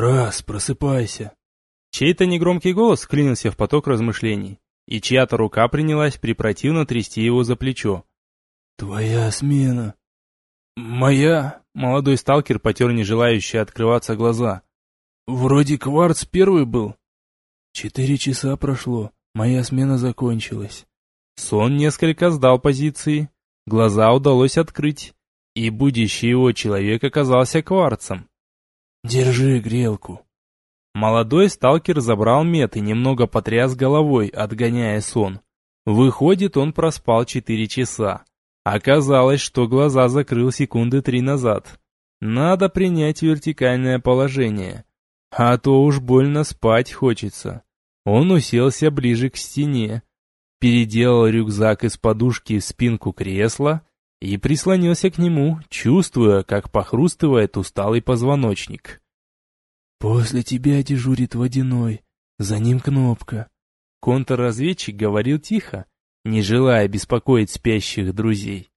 «Раз, просыпайся!» Чей-то негромкий голос вклинился в поток размышлений, и чья-то рука принялась препротивно трясти его за плечо. «Твоя смена!» «Моя?» — молодой сталкер потер не желающие открываться глаза. «Вроде кварц первый был». «Четыре часа прошло, моя смена закончилась». Сон несколько сдал позиции, глаза удалось открыть, и будущий его человек оказался кварцем. «Держи грелку». Молодой сталкер забрал мет и немного потряс головой, отгоняя сон. Выходит, он проспал четыре часа. Оказалось, что глаза закрыл секунды три назад. Надо принять вертикальное положение. А то уж больно спать хочется. Он уселся ближе к стене, переделал рюкзак из подушки в спинку кресла и прислонился к нему, чувствуя, как похрустывает усталый позвоночник. «После тебя дежурит водяной, за ним кнопка». Контрразведчик говорил тихо, не желая беспокоить спящих друзей.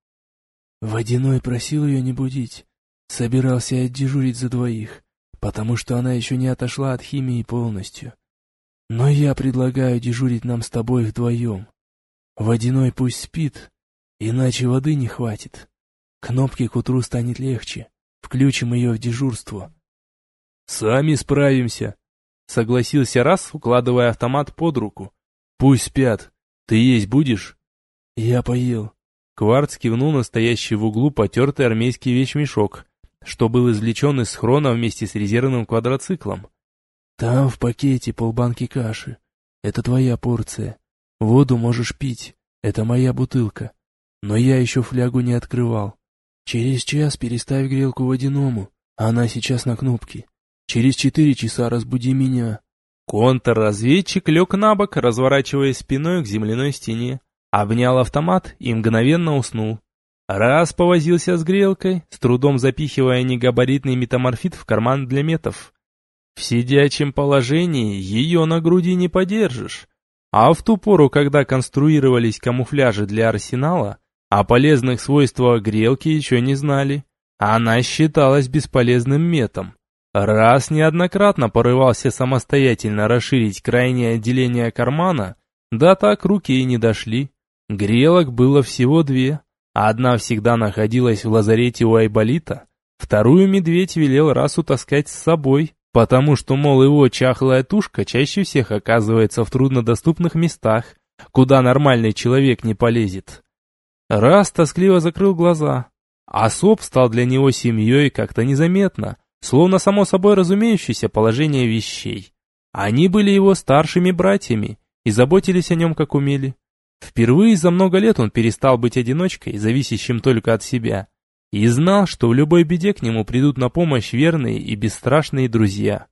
Водяной просил ее не будить, собирался отдежурить за двоих, потому что она еще не отошла от химии полностью. Но я предлагаю дежурить нам с тобой вдвоем. Водяной пусть спит, иначе воды не хватит. Кнопки к утру станет легче. Включим ее в дежурство. Сами справимся, согласился раз, укладывая автомат под руку. Пусть спят. Ты есть будешь? Я поел. Кварц кивнул настоящий в углу потертый армейский вещмешок, что был извлечен из схрона вместе с резервным квадроциклом. Там в пакете полбанки каши. Это твоя порция. Воду можешь пить, это моя бутылка. Но я еще флягу не открывал. Через час переставь грелку водяному, она сейчас на кнопке. Через четыре часа разбуди меня. Контрразведчик лег на бок, разворачиваясь спиной к земляной стене, обнял автомат и мгновенно уснул. Раз повозился с грелкой, с трудом запихивая негабаритный метаморфит в карман для метов. В сидячем положении ее на груди не подержишь, а в ту пору, когда конструировались камуфляжи для арсенала, о полезных свойствах грелки еще не знали. Она считалась бесполезным метом. Раз неоднократно порывался самостоятельно расширить крайнее отделение кармана, да так руки и не дошли. Грелок было всего две. Одна всегда находилась в лазарете у Айболита, вторую медведь велел раз утаскать с собой, Потому что, мол, его чахлая тушка чаще всех оказывается в труднодоступных местах, куда нормальный человек не полезет. Раз тоскливо закрыл глаза. а Особ стал для него семьей как-то незаметно, словно само собой разумеющееся положение вещей. Они были его старшими братьями и заботились о нем как умели. Впервые за много лет он перестал быть одиночкой, зависящим только от себя и знал, что в любой беде к нему придут на помощь верные и бесстрашные друзья.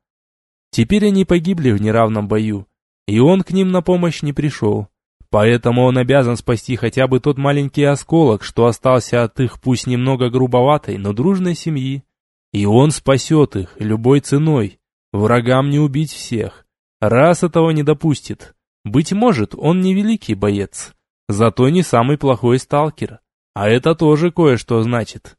Теперь они погибли в неравном бою, и он к ним на помощь не пришел. Поэтому он обязан спасти хотя бы тот маленький осколок, что остался от их пусть немного грубоватой, но дружной семьи. И он спасет их любой ценой. Врагам не убить всех. Раз этого не допустит. Быть может, он не великий боец, зато не самый плохой сталкер. А это тоже кое-что значит.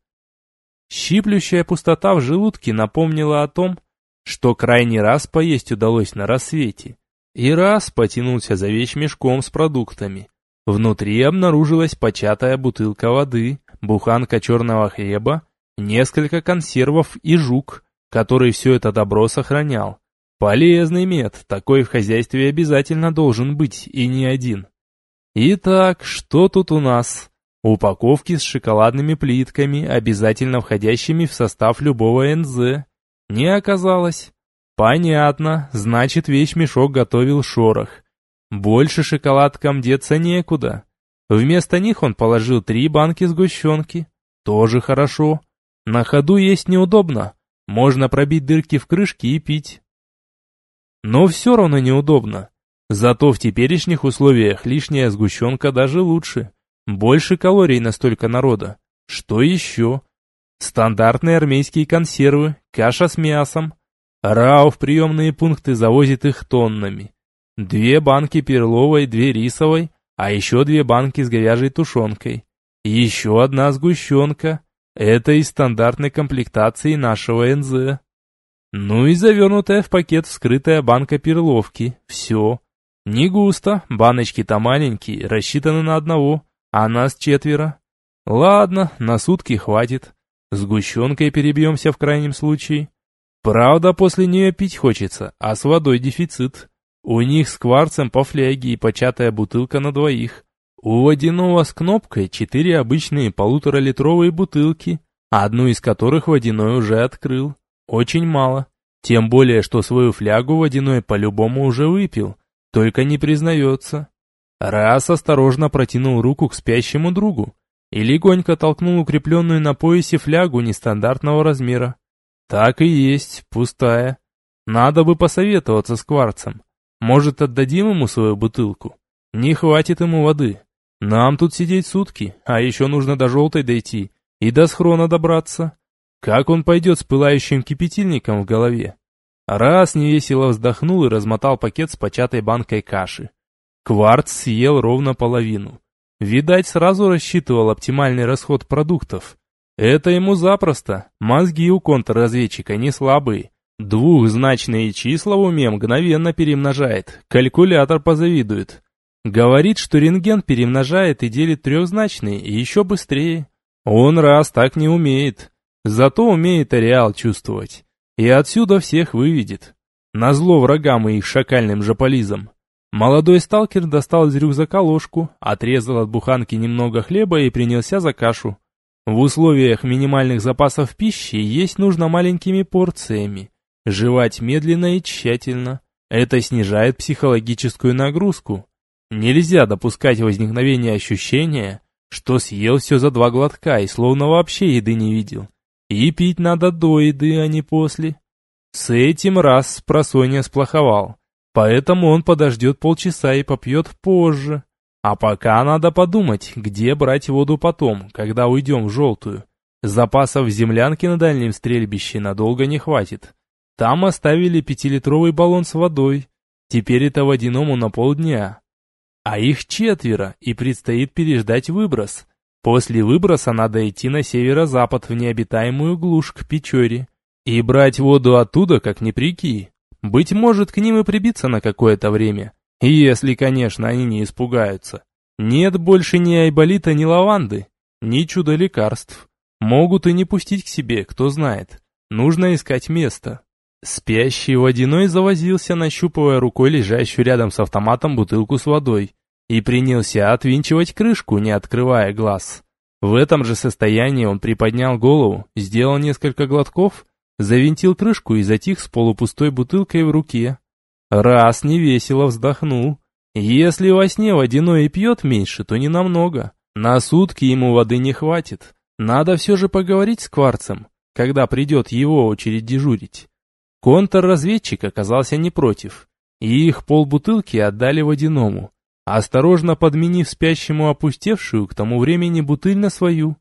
Щиплющая пустота в желудке напомнила о том, что крайний раз поесть удалось на рассвете. И раз потянулся за вещмешком с продуктами. Внутри обнаружилась початая бутылка воды, буханка черного хлеба, несколько консервов и жук, который все это добро сохранял. Полезный мед, такой в хозяйстве обязательно должен быть, и не один. Итак, что тут у нас? Упаковки с шоколадными плитками, обязательно входящими в состав любого НЗ. Не оказалось. Понятно, значит вещмешок готовил шорох. Больше шоколадкам деться некуда. Вместо них он положил три банки сгущенки. Тоже хорошо. На ходу есть неудобно. Можно пробить дырки в крышке и пить. Но все равно неудобно. Зато в теперешних условиях лишняя сгущенка даже лучше. Больше калорий на столько народа. Что еще? Стандартные армейские консервы, каша с мясом. Рау в приемные пункты завозит их тоннами. Две банки перловой, две рисовой, а еще две банки с говяжьей тушенкой. Еще одна сгущенка. Это из стандартной комплектации нашего НЗ. Ну и завернутая в пакет вскрытая банка перловки. Все. Не густо, баночки-то маленькие, рассчитаны на одного, а нас четверо. Ладно, на сутки хватит. Сгущенкой перебьемся в крайнем случае. Правда, после нее пить хочется, а с водой дефицит. У них с кварцем по фляге и початая бутылка на двоих. У водяного с кнопкой четыре обычные полуторалитровые бутылки, одну из которых водяной уже открыл. Очень мало. Тем более, что свою флягу водяной по-любому уже выпил, только не признается. Раз осторожно протянул руку к спящему другу и легонько толкнул укрепленную на поясе флягу нестандартного размера. Так и есть, пустая. Надо бы посоветоваться с кварцем. Может, отдадим ему свою бутылку? Не хватит ему воды. Нам тут сидеть сутки, а еще нужно до желтой дойти и до схрона добраться. Как он пойдет с пылающим кипятильником в голове? Раз невесело вздохнул и размотал пакет с початой банкой каши. Кварц съел ровно половину. Видать, сразу рассчитывал оптимальный расход продуктов. Это ему запросто. Мозги у контрразведчика не слабые. Двухзначные числа в уме мгновенно перемножает. Калькулятор позавидует. Говорит, что рентген перемножает и делит трехзначные, и еще быстрее. Он раз так не умеет. Зато умеет ареал чувствовать. И отсюда всех выведет. Назло врагам и их шакальным жополизам. Молодой сталкер достал из рюкзака ложку, отрезал от буханки немного хлеба и принялся за кашу. В условиях минимальных запасов пищи есть нужно маленькими порциями. Жевать медленно и тщательно. Это снижает психологическую нагрузку. Нельзя допускать возникновения ощущения, что съел все за два глотка и словно вообще еды не видел. И пить надо до еды, а не после. С этим раз просонья сплоховал, поэтому он подождет полчаса и попьет позже. А пока надо подумать, где брать воду потом, когда уйдем в желтую. Запасов в землянке на дальнем стрельбище надолго не хватит. Там оставили пятилитровый баллон с водой. Теперь это водяному на полдня. А их четверо, и предстоит переждать выброс. После выброса надо идти на северо-запад в необитаемую глушь к Печоре и брать воду оттуда, как ни прики. Быть может, к ним и прибиться на какое-то время, если, конечно, они не испугаются. Нет больше ни айболита, ни лаванды, ни чудо лекарств. Могут и не пустить к себе, кто знает. Нужно искать место. Спящий водяной завозился, нащупывая рукой лежащую рядом с автоматом бутылку с водой и принялся отвинчивать крышку, не открывая глаз. В этом же состоянии он приподнял голову, сделал несколько глотков, завинтил крышку и затих с полупустой бутылкой в руке. Раз невесело вздохнул. Если во сне водяной и пьет меньше, то не намного. На сутки ему воды не хватит. Надо все же поговорить с Кварцем, когда придет его очередь дежурить. Контрразведчик оказался не против, и их полбутылки отдали водяному осторожно подменив спящему опустевшую к тому времени бутыль на свою.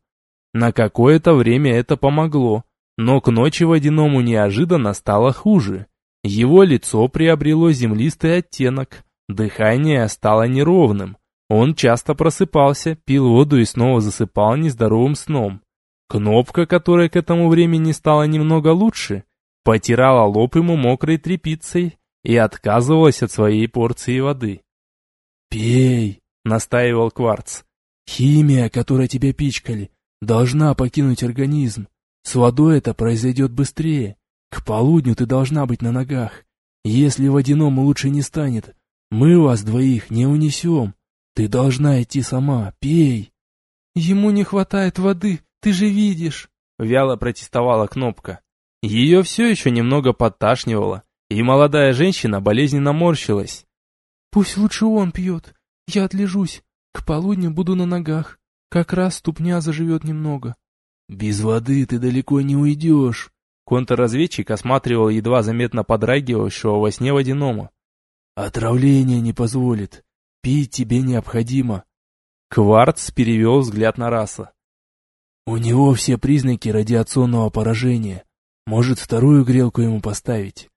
На какое-то время это помогло, но к ночи водяному неожиданно стало хуже. Его лицо приобрело землистый оттенок, дыхание стало неровным. Он часто просыпался, пил воду и снова засыпал нездоровым сном. Кнопка, которая к этому времени стала немного лучше, потирала лоб ему мокрой тряпицей и отказывалась от своей порции воды. «Пей!» — настаивал Кварц. «Химия, которой тебя пичкали, должна покинуть организм. С водой это произойдет быстрее. К полудню ты должна быть на ногах. Если водяному лучше не станет, мы вас двоих не унесем. Ты должна идти сама, пей!» «Ему не хватает воды, ты же видишь!» — вяло протестовала Кнопка. Ее все еще немного подташнивало, и молодая женщина болезненно морщилась. Пусть лучше он пьет. Я отлежусь. К полудню буду на ногах. Как раз ступня заживет немного. Без воды ты далеко не уйдешь. Контрразведчик осматривал едва заметно подрагивающего во сне водяному. Отравление не позволит. Пить тебе необходимо. Кварц перевел взгляд на Раза. У него все признаки радиационного поражения. Может, вторую грелку ему поставить?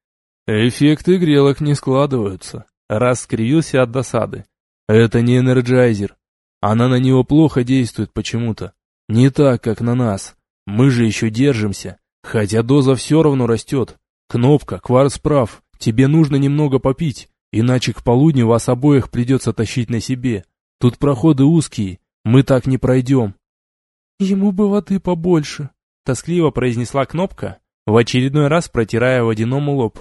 Эффекты грелок не складываются. Раз скривился от досады. Это не энерджайзер. Она на него плохо действует почему-то. Не так, как на нас. Мы же еще держимся. Хотя доза все равно растет. Кнопка, Кварц прав, тебе нужно немного попить, иначе к полудню вас обоих придется тащить на себе. Тут проходы узкие, мы так не пройдем. Ему бы воды побольше, тоскливо произнесла Кнопка, в очередной раз протирая водяному лоб.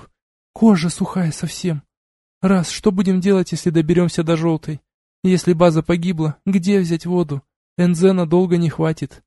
Кожа сухая совсем. Раз, что будем делать, если доберемся до желтой? Если база погибла, где взять воду? Энзена долго не хватит.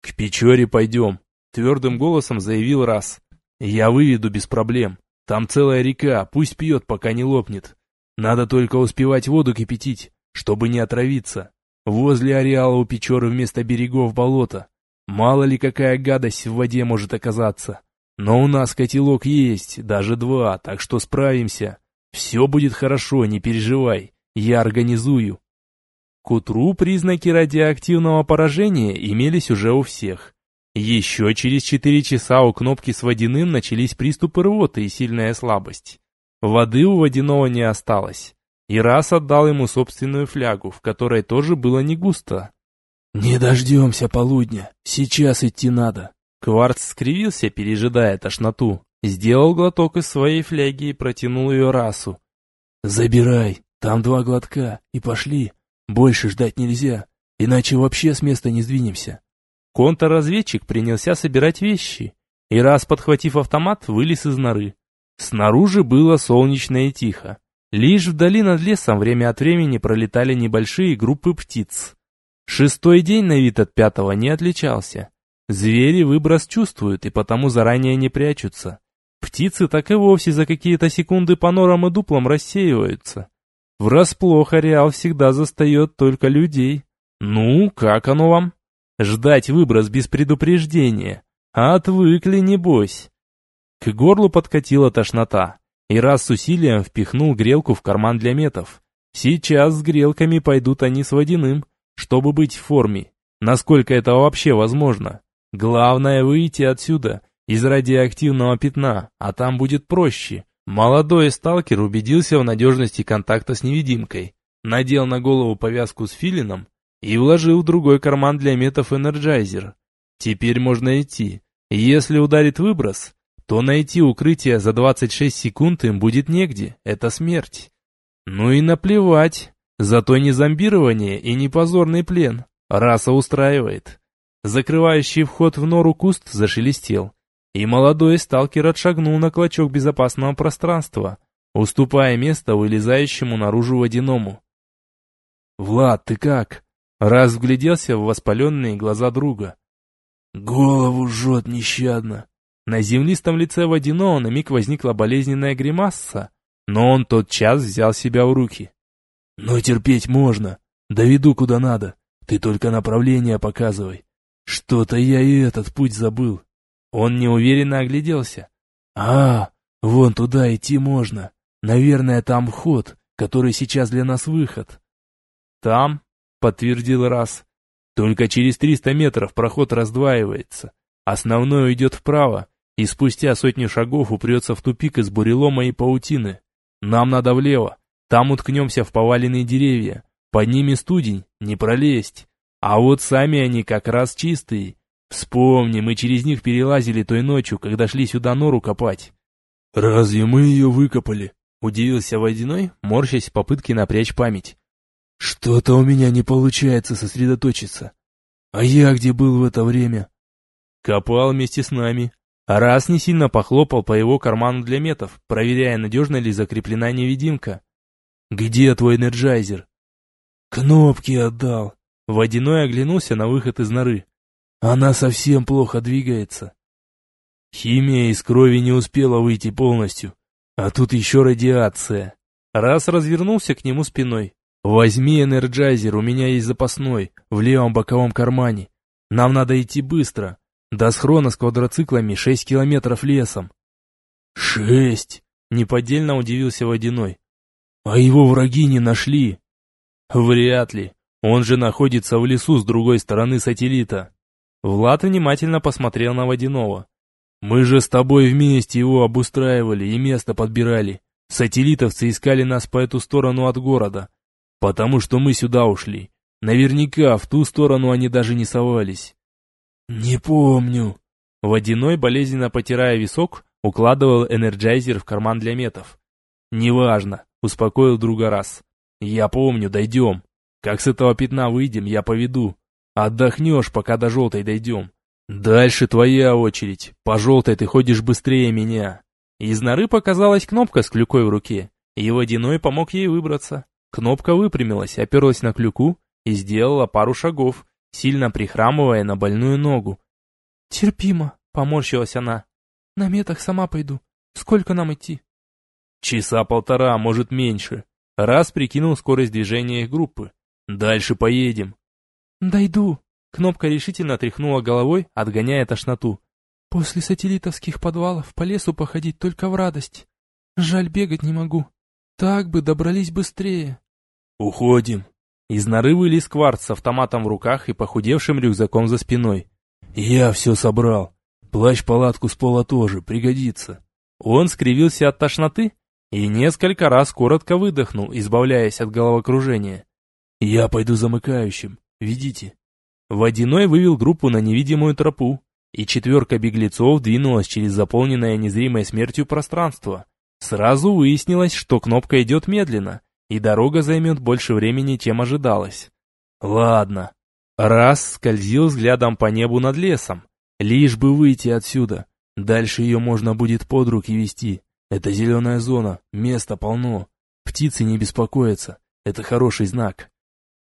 К Печоре пойдем, твердым голосом заявил Раз. Я выведу без проблем. Там целая река, пусть пьет, пока не лопнет. Надо только успевать воду кипятить, чтобы не отравиться. Возле ареала у Печоры вместо берегов болото. Мало ли какая гадость в воде может оказаться. Но у нас котелок есть, даже два, так что справимся. Все будет хорошо, не переживай. Я организую. К утру признаки радиоактивного поражения имелись уже у всех. Еще через четыре часа у кнопки с водяным начались приступы рвоты и сильная слабость. Воды у водяного не осталось. И раз отдал ему собственную флягу, в которой тоже было не густо. «Не дождемся полудня, сейчас идти надо». Кварц скривился, пережидая тошноту. Сделал глоток из своей фляги и протянул ее расу. «Забирай, там два глотка, и пошли. Больше ждать нельзя, иначе вообще с места не сдвинемся». Контрразведчик принялся собирать вещи, и раз подхватив автомат, вылез из норы. Снаружи было солнечно и тихо. Лишь вдали над лесом время от времени пролетали небольшие группы птиц. Шестой день на вид от пятого не отличался. Звери выброс чувствуют и потому заранее не прячутся. Птицы так и вовсе за какие-то секунды по норам и дуплам рассеиваются. Врасплох ареал всегда застает только людей. Ну, как оно вам? Ждать выброс без предупреждения. Отвыкли, небось. К горлу подкатила тошнота, и раз с усилием впихнул грелку в карман для метов. Сейчас с грелками пойдут они с водяным, чтобы быть в форме. Насколько это вообще возможно? Главное выйти отсюда, из радиоактивного пятна, а там будет проще. Молодой сталкер убедился в надежности контакта с невидимкой, надел на голову повязку с филином и вложил в другой карман для метов энерджайзер. Теперь можно идти. Если ударит выброс, то найти укрытие за 26 секунд им будет негде, это смерть. Ну и наплевать, зато не зомбирование и не позорный плен, Раза устраивает. Закрывающий вход в нору куст зашелестел, и молодой сталкер отшагнул на клочок безопасного пространства, уступая место вылезающему наружу водяному. «Влад, ты как?» Раз вгляделся в воспаленные глаза друга. Голову жжет нещадно. На землистом лице водяного на миг возникла болезненная гримаса, но он тотчас взял себя в руки. Но терпеть можно. Доведу куда надо. Ты только направление показывай. Что-то я и этот путь забыл. Он неуверенно огляделся. А, вон туда идти можно. Наверное, там вход, который сейчас для нас выход. Там подтвердил раз. Только через 300 метров проход раздваивается. Основной идет вправо, и спустя сотню шагов упрется в тупик из бурелома и паутины. Нам надо влево, там уткнемся в поваленные деревья. Под ними студень, не пролезть. А вот сами они как раз чистые. Вспомни, мы через них перелазили той ночью, когда шли сюда нору копать. «Разве мы ее выкопали?» Удивился Водяной, морщась в попытке напрячь память. Что-то у меня не получается сосредоточиться. А я где был в это время? Копал вместе с нами. А раз не сильно похлопал по его карману для метов, проверяя, надежно ли закреплена невидимка. Где твой энерджайзер? Кнопки отдал. Водяной оглянулся на выход из норы. Она совсем плохо двигается. Химия из крови не успела выйти полностью. А тут еще радиация. Раз развернулся к нему спиной. «Возьми энерджайзер, у меня есть запасной, в левом боковом кармане. Нам надо идти быстро. До схрона с квадроциклами шесть километров лесом». «Шесть?» — неподдельно удивился Водяной. «А его враги не нашли». «Вряд ли. Он же находится в лесу с другой стороны сателлита». Влад внимательно посмотрел на Водяного. «Мы же с тобой вместе его обустраивали и место подбирали. Сателлитовцы искали нас по эту сторону от города. Потому что мы сюда ушли. Наверняка в ту сторону они даже не совались. Не помню. Водяной, болезненно потирая висок, укладывал энерджайзер в карман для метов. «Неважно», — успокоил друга раз. «Я помню, дойдем. Как с этого пятна выйдем, я поведу. Отдохнешь, пока до желтой дойдем. Дальше твоя очередь. По желтой ты ходишь быстрее меня». Из норы показалась кнопка с клюкой в руке, и водяной помог ей выбраться. Кнопка выпрямилась, оперлась на клюку и сделала пару шагов, сильно прихрамывая на больную ногу. «Терпимо», — поморщилась она. «На метах сама пойду. Сколько нам идти?» «Часа полтора, может меньше». Раз прикинул скорость движения их группы. «Дальше поедем». «Дойду». Кнопка решительно тряхнула головой, отгоняя тошноту. После сателлитовских подвалов по лесу походить только в радость. Жаль, бегать не могу. Так бы добрались быстрее. Уходим. Из норы вылез кварц с автоматом в руках и похудевшим рюкзаком за спиной. Я все собрал. Плащ-палатку с пола тоже, пригодится. Он скривился от тошноты и несколько раз коротко выдохнул, избавляясь от головокружения. Я пойду замыкающим. Ведите. Водяной вывел группу на невидимую тропу, и четверка беглецов двинулась через заполненное незримой смертью пространство. Сразу выяснилось, что кнопка идет медленно, и дорога займет больше времени, чем ожидалось. Ладно. Раз скользил взглядом по небу над лесом. Лишь бы выйти отсюда. Дальше ее можно будет под руки вести. Это зеленая зона, места полно. Птицы не беспокоятся. Это хороший знак.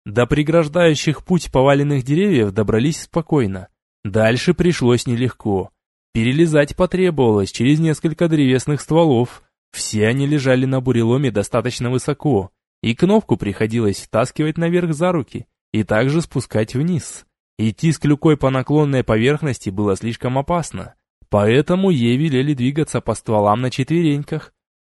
До преграждающих путь поваленных деревьев добрались спокойно. Дальше пришлось нелегко. Перелезать потребовалось через несколько древесных стволов. Все они лежали на буреломе достаточно высоко, и кнопку приходилось втаскивать наверх за руки и также спускать вниз. Идти с клюкой по наклонной поверхности было слишком опасно, поэтому ей велели двигаться по стволам на четвереньках.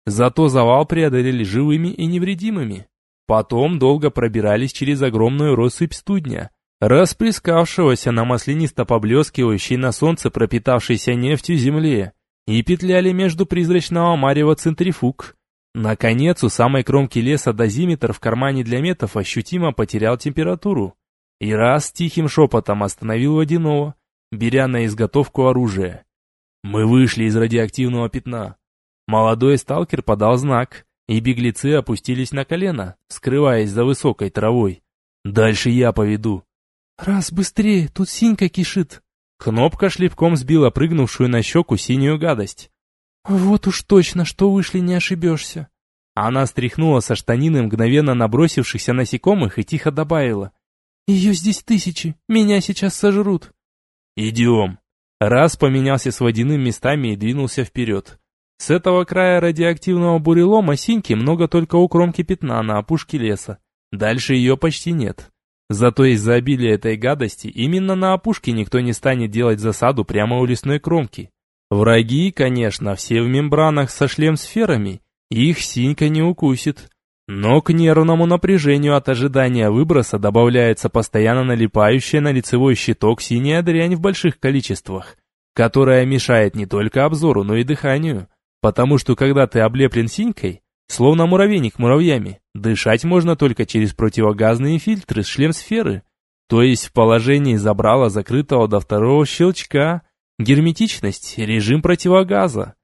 Зато завал преодолели живыми и невредимыми. Потом долго пробирались через огромную россыпь студня, расплескавшегося на маслянисто поблескивающей на солнце пропитавшейся нефтью земле, и петляли между призрачного марева центрифуг. Наконец, у самой кромки леса дозиметр в кармане для метов ощутимо потерял температуру. И раз тихим шепотом остановил водяного, беря на изготовку оружие. Мы вышли из радиоактивного пятна. Молодой сталкер подал знак, и беглецы опустились на колено, скрываясь за высокой травой. Дальше я поведу. «Раз быстрее, тут синька кишит!» Кнопка шлепком сбила прыгнувшую на щеку синюю гадость. «Вот уж точно, что вышли, не ошибешься!» Она стряхнула со штанины мгновенно набросившихся насекомых и тихо добавила. «Ее здесь тысячи, меня сейчас сожрут!» «Идем!» Раз поменялся с водяным местами и двинулся вперед. С этого края радиоактивного бурелома синьки много только у кромки пятна на опушке леса. Дальше ее почти нет. Зато из-за обилия этой гадости именно на опушке никто не станет делать засаду прямо у лесной кромки. Враги, конечно, все в мембранах со шлем-сферами, их синька не укусит. Но к нервному напряжению от ожидания выброса добавляется постоянно налипающая на лицевой щиток синяя дрянь в больших количествах, которая мешает не только обзору, но и дыханию. Потому что когда ты облеплен синькой, Словно муравейник муравьями, дышать можно только через противогазные фильтры с шлем-сферы, то есть в положении забрала закрытого до второго щелчка, герметичность, режим противогаза.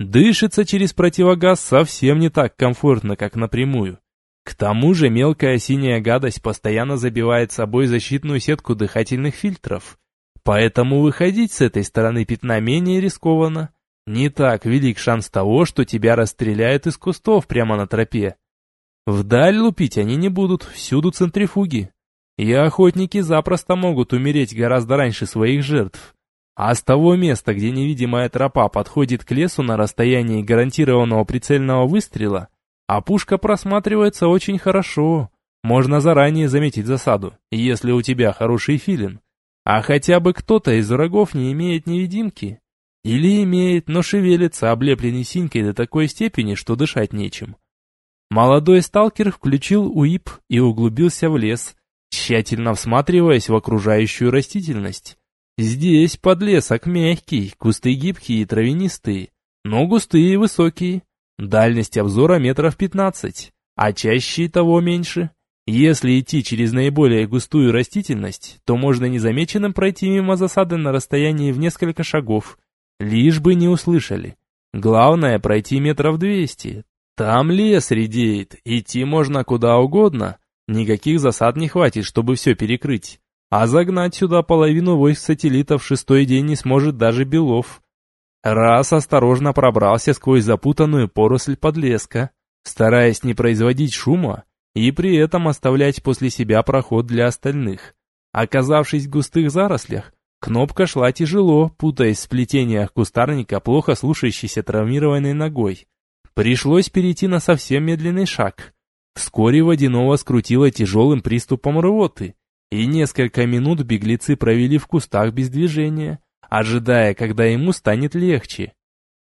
Дышится через противогаз совсем не так комфортно, как напрямую. К тому же мелкая синяя гадость постоянно забивает собой защитную сетку дыхательных фильтров, поэтому выходить с этой стороны пятна менее рискованно. Не так велик шанс того, что тебя расстреляют из кустов прямо на тропе. Вдаль лупить они не будут, всюду центрифуги. И охотники запросто могут умереть гораздо раньше своих жертв. А с того места, где невидимая тропа подходит к лесу на расстоянии гарантированного прицельного выстрела, а пушка просматривается очень хорошо. Можно заранее заметить засаду, если у тебя хороший филин. А хотя бы кто-то из врагов не имеет невидимки, или имеет, но шевелится, облепленный синькой до такой степени, что дышать нечем. Молодой сталкер включил УИП и углубился в лес, тщательно всматриваясь в окружающую растительность. Здесь подлесок мягкий, кусты гибкие и травянистые, но густые и высокие. Дальность обзора метров пятнадцать, а чаще того меньше. Если идти через наиболее густую растительность, то можно незамеченным пройти мимо засады на расстоянии в несколько шагов – Лишь бы не услышали. Главное пройти метров двести. Там лес редеет, идти можно куда угодно. Никаких засад не хватит, чтобы все перекрыть. А загнать сюда половину войск сателлитов в шестой день не сможет даже Белов. Раз осторожно пробрался сквозь запутанную поросль подлеска, стараясь не производить шума и при этом оставлять после себя проход для остальных. Оказавшись в густых зарослях, кнопка шла тяжело, путаясь в сплетениях кустарника, плохо слушающейся травмированной ногой. Пришлось перейти на совсем медленный шаг. Вскоре водяного скрутило тяжелым приступом рвоты, и несколько минут беглецы провели в кустах без движения, ожидая, когда ему станет легче.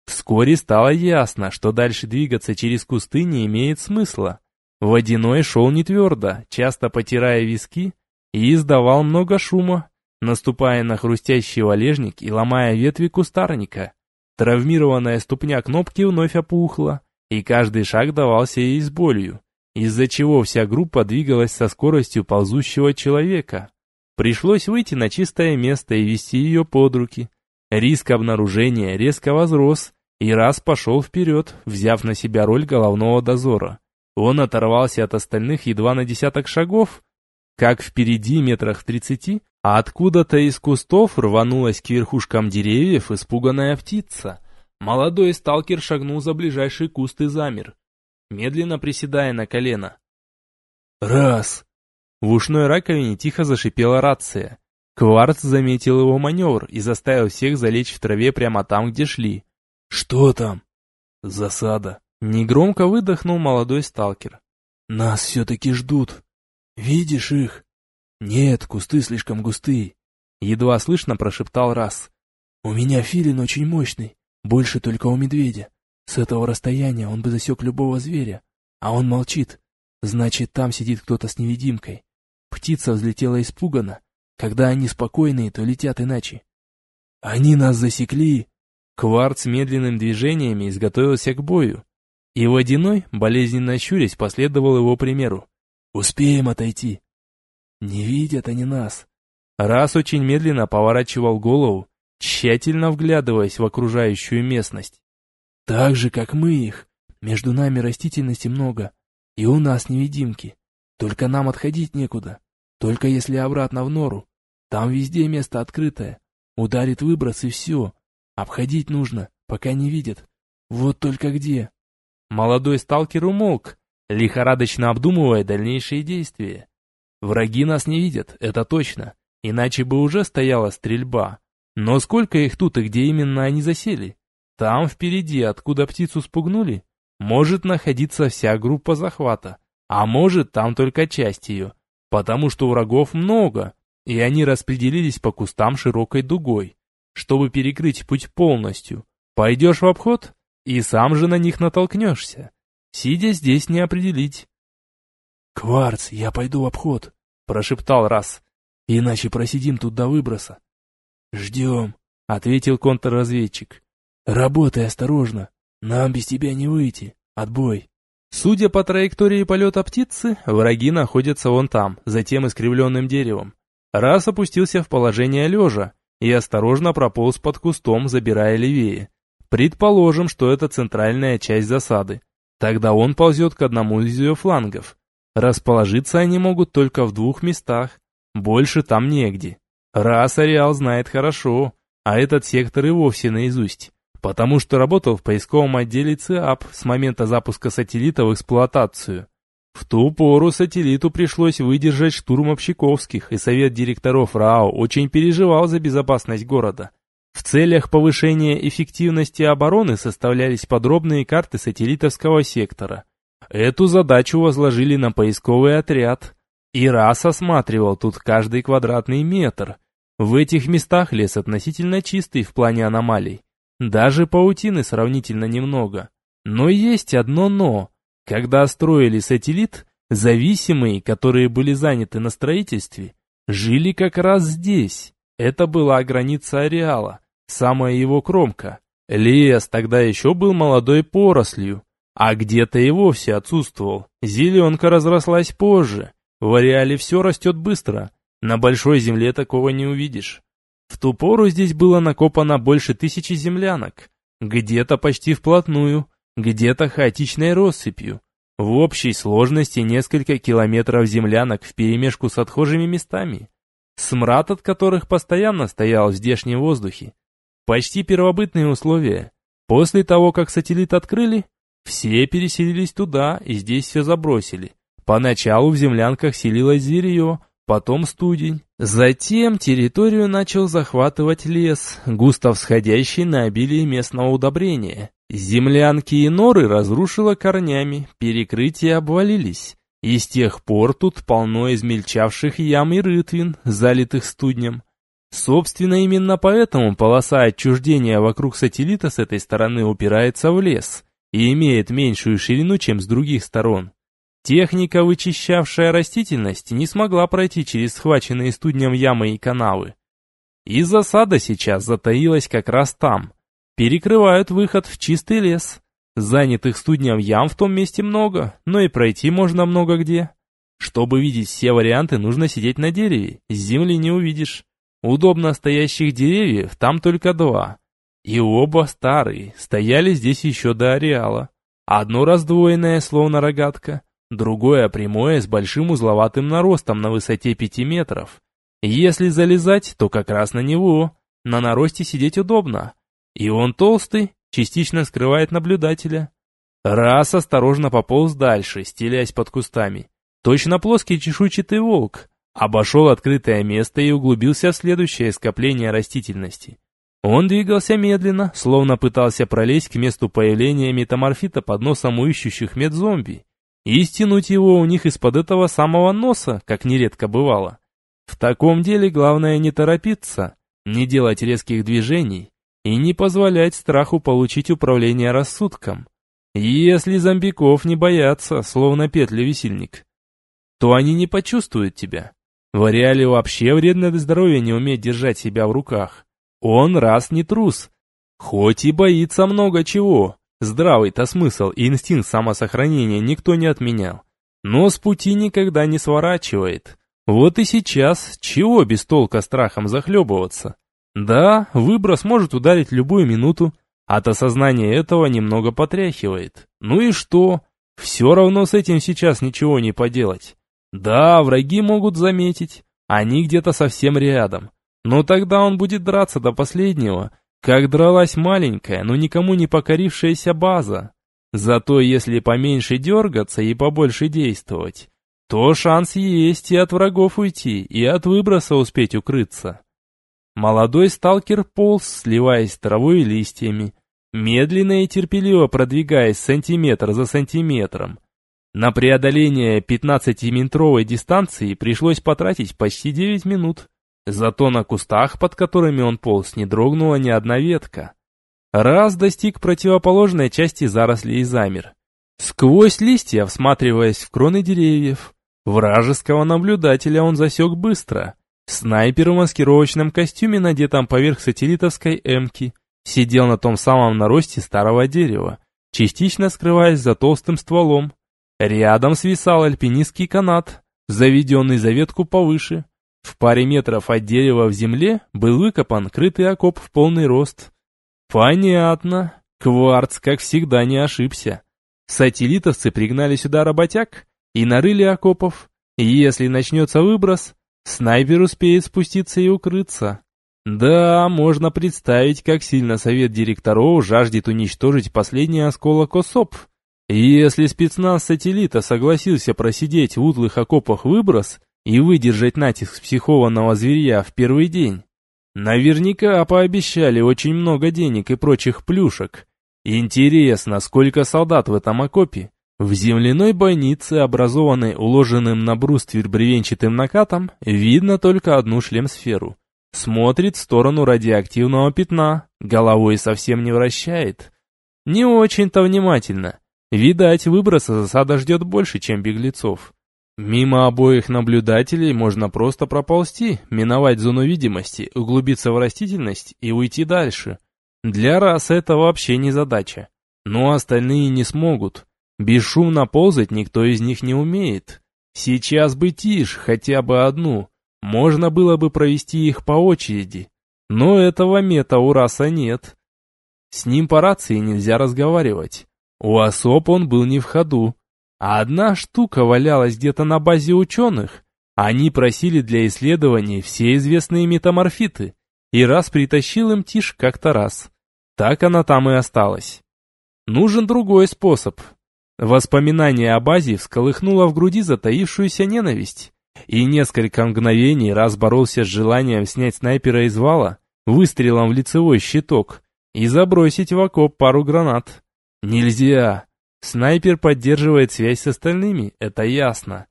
Вскоре стало ясно, что дальше двигаться через кусты не имеет смысла. Водяной шел не твердо, часто потирая виски, и издавал много шума, наступая на хрустящий валежник и ломая ветви кустарника. Травмированная ступня кнопки вновь опухла, и каждый шаг давался ей с болью, из-за чего вся группа двигалась со скоростью ползущего человека. Пришлось выйти на чистое место и вести ее под руки. Риск обнаружения резко возрос, и раз пошел вперед, взяв на себя роль головного дозора. Он оторвался от остальных едва на десяток шагов, как впереди метрах в тридцати, а откуда-то из кустов рванулась к верхушкам деревьев испуганная птица. Молодой сталкер шагнул за ближайший куст и замер, медленно приседая на колено. «Раз!» В ушной раковине тихо зашипела рация. Кварц заметил его маневр и заставил всех залечь в траве прямо там, где шли. «Что там?» «Засада!» Негромко выдохнул молодой сталкер. «Нас все-таки ждут!» «Видишь их?» «Нет, кусты слишком густые», — едва слышно прошептал раз. «У меня филин очень мощный, больше только у медведя. С этого расстояния он бы засек любого зверя, а он молчит. Значит, там сидит кто-то с невидимкой. Птица взлетела испуганно. Когда они спокойные, то летят иначе. Они нас засекли!» Кварц медленным движениями изготовился к бою. И водяной, болезненно щурясь, последовал его примеру. Успеем отойти. Не видят они нас. Раз очень медленно поворачивал голову, тщательно вглядываясь в окружающую местность. Так же, как мы их. Между нами растительности много. И у нас невидимки. Только нам отходить некуда. Только если обратно в нору. Там везде место открытое. Ударит выброс и все. Обходить нужно, пока не видят. Вот только где. Молодой сталкер умолк, лихорадочно обдумывая дальнейшие действия. Враги нас не видят, это точно, иначе бы уже стояла стрельба. Но сколько их тут и где именно они засели? Там впереди, откуда птицу спугнули, может находиться вся группа захвата, а может там только часть ее, потому что врагов много, и они распределились по кустам широкой дугой. Чтобы перекрыть путь полностью, пойдешь в обход и сам же на них натолкнешься. Сидя здесь не определить. «Кварц, я пойду в обход», — прошептал раз. «Иначе просидим тут до выброса». «Ждем», — ответил контрразведчик. «Работай осторожно. Нам без тебя не выйти. Отбой». Судя по траектории полета птицы, враги находятся вон там, за тем искривленным деревом. Раз опустился в положение лежа и осторожно прополз под кустом, забирая левее. Предположим, что это центральная часть засады. Тогда он ползет к одному из ее флангов. Расположиться они могут только в двух местах. Больше там негде. Раз ареал знает хорошо, а этот сектор и вовсе наизусть. Потому что работал в поисковом отделе ЦИАП с момента запуска сателлита в эксплуатацию. В ту пору сателлиту пришлось выдержать штурм общаковских, и совет директоров РАО очень переживал за безопасность города. В целях повышения эффективности обороны составлялись подробные карты сателлитовского сектора. Эту задачу возложили на поисковый отряд. И раз осматривал тут каждый квадратный метр. В этих местах лес относительно чистый в плане аномалий. Даже паутины сравнительно немного. Но есть одно «но». Когда строили сателлит, зависимые, которые были заняты на строительстве, жили как раз здесь. Это была граница ареала самая его кромка. Лес тогда еще был молодой порослью, а где-то и вовсе отсутствовал. Зеленка разрослась позже. В ареале все растет быстро. На большой земле такого не увидишь. В ту пору здесь было накопано больше тысячи землянок. Где-то почти вплотную, где-то хаотичной россыпью. В общей сложности несколько километров землянок вперемешку с отхожими местами, смрад от которых постоянно стоял в здешнем воздухе. Почти первобытные условия. После того, как сателлит открыли, все переселились туда и здесь все забросили. Поначалу в землянках селилось зверье, потом студень. Затем территорию начал захватывать лес, густо всходящий на обилие местного удобрения. Землянки и норы разрушило корнями, перекрытия обвалились. И с тех пор тут полно измельчавших ям и рытвин, залитых студнем. Собственно, именно поэтому полоса отчуждения вокруг сателлита с этой стороны упирается в лес и имеет меньшую ширину, чем с других сторон. Техника, вычищавшая растительность, не смогла пройти через схваченные студнем ямы и канавы. И засада сейчас затаилась как раз там. Перекрывают выход в чистый лес. Занятых студнем ям в том месте много, но и пройти можно много где. Чтобы видеть все варианты, нужно сидеть на дереве, с земли не увидишь. Удобно стоящих деревьев там только два. И оба старые, стояли здесь еще до ареала. Одно раздвоенное, словно рогатка, другое прямое с большим узловатым наростом на высоте пяти метров. Если залезать, то как раз на него. На наросте сидеть удобно. И он толстый, частично скрывает наблюдателя. Раз осторожно пополз дальше, стелясь под кустами. Точно плоский чешуйчатый волк. Обошел открытое место и углубился в следующее скопление растительности. Он двигался медленно, словно пытался пролезть к месту появления метаморфита под носом у ищущих медзомби и стянуть его у них из-под этого самого носа, как нередко бывало. В таком деле главное не торопиться, не делать резких движений и не позволять страху получить управление рассудком. Если зомбиков не боятся, словно петли висельник, то они не почувствуют тебя. В ареале вообще вредно для здоровья не уметь держать себя в руках. Он раз не трус, хоть и боится много чего, Здравый-то смысл и инстинкт самосохранения никто не отменял. Но с пути никогда не сворачивает. Вот и сейчас, чего без толка страхом захлебываться? Да, выброс может ударить любую минуту, от осознания этого немного потряхивает. Ну и что? Все равно с этим сейчас ничего не поделать. Да, враги могут заметить, они где-то совсем рядом. Но тогда он будет драться до последнего, как дралась маленькая, но никому не покорившаяся база. Зато если поменьше дергаться и побольше действовать, то шанс есть и от врагов уйти, и от выброса успеть укрыться. Молодой сталкер полз, сливаясь с травой и листьями, медленно и терпеливо продвигаясь сантиметр за сантиметром. На преодоление 15-метровой дистанции пришлось потратить почти 9 минут. Зато на кустах, под которыми он полз, не дрогнула ни одна ветка. Раз достиг противоположной части зарослей и замер. Сквозь листья, всматриваясь в кроны деревьев, вражеского наблюдателя он засек быстро. Снайпер в маскировочном костюме, надетом поверх сателлитовской эмки, сидел на том самом наросте старого дерева, частично скрываясь за толстым стволом. Рядом свисал альпинистский канат, заведенный за ветку повыше, в паре метров от дерева в земле был выкопан крытый окоп в полный рост. Понятно. Кварц, как всегда, не ошибся. Сателлитовцы пригнали сюда работяг и нарыли окопов. И если начнется выброс, снайпер успеет спуститься и укрыться. Да, можно представить, как сильно совет директоров жаждет уничтожить последний осколок осоп. Если спецназ сателлита согласился просидеть в утлых окопах выброс, и выдержать натиск психованного зверя в первый день. Наверняка пообещали очень много денег и прочих плюшек. Интересно, сколько солдат в этом окопе? В земляной бойнице, образованной уложенным на бруствер бревенчатым накатом, видно только одну шлем-сферу. Смотрит в сторону радиоактивного пятна, головой совсем не вращает. Не очень-то внимательно. Видать, выброса засада ждет больше, чем беглецов. Мимо обоих наблюдателей можно просто проползти, миновать зону видимости, углубиться в растительность и уйти дальше. Для рас это вообще не задача. Но остальные не смогут. Бесшумно ползать никто из них не умеет. Сейчас бы тишь, хотя бы одну. Можно было бы провести их по очереди. Но этого мета у раса нет. С ним по рации нельзя разговаривать. У особ он был не в ходу. А одна штука валялась где-то на базе ученых. Они просили для исследований все известные метаморфиты. И раз притащил им Тиш как-то раз. Так она там и осталась. Нужен другой способ. Воспоминание о базе всколыхнуло в груди затаившуюся ненависть. И несколько мгновений раз боролся с желанием снять снайпера из вала, выстрелом в лицевой щиток, и забросить в окоп пару гранат. Нельзя. Снайпер поддерживает связь с остальными, это ясно.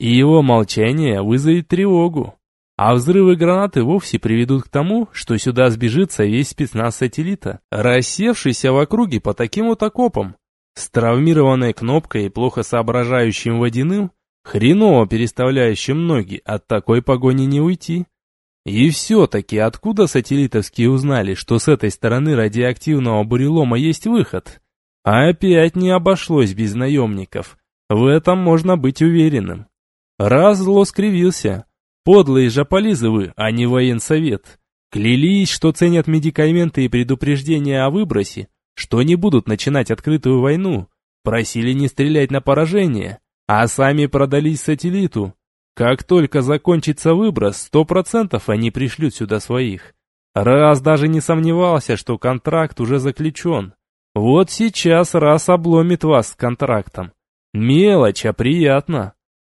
И его молчание вызовет тревогу. А взрывы гранаты вовсе приведут к тому, что сюда сбежится весь спецназ сателлита, рассевшийся в округе по таким вот окопам. С травмированной кнопкой и плохо соображающим водяным, хреново переставляющим ноги, от такой погони не уйти. И все-таки откуда сателлитовские узнали, что с этой стороны радиоактивного бурелома есть выход? Опять не обошлось без наемников. В этом можно быть уверенным. Раз зло скривился, Подлые жополизы вы, а не военсовет. Клялись, что ценят медикаменты и предупреждения о выбросе, что не будут начинать открытую войну. Просили не стрелять на поражение, а сами продались сателлиту. Как только закончится выброс, сто процентов они пришлют сюда своих. Раз даже не сомневался, что контракт уже заключен. Вот сейчас раз обломит вас с контрактом. Мелочь, а приятно.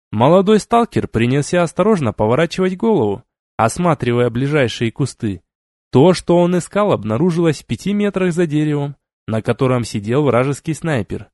Молодой сталкер принялся осторожно поворачивать голову, осматривая ближайшие кусты. То, что он искал, обнаружилось в пяти метрах за деревом, на котором сидел вражеский снайпер.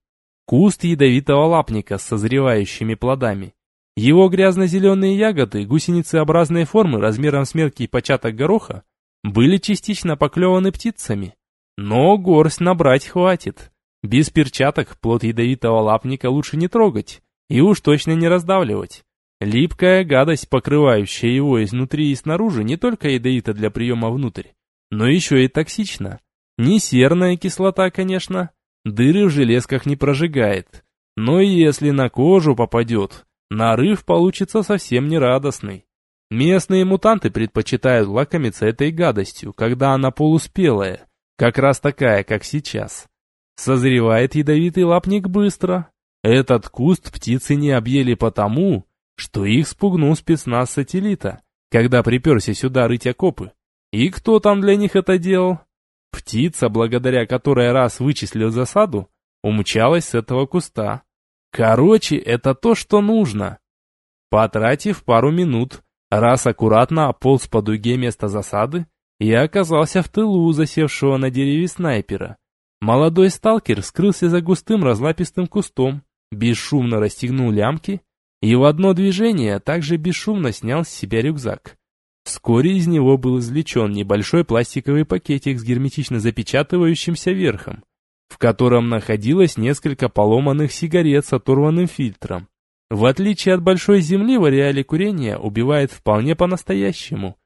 Куст ядовитого лапника с созревающими плодами. Его грязно-зеленые ягоды, гусеницеобразной формы размером с мелкий початок гороха, были частично поклеваны птицами. Но горсть набрать хватит. Без перчаток плод ядовитого лапника лучше не трогать, и уж точно не раздавливать. Липкая гадость, покрывающая его изнутри и снаружи, не только ядовита для приема внутрь, но еще и токсична. Не серная кислота, конечно, дыры в железках не прожигает, но если на кожу попадет, нарыв получится совсем нерадостный. Местные мутанты предпочитают лакомиться этой гадостью, когда она полуспелая, как раз такая, как сейчас. Созревает ядовитый лапник быстро, этот куст птицы не объели потому, что их спугнул спецназ сателлита, когда приперся сюда рыть окопы. И кто там для них это делал? Птица, благодаря которой раз вычислил засаду, умчалась с этого куста. Короче, это то, что нужно. Потратив пару минут, раз аккуратно ополз по дуге места засады, я оказался в тылу засевшего на дереве снайпера. Молодой сталкер скрылся за густым разлапистым кустом, бесшумно расстегнул лямки и в одно движение также бесшумно снял с себя рюкзак. Вскоре из него был извлечен небольшой пластиковый пакетик с герметично запечатывающимся верхом, в котором находилось несколько поломанных сигарет с оторванным фильтром. В отличие от большой земли, в ареале курения убивает вполне по-настоящему.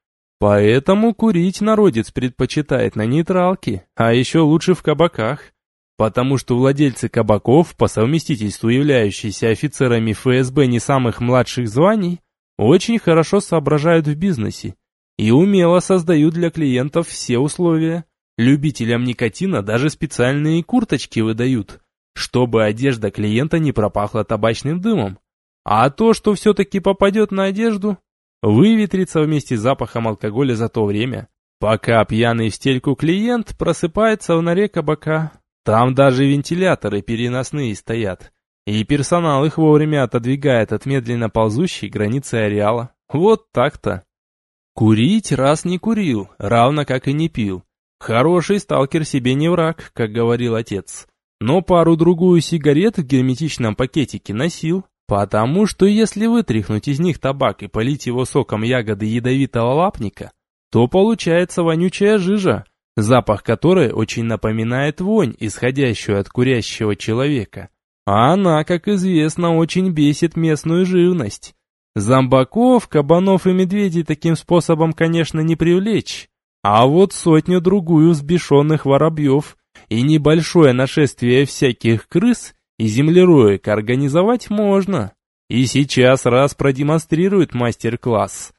Поэтому курить народец предпочитает на нейтралке, а еще лучше в кабаках потому что владельцы кабаков, по совместительству являющиеся офицерами ФСБ не самых младших званий, очень хорошо соображают в бизнесе и умело создают для клиентов все условия. Любителям никотина даже специальные курточки выдают, чтобы одежда клиента не пропахла табачным дымом. А то, что все-таки попадет на одежду, выветрится вместе с запахом алкоголя за то время, пока пьяный в стельку клиент просыпается в норе кабака. Там даже вентиляторы переносные стоят, и персонал их вовремя отодвигает от медленно ползущей границы ареала. Вот так-то. Курить раз не курил, равно как и не пил. Хороший сталкер себе не враг, как говорил отец. Но пару-другую сигарет в герметичном пакетике носил, потому что если вытряхнуть из них табак и полить его соком ягоды ядовитого лапника, то получается вонючая жижа, запах которой очень напоминает вонь, исходящую от курящего человека. А она, как известно, очень бесит местную живность. Зомбаков, кабанов и медведей таким способом, конечно, не привлечь. А вот сотню-другую взбешенных воробьев и небольшое нашествие всяких крыс и землероек организовать можно. И сейчас раз продемонстрирует мастер-класс.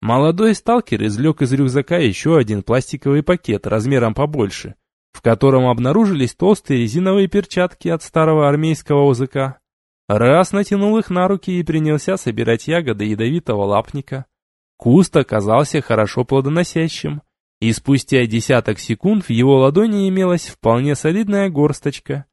Молодой сталкер извлек из рюкзака еще один пластиковый пакет размером побольше. в котором обнаружились толстые резиновые перчатки от старого армейского языка. Раз натянул их на руки и принялся собирать ягоды ядовитого лапника. Куст оказался хорошо плодоносящим, и спустя десяток секунд в его ладони имелась вполне солидная горсточка.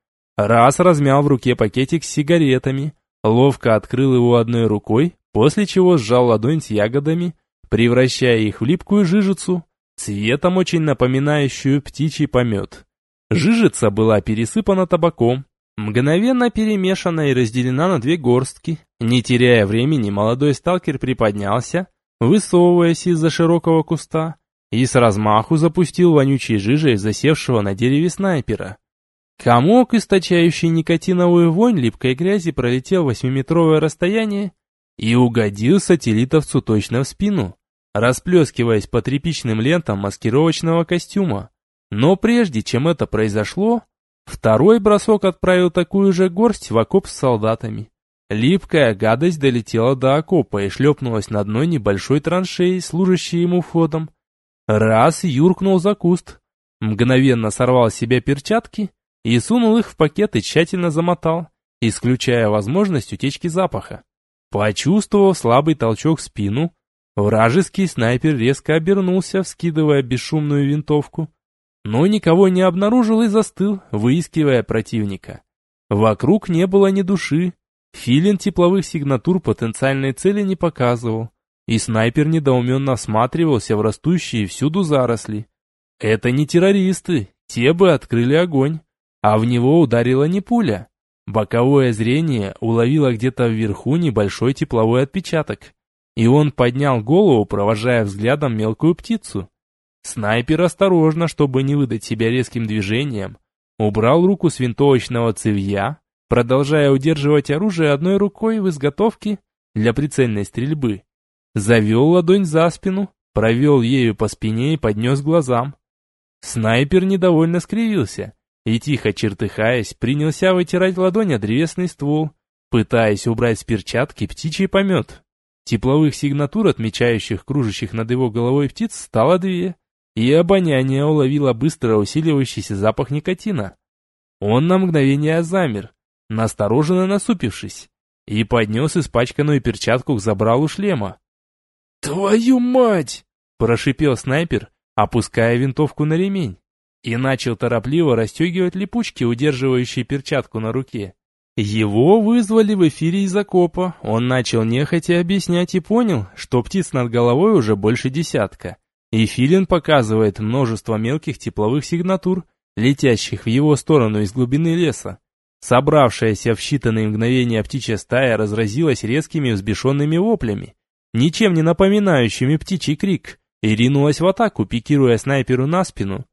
Раз размял в руке пакетик с сигаретами, ловко открыл его одной рукой, после чего сжал ладонь с ягодами, превращая их в липкую жижицу, цветом очень напоминающую птичий помет. Жижица была пересыпана табаком, мгновенно перемешана и разделена на две горстки. Не теряя времени, молодой сталкер приподнялся, высовываясь из-за широкого куста, и с размаху запустил вонючей жижей засевшего на дереве снайпера. Комок, источающий никотиновую вонь липкой грязи, пролетел восьмиметровое расстояние и угодил сателлитовцу точно в спину, расплескиваясь по тряпичным лентам маскировочного костюма. Но прежде чем это произошло, второй бросок отправил такую же горсть в окоп с солдатами. Липкая гадость долетела до окопа и шлепнулась на дно небольшой траншеи, служащей ему входом. Раз юркнул за куст, мгновенно сорвал с себя перчатки и сунул их в пакет и тщательно замотал, исключая возможность утечки запаха. Почувствовав слабый толчок в спину, вражеский снайпер резко обернулся, вскидывая бесшумную винтовку, но никого не обнаружил и застыл, выискивая противника. Вокруг не было ни души, Филин тепловых сигнатур потенциальной цели не показывал, и снайпер недоуменно осматривался в растущие всюду заросли. Это не террористы, те бы открыли огонь, а в него ударила не пуля. Боковое зрение уловило где-то вверху небольшой тепловой отпечаток, и он поднял голову, провожая взглядом мелкую птицу. Снайпер осторожно, чтобы не выдать себя резким движением, убрал руку с винтовочного цевья, продолжая удерживать оружие одной рукой в изготовке для прицельной стрельбы. Завел ладонь за спину, провел ею по спине и поднес глазам. Снайпер недовольно скривился и, тихо чертыхаясь, принялся вытирать ладонь о древесный ствол, пытаясь убрать с перчатки птичий помет. Тепловых сигнатур, отмечающих кружащих над его головой птиц, стало две, и обоняние уловило быстро усиливающийся запах никотина. Он на мгновение замер, настороженно насупившись, и поднес испачканную перчатку к забралу шлема. «Твою мать!» – прошипел снайпер, опуская винтовку на ремень, и начал торопливо расстегивать липучки, удерживающие перчатку на руке. Его вызвали в эфире из окопа, он начал нехотя объяснять и понял, что птиц над головой уже больше десятка, и Филин показывает множество мелких тепловых сигнатур, летящих в его сторону из глубины леса. Собравшаяся в считанные мгновения птичья стая разразилась резкими взбешенными воплями, ничем не напоминающими птичий крик, и ринулась в атаку, пикируя снайперу на спину.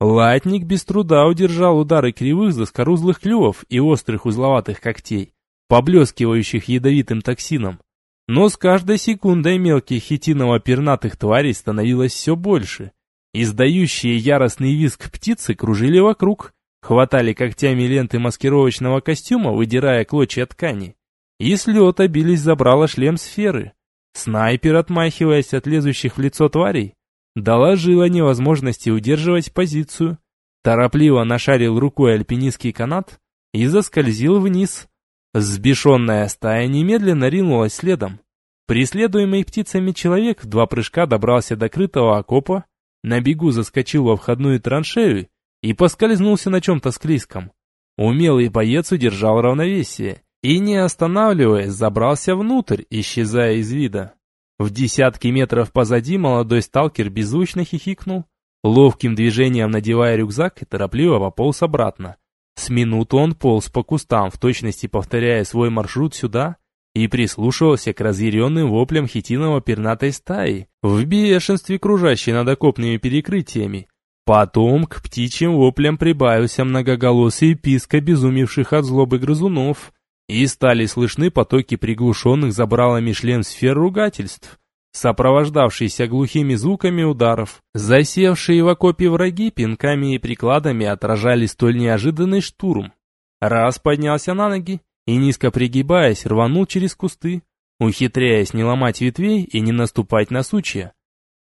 Латник без труда удержал удары кривых заскорузлых клювов и острых узловатых когтей, поблескивающих ядовитым токсином. Но с каждой секундой мелких хитиново-пернатых тварей становилось все больше. Издающие яростный визг птицы кружили вокруг, хватали когтями ленты маскировочного костюма, выдирая клочья ткани. И с лета бились забрало шлем сферы. Снайпер, отмахиваясь от лезущих в лицо тварей, доложил о невозможности удерживать позицию, торопливо нашарил рукой альпинистский канат и заскользил вниз. Сбешенная стая немедленно ринулась следом. Преследуемый птицами человек в два прыжка добрался до крытого окопа, на бегу заскочил во входную траншею и поскользнулся на чем-то склизком. Умелый боец удержал равновесие и, не останавливаясь, забрался внутрь, исчезая из вида. В десятки метров позади молодой сталкер беззвучно хихикнул, ловким движением надевая рюкзак и торопливо пополз обратно. С минуту он полз по кустам, в точности повторяя свой маршрут сюда, и прислушивался к разъяренным воплям хитиного пернатой стаи, в бешенстве кружащей над окопными перекрытиями, Потом к птичьим воплям прибавился многоголосый писк обезумевших от злобы грызунов, и стали слышны потоки приглушенных забралами шлем сфер ругательств, сопровождавшиеся глухими звуками ударов. Засевшие в окопе враги пинками и прикладами отражали столь неожиданный штурм. Раз поднялся на ноги и, низко пригибаясь, рванул через кусты, ухитряясь не ломать ветвей и не наступать на сучья.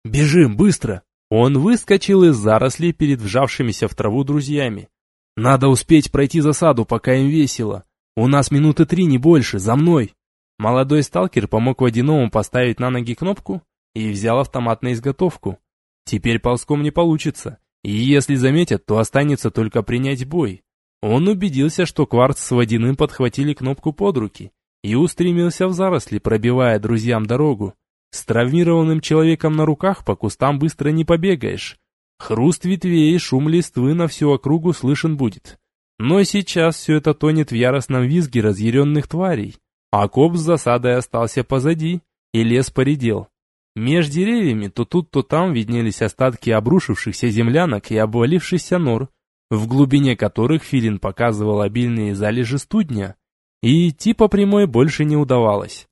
«Бежим, быстро!» Он выскочил из зарослей перед вжавшимися в траву друзьями. «Надо успеть пройти засаду, пока им весело. У нас минуты три, не больше, за мной!» Молодой сталкер помог водяному поставить на ноги кнопку и взял автомат на изготовку. Теперь ползком не получится, и если заметят, то останется только принять бой. Он убедился, что кварц с водяным подхватили кнопку под руки и устремился в заросли, пробивая друзьям дорогу. С травмированным человеком на руках по кустам быстро не побегаешь. Хруст ветвей и шум листвы на всю округу слышен будет. Но сейчас все это тонет в яростном визге разъяренных тварей. А коп с засадой остался позади, и лес поредел. Меж деревьями то тут, то там виднелись остатки обрушившихся землянок и обвалившихся нор, в глубине которых Филин показывал обильные залежи студня, и идти по прямой больше не удавалось.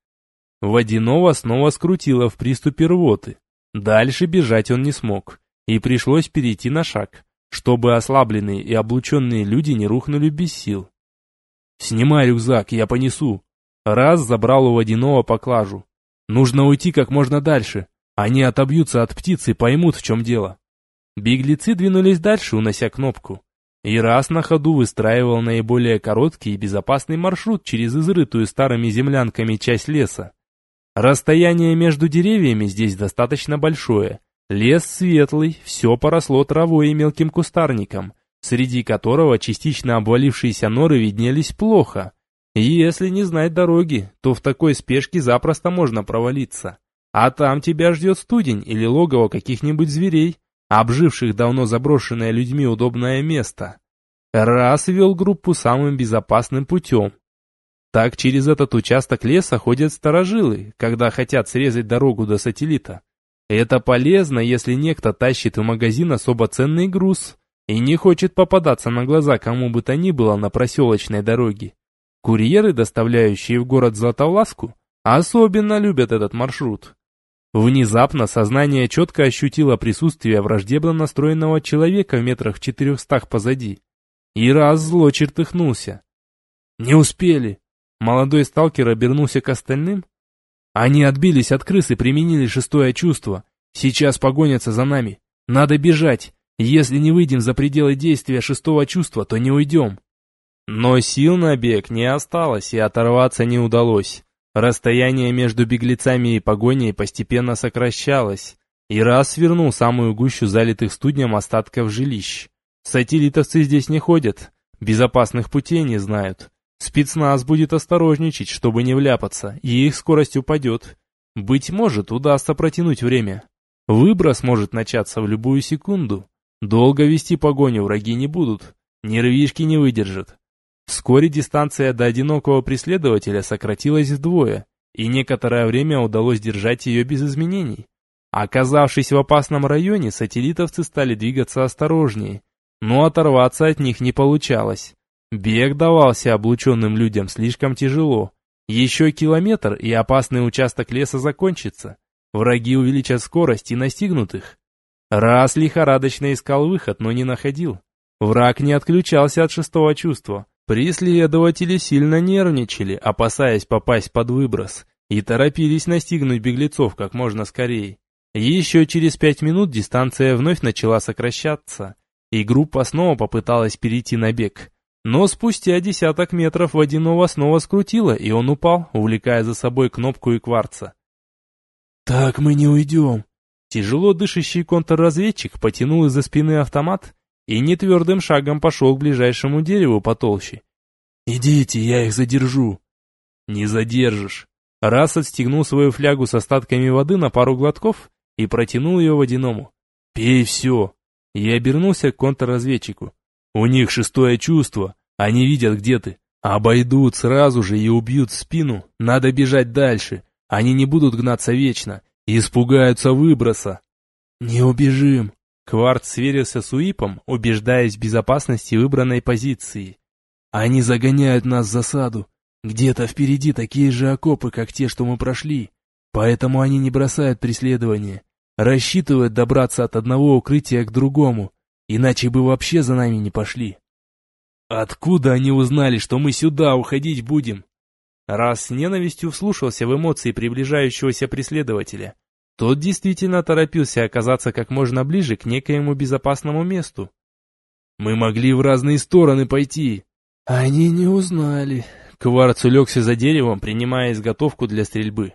Водяного снова скрутило в приступе рвоты. Дальше бежать он не смог, и пришлось перейти на шаг, чтобы ослабленные и облученные люди не рухнули без сил. «Снимай рюкзак, я понесу», Раз забрал у водяного поклажу. Нужно уйти как можно дальше. Они отобьются от птицы и поймут, в чем дело. Беглецы двинулись дальше, унося кнопку. И раз на ходу выстраивал наиболее короткий и безопасный маршрут через изрытую старыми землянками часть леса. Расстояние между деревьями здесь достаточно большое. Лес светлый, все поросло травой и мелким кустарником, среди которого частично обвалившиеся норы виднелись плохо, и если не знать дороги, то в такой спешке запросто можно провалиться. А там тебя ждет студень или логово каких-нибудь зверей, обживших давно заброшенное людьми удобное место. Раз вел группу самым безопасным путем. Так через этот участок леса ходят сторожилы, когда хотят срезать дорогу до сателлита. Это полезно, если некто тащит в магазин особо ценный груз и не хочет попадаться на глаза кому бы то ни было на проселочной дороге. Курьеры, доставляющие в город Златовласку, особенно любят этот маршрут. Внезапно сознание четко ощутило присутствие враждебно настроенного человека в метрах четырехстах позади. И раз зло чертыхнулся. «Не успели!» Молодой сталкер обернулся к остальным. «Они отбились от крыс и применили шестое чувство. Сейчас погонятся за нами. Надо бежать. Если не выйдем за пределы действия шестого чувства, то не уйдем». Но сил на бег не осталось и оторваться не удалось. Расстояние между беглецами и погоней постепенно сокращалось, и раз свернул самую гущу залитых студнем остатков жилищ. Сателлитовцы здесь не ходят, безопасных путей не знают. Спецназ будет осторожничать, чтобы не вляпаться, и их скорость упадет. Быть может, удастся протянуть время. Выброс может начаться в любую секунду. Долго вести погоню враги не будут, нервишки не выдержат. Вскоре дистанция до одинокого преследователя сократилась вдвое, и некоторое время удалось держать ее без изменений. Оказавшись в опасном районе, сателлитовцы стали двигаться осторожнее, но оторваться от них не получалось. Бег давался облученным людям слишком тяжело. Еще километр, и опасный участок леса закончится. Враги увеличат скорость и настигнут их. Раз лихорадочно искал выход, но не находил. Враг не отключался от шестого чувства. Преследователи сильно нервничали, опасаясь попасть под выброс, и торопились настигнуть беглецов как можно скорее. Еще через пять минут дистанция вновь начала сокращаться, и группа снова попыталась перейти на бег. Но спустя десяток метров водяного снова скрутило, и он упал, увлекая за собой кнопку и кварца. «Так мы не уйдем!» Тяжело дышащий контрразведчик потянул из-за спины автомат и нетвердым шагом пошел к ближайшему дереву потолще. «Идите, я их задержу». «Не задержишь». Раз отстегнул свою флягу с остатками воды на пару глотков и протянул ее водяному. «Пей все». Я обернулся к контрразведчику. «У них шестое чувство, они видят, где ты. Обойдут сразу же и убьют спину. Надо бежать дальше. Они не будут гнаться вечно. Испугаются выброса». «Не убежим», Кварт сверился с Уипом, убеждаясь в безопасности выбранной позиции. «Они загоняют нас в засаду. Где-то впереди такие же окопы, как те, что мы прошли. Поэтому они не бросают преследование. Рассчитывают добраться от одного укрытия к другому, иначе бы вообще за нами не пошли». «Откуда они узнали, что мы сюда уходить будем?» Раз с ненавистью вслушался в эмоции приближающегося преследователя. Тот действительно торопился оказаться как можно ближе к некоему безопасному месту. «Мы могли в разные стороны пойти». «Они не узнали». Кварц улегся за деревом, принимая изготовку для стрельбы.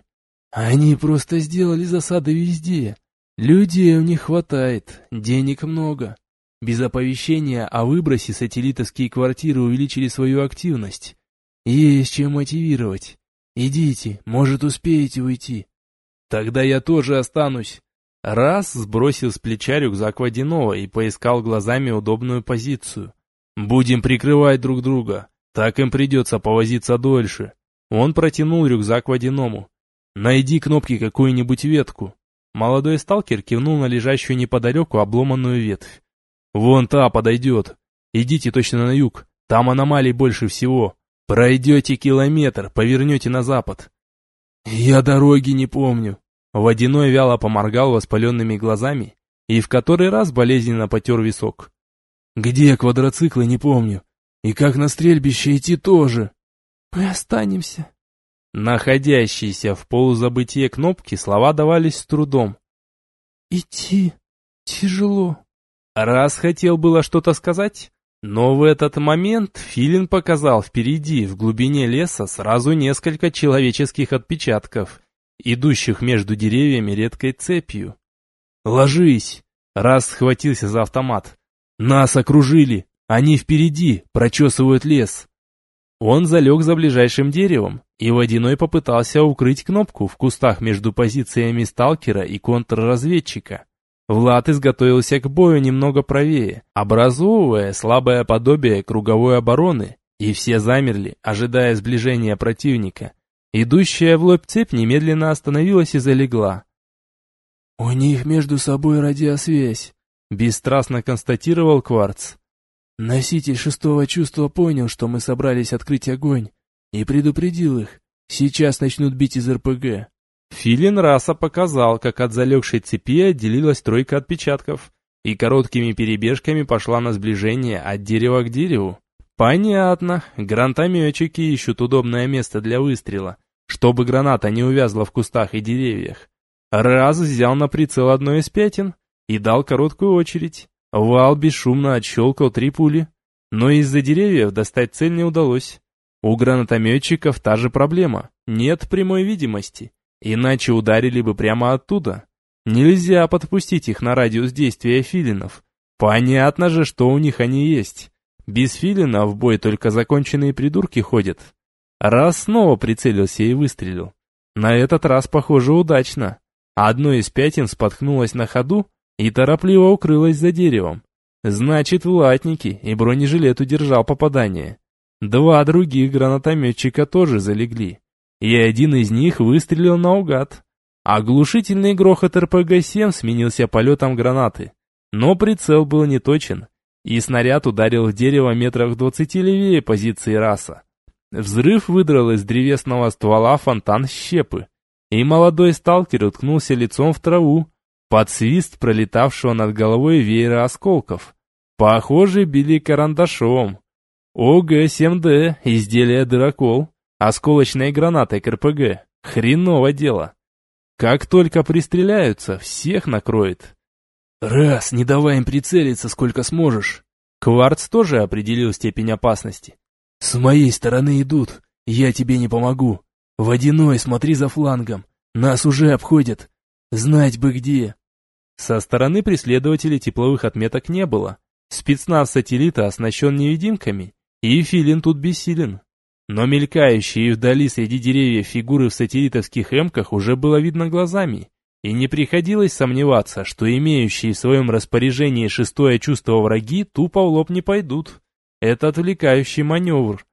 «Они просто сделали засады везде. Людей у них хватает, денег много. Без оповещения о выбросе сателлитовские квартиры увеличили свою активность. Есть чем мотивировать. Идите, может, успеете уйти. Тогда я тоже останусь. Раз сбросил с плеча рюкзак водяного и поискал глазами удобную позицию. Будем прикрывать друг друга. Так им придется повозиться дольше. Он протянул рюкзак водяному. Найди кнопки какую-нибудь ветку. Молодой сталкер кивнул на лежащую неподалеку обломанную ветвь. «Вон та подойдет. Идите точно на юг, там аномалий больше всего. Пройдете километр, повернете на запад». «Я дороги не помню». Водяной вяло поморгал воспаленными глазами и в который раз болезненно потер висок. «Где квадроциклы, не помню. И как на стрельбище идти тоже». «Мы останемся». Находящиеся в полузабытие кнопки слова давались с трудом. «Идти тяжело». Раз хотел было что-то сказать, но в этот момент Филин показал впереди, в глубине леса, сразу несколько человеческих отпечатков, идущих между деревьями редкой цепью. «Ложись!» Раз схватился за автомат. «Нас окружили! Они впереди, прочесывают лес!» Он залег за ближайшим деревом, и Водяной попытался укрыть кнопку в кустах между позициями сталкера и контрразведчика. Влад изготовился к бою немного правее, образовывая слабое подобие круговой обороны, и все замерли, ожидая сближения противника. Идущая в лоб цепь немедленно остановилась и залегла. «У них между собой радиосвязь», — бесстрастно констатировал Кварц. «Носитель шестого чувства понял, что мы собрались открыть огонь, и предупредил их. Сейчас начнут бить из РПГ. Филин раса показал, как от залегшей цепи отделилась тройка отпечатков и короткими перебежками пошла на сближение от дерева к дереву. Понятно, гранатометчики ищут удобное место для выстрела, чтобы граната не увязла в кустах и деревьях. Раз взял на прицел одно из пятен и дал короткую очередь. Вал бесшумно отщелкал три пули, но из-за деревьев достать цель не удалось. У гранатометчиков та же проблема, нет прямой видимости. Иначе ударили бы прямо оттуда. Нельзя подпустить их на радиус действия филинов. Понятно же, что у них они есть. Без филина в бой только законченные придурки ходят. Раз снова прицелился и выстрелил. На этот раз, похоже, удачно. Одно из пятен споткнулось на ходу и торопливо укрылось за деревом. Значит, в латнике и бронежилет удержал попадание. Два других гранатометчика тоже залегли и один из них выстрелил наугад. Оглушительный грохот РПГ-7 сменился полетом гранаты, но прицел был неточен, и снаряд ударил в дерево метрах двадцати левее позиции раса. Взрыв выдрал из древесного ствола фонтан щепы, и молодой сталкер уткнулся лицом в траву, под свист пролетавшего над головой веера осколков. Похоже, били карандашом. ОГ-7Д, изделие дырокол. Осколочной гранатой к РПГ. Хреново дело. Как только пристреляются, всех накроет. Раз, не давай им прицелиться, сколько сможешь. Кварц тоже определил степень опасности. С моей стороны идут, я тебе не помогу. Водяной, смотри за флангом. Нас уже обходят. Знать бы где. Со стороны преследователей тепловых отметок не было. Спецназ сателлита оснащен невидимками, и Филин тут бессилен. Но мелькающие вдали среди деревьев фигуры в сателлитовских эмках уже было видно глазами, и не приходилось сомневаться, что имеющие в своем распоряжении шестое чувство враги тупо в лоб не пойдут. Это отвлекающий маневр.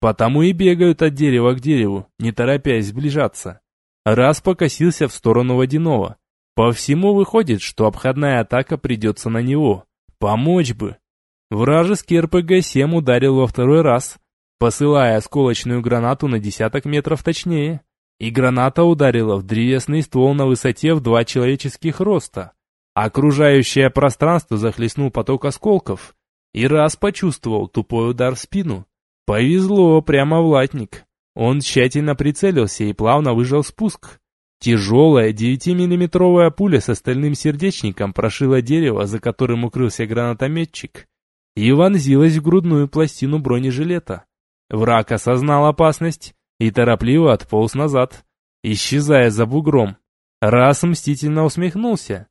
Потому и бегают от дерева к дереву, не торопясь сближаться. Раз покосился в сторону водяного. По всему выходит, что обходная атака придется на него. Помочь бы. Вражеский РПГ-7 ударил во второй раз, посылая осколочную гранату на десяток метров точнее. И граната ударила в древесный ствол на высоте в два человеческих роста. Окружающее пространство захлестнул поток осколков. И раз почувствовал тупой удар в спину. Повезло прямо в латник. Он тщательно прицелился и плавно выжал спуск. Тяжелая 9-миллиметровая пуля с остальным сердечником прошила дерево, за которым укрылся гранатометчик, и вонзилась в грудную пластину бронежилета. Враг осознал опасность и торопливо отполз назад, исчезая за бугром. Раз мстительно усмехнулся.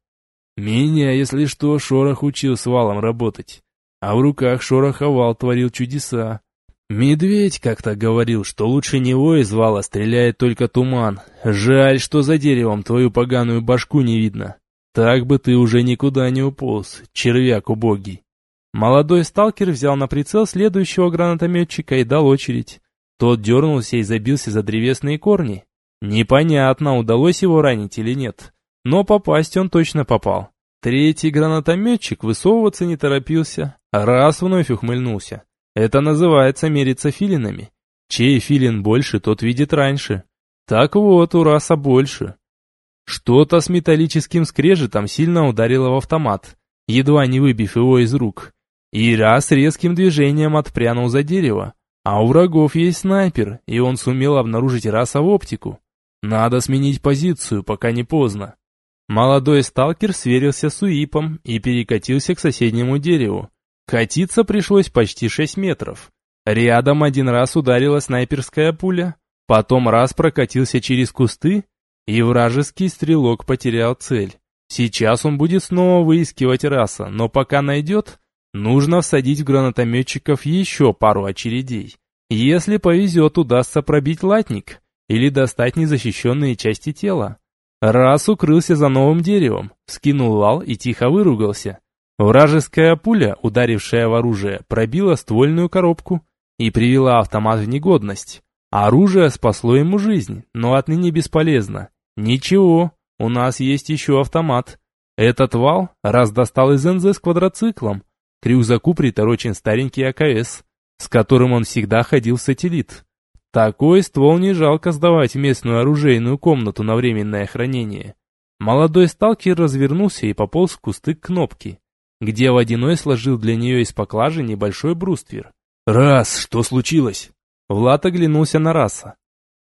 Меня, если что, Шорох учил с валом работать, а в руках Шороха вал творил чудеса. Медведь как-то говорил, что лучше него из вала стреляет только туман. Жаль, что за деревом твою поганую башку не видно. Так бы ты уже никуда не уполз, червяк убогий. Молодой сталкер взял на прицел следующего гранатометчика и дал очередь. Тот дернулся и забился за древесные корни. Непонятно, удалось его ранить или нет, но попасть он точно попал. Третий гранатометчик высовываться не торопился, раз вновь ухмыльнулся. Это называется мериться филинами. Чей филин больше, тот видит раньше. Так вот, у раса больше. Что-то с металлическим скрежетом сильно ударило в автомат, едва не выбив его из рук. И раз резким движением отпрянул за дерево. А у врагов есть снайпер, и он сумел обнаружить раса в оптику. Надо сменить позицию, пока не поздно. Молодой сталкер сверился с УИПом и перекатился к соседнему дереву. Катиться пришлось почти 6 метров. Рядом один раз ударила снайперская пуля, потом раз прокатился через кусты, и вражеский стрелок потерял цель. Сейчас он будет снова выискивать раса, но пока найдет, нужно всадить в гранатометчиков еще пару очередей. Если повезет, удастся пробить латник или достать незащищенные части тела. Раз укрылся за новым деревом, скинул вал и тихо выругался. Вражеская пуля, ударившая в оружие, пробила ствольную коробку и привела автомат в негодность. Оружие спасло ему жизнь, но отныне бесполезно. Ничего, у нас есть еще автомат. Этот вал раз достал из НЗ с квадроциклом. К рюкзаку приторочен старенький АКС, с которым он всегда ходил в сателлит. Такой ствол не жалко сдавать в местную оружейную комнату на временное хранение. Молодой сталкер развернулся и пополз в кусты к кнопке где Водяной сложил для нее из поклажи небольшой бруствер. «Раз, что случилось?» Влад оглянулся на Раса.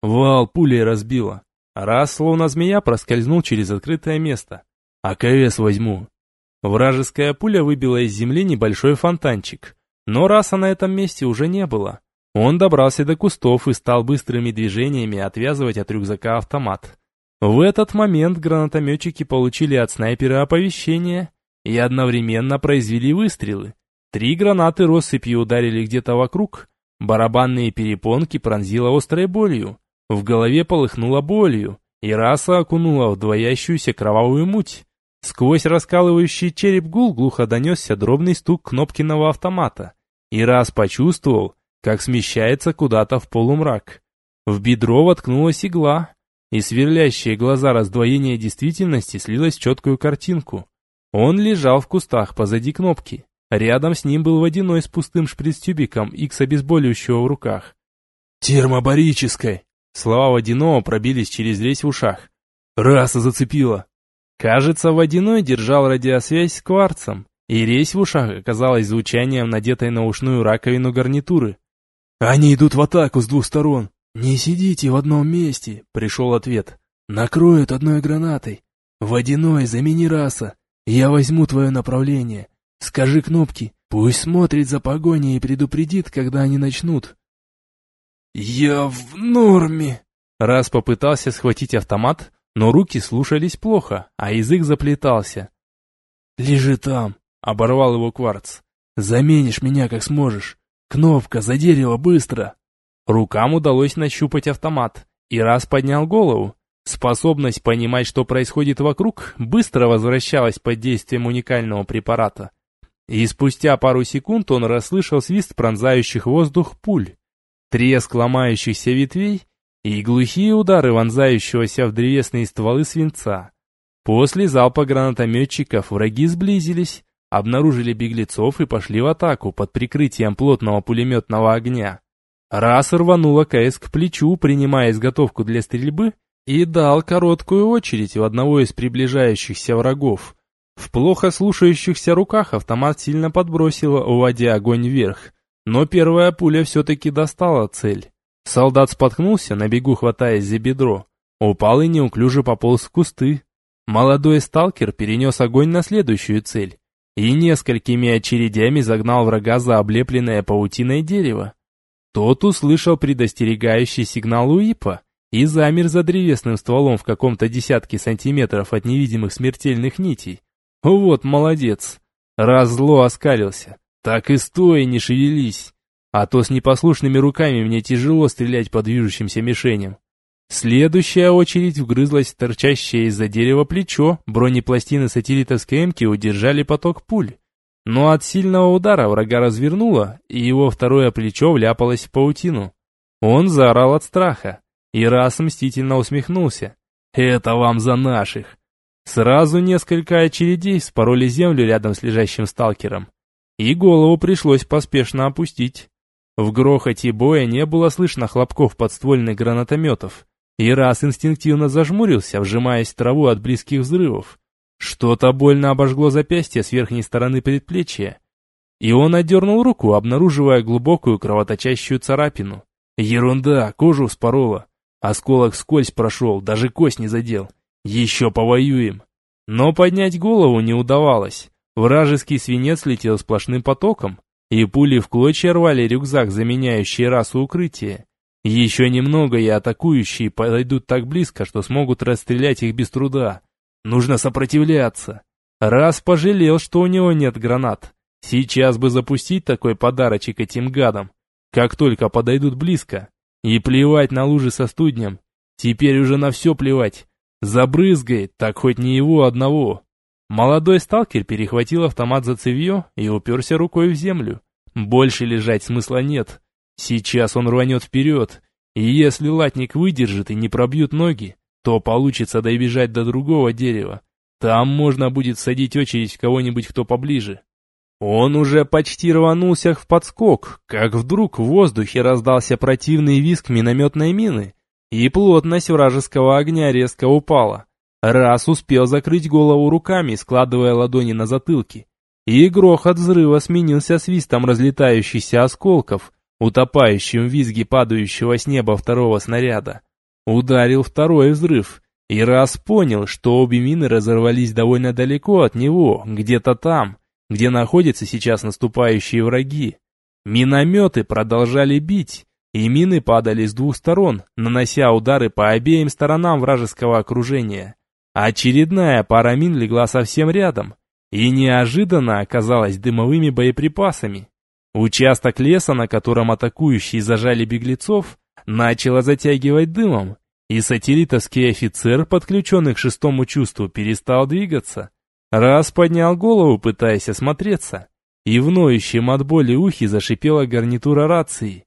Вал пулей разбила. Раз, словно змея, проскользнул через открытое место. АКС возьму. Вражеская пуля выбила из земли небольшой фонтанчик. Но Раса на этом месте уже не было. Он добрался до кустов и стал быстрыми движениями отвязывать от рюкзака автомат. В этот момент гранатометчики получили от снайпера оповещение и одновременно произвели выстрелы. Три гранаты россыпью ударили где-то вокруг, барабанные перепонки пронзило острой болью, в голове полыхнуло болью, и раса окунула в двоящуюся кровавую муть. Сквозь раскалывающий череп гул глухо донесся дробный стук кнопкиного автомата, и раз почувствовал, как смещается куда-то в полумрак. В бедро воткнулась игла, и сверлящие глаза раздвоения действительности слилось в четкую картинку. Он лежал в кустах позади кнопки. Рядом с ним был водяной с пустым шприц-тюбиком Икс обезболивающего в руках. «Термобарической!» Слова водяного пробились через резь в ушах. «Раса зацепила!» Кажется, водяной держал радиосвязь с кварцем, и резь в ушах оказалась звучанием надетой на ушную раковину гарнитуры. «Они идут в атаку с двух сторон!» «Не сидите в одном месте!» — пришел ответ. «Накроют одной гранатой!» «Водяной, замени раса!» Я возьму твое направление. Скажи кнопки, пусть смотрит за погоней и предупредит, когда они начнут. Я в норме. Раз попытался схватить автомат, но руки слушались плохо, а язык заплетался. Лежи там, оборвал его кварц. Заменишь меня как сможешь. Кнопка за дерево быстро. Рукам удалось нащупать автомат, и раз поднял голову, Способность понимать, что происходит вокруг, быстро возвращалась под действием уникального препарата. И спустя пару секунд он расслышал свист пронзающих воздух пуль, треск ломающихся ветвей и глухие удары вонзающегося в древесные стволы свинца. После залпа гранатометчиков враги сблизились, обнаружили беглецов и пошли в атаку под прикрытием плотного пулеметного огня. Раз рванула КС к плечу, принимая изготовку для стрельбы, и дал короткую очередь в одного из приближающихся врагов. В плохо слушающихся руках автомат сильно подбросило, уводя огонь вверх, но первая пуля все-таки достала цель. Солдат споткнулся, на бегу хватаясь за бедро. упал и неуклюже пополз в кусты. Молодой сталкер перенес огонь на следующую цель и несколькими очередями загнал врага за облепленное паутиной дерево. Тот услышал предостерегающий сигнал Уипа и замер за древесным стволом в каком-то десятке сантиметров от невидимых смертельных нитей. Вот молодец. Раз зло оскалился, так и стой, не шевелись. А то с непослушными руками мне тяжело стрелять по движущимся мишеням. Следующая очередь вгрызлась в торчащее из-за дерева плечо, бронепластины сателлитовской эмки удержали поток пуль. Но от сильного удара врага развернуло, и его второе плечо вляпалось в паутину. Он заорал от страха и раз мстительно усмехнулся. «Это вам за наших!» Сразу несколько очередей спороли землю рядом с лежащим сталкером, и голову пришлось поспешно опустить. В грохоте боя не было слышно хлопков подствольных гранатометов, и раз инстинктивно зажмурился, вжимаясь в траву от близких взрывов. Что-то больно обожгло запястье с верхней стороны предплечья, и он отдернул руку, обнаруживая глубокую кровоточащую царапину. Ерунда, кожу вспорола. Осколок скользь прошел, даже кость не задел. Еще повоюем. Но поднять голову не удавалось. Вражеский свинец летел сплошным потоком, и пули в клочья рвали рюкзак, заменяющий расу укрытия. Еще немного, и атакующие подойдут так близко, что смогут расстрелять их без труда. Нужно сопротивляться. Раз пожалел, что у него нет гранат. Сейчас бы запустить такой подарочек этим гадам, как только подойдут близко. И плевать на лужи со студнем. Теперь уже на все плевать. Забрызгает, так хоть не его одного. Молодой сталкер перехватил автомат за цевье и уперся рукой в землю. Больше лежать смысла нет. Сейчас он рванет вперед. И если латник выдержит и не пробьют ноги, то получится добежать до другого дерева. Там можно будет садить очередь кого-нибудь, кто поближе. Он уже почти рванулся в подскок, как вдруг в воздухе раздался противный визг минометной мины, и плотность вражеского огня резко упала. Раз успел закрыть голову руками, складывая ладони на затылке, и грохот взрыва сменился свистом разлетающихся осколков, утопающим в визге падающего с неба второго снаряда. Ударил второй взрыв, и раз понял, что обе мины разорвались довольно далеко от него, где-то там, где находятся сейчас наступающие враги. Минометы продолжали бить, и мины падали с двух сторон, нанося удары по обеим сторонам вражеского окружения. Очередная пара мин легла совсем рядом, и неожиданно оказалась дымовыми боеприпасами. Участок леса, на котором атакующие зажали беглецов, начало затягивать дымом, и сателлитовский офицер, подключенный к шестому чувству, перестал двигаться. Раз поднял голову, пытаясь осмотреться, и в ноющем от боли ухе зашипела гарнитура рации.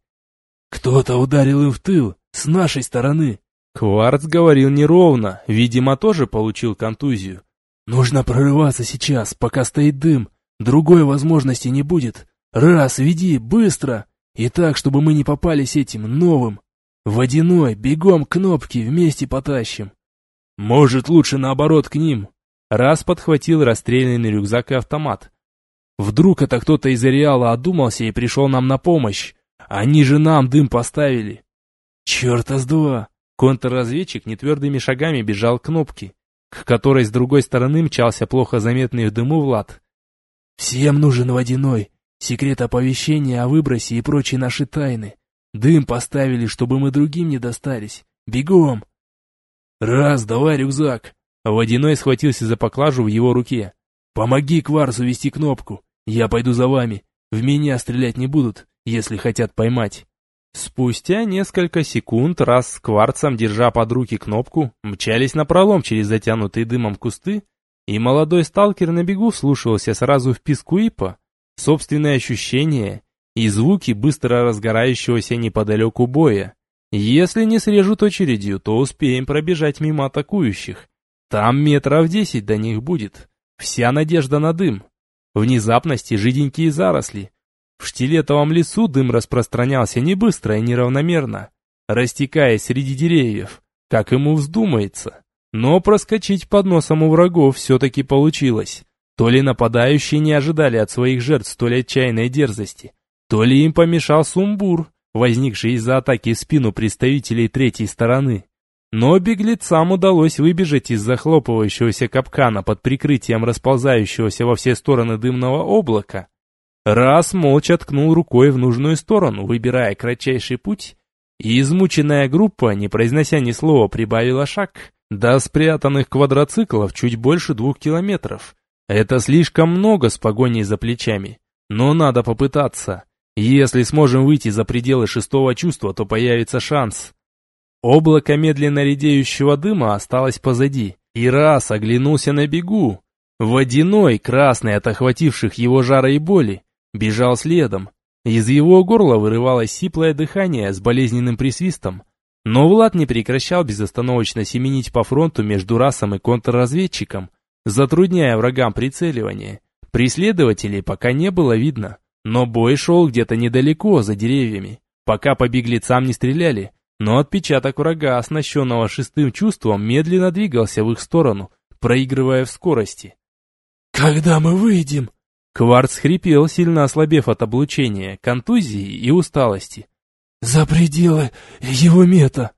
«Кто-то ударил им в тыл, с нашей стороны!» Кварц говорил неровно, видимо, тоже получил контузию. «Нужно прорываться сейчас, пока стоит дым. Другой возможности не будет. Раз, веди, быстро! И так, чтобы мы не попались этим новым. Водяной, бегом кнопки, вместе потащим. Может, лучше наоборот к ним, Раз подхватил расстрелянный рюкзак и автомат. Вдруг это кто-то из Ареала одумался и пришел нам на помощь. Они же нам дым поставили. Черта с два. Контрразведчик нетвердыми шагами бежал к кнопке, к которой с другой стороны мчался плохо заметный в дыму Влад. «Всем нужен водяной. Секрет оповещения о выбросе и прочие наши тайны. Дым поставили, чтобы мы другим не достались. Бегом!» «Раз, давай рюкзак!» Водяной схватился за поклажу в его руке. «Помоги Кварцу вести кнопку. Я пойду за вами. В меня стрелять не будут, если хотят поймать». Спустя несколько секунд, раз с Кварцем, держа под руки кнопку, мчались на пролом через затянутые дымом кусты, и молодой сталкер на бегу слушался сразу в писку ипа, собственные ощущения и звуки быстро разгорающегося неподалеку боя. Если не срежут очередью, то успеем пробежать мимо атакующих. Там метров десять до них будет. Вся надежда на дым. Внезапности жиденькие заросли. В штилетовом лесу дым распространялся не быстро и неравномерно, растекаясь среди деревьев, как ему вздумается. Но проскочить под носом у врагов все-таки получилось. То ли нападающие не ожидали от своих жертв столь отчаянной дерзости, то ли им помешал сумбур, возникший из-за атаки в спину представителей третьей стороны. Но беглецам удалось выбежать из захлопывающегося капкана под прикрытием расползающегося во все стороны дымного облака. Раз молча ткнул рукой в нужную сторону, выбирая кратчайший путь, и измученная группа, не произнося ни слова, прибавила шаг. До спрятанных квадроциклов чуть больше двух километров. Это слишком много с погоней за плечами. Но надо попытаться. Если сможем выйти за пределы шестого чувства, то появится шанс. Облако медленно редеющего дыма осталось позади, и раз оглянулся на бегу. Водяной, красный от охвативших его жара и боли, бежал следом. Из его горла вырывалось сиплое дыхание с болезненным присвистом. Но Влад не прекращал безостановочно семенить по фронту между расом и контрразведчиком, затрудняя врагам прицеливание. Преследователей пока не было видно, но бой шел где-то недалеко, за деревьями. Пока по беглецам не стреляли, но отпечаток врага, оснащенного шестым чувством, медленно двигался в их сторону, проигрывая в скорости. «Когда мы выйдем?» Кварц хрипел, сильно ослабев от облучения, контузии и усталости. «За пределы его мета!»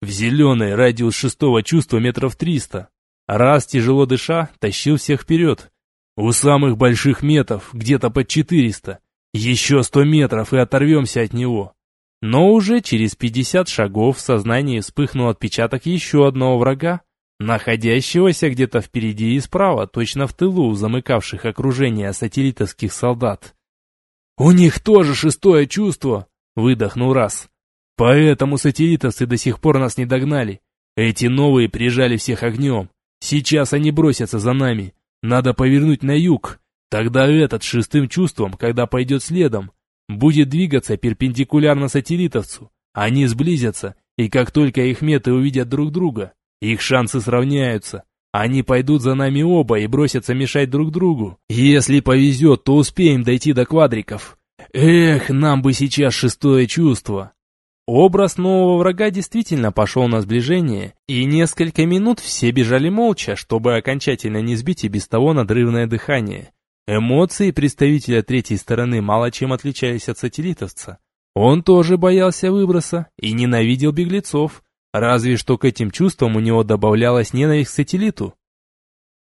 В зеленый радиус шестого чувства метров триста. Раз, тяжело дыша, тащил всех вперед. У самых больших метов, где-то под четыреста. Еще сто метров и оторвемся от него. Но уже через 50 шагов в сознании вспыхнул отпечаток еще одного врага, находящегося где-то впереди и справа, точно в тылу замыкавших окружение сателлитовских солдат. «У них тоже шестое чувство!» — выдохнул раз. «Поэтому сателлитовцы до сих пор нас не догнали. Эти новые прижали всех огнем. Сейчас они бросятся за нами. Надо повернуть на юг. Тогда этот шестым чувством, когда пойдет следом, будет двигаться перпендикулярно сателлитовцу. Они сблизятся, и как только их меты увидят друг друга, их шансы сравняются. Они пойдут за нами оба и бросятся мешать друг другу. Если повезет, то успеем дойти до квадриков. Эх, нам бы сейчас шестое чувство. Образ нового врага действительно пошел на сближение, и несколько минут все бежали молча, чтобы окончательно не сбить и без того надрывное дыхание. Эмоции представителя третьей стороны мало чем отличались от сателлитовца. Он тоже боялся выброса и ненавидел беглецов, разве что к этим чувствам у него добавлялась ненависть к сателлиту.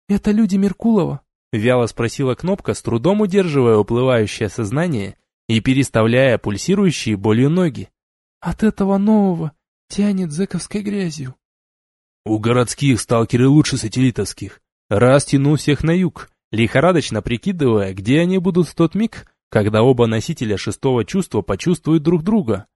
«Это люди Меркулова?» — вяло спросила Кнопка, с трудом удерживая уплывающее сознание и переставляя пульсирующие болью ноги. «От этого нового тянет зэковской грязью». «У городских сталкеры лучше сателлитовских. Раз тянул всех на юг, лихорадочно прикидывая, где они будут в тот миг, когда оба носителя шестого чувства почувствуют друг друга.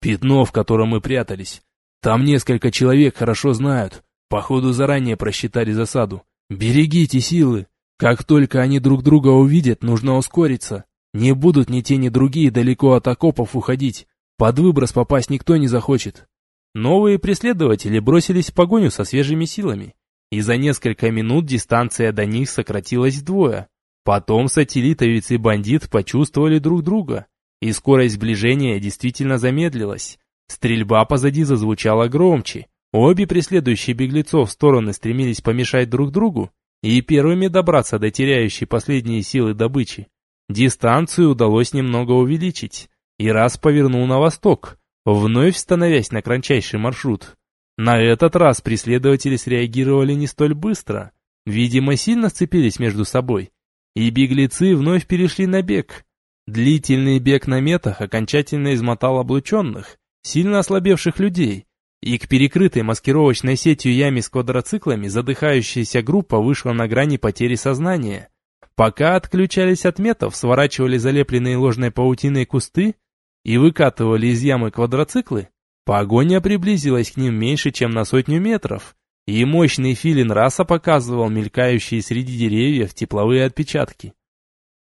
Пятно, в котором мы прятались. Там несколько человек хорошо знают, походу заранее просчитали засаду. Берегите силы. Как только они друг друга увидят, нужно ускориться. Не будут ни те, ни другие далеко от окопов уходить. Под выброс попасть никто не захочет. Новые преследователи бросились в погоню со свежими силами и за несколько минут дистанция до них сократилась вдвое. Потом сателлитовец и бандит почувствовали друг друга, и скорость сближения действительно замедлилась. Стрельба позади зазвучала громче. Обе преследующие беглецов стороны стремились помешать друг другу и первыми добраться до теряющей последние силы добычи. Дистанцию удалось немного увеличить, и раз повернул на восток, вновь становясь на кратчайший маршрут. На этот раз преследователи среагировали не столь быстро. Видимо, сильно сцепились между собой. И беглецы вновь перешли на бег. Длительный бег на метах окончательно измотал облученных, сильно ослабевших людей. И к перекрытой маскировочной сетью яме с квадроциклами задыхающаяся группа вышла на грани потери сознания. Пока отключались от метов, сворачивали залепленные ложной паутиной кусты и выкатывали из ямы квадроциклы, Погоня приблизилась к ним меньше, чем на сотню метров, и мощный филин раса показывал мелькающие среди деревьев тепловые отпечатки.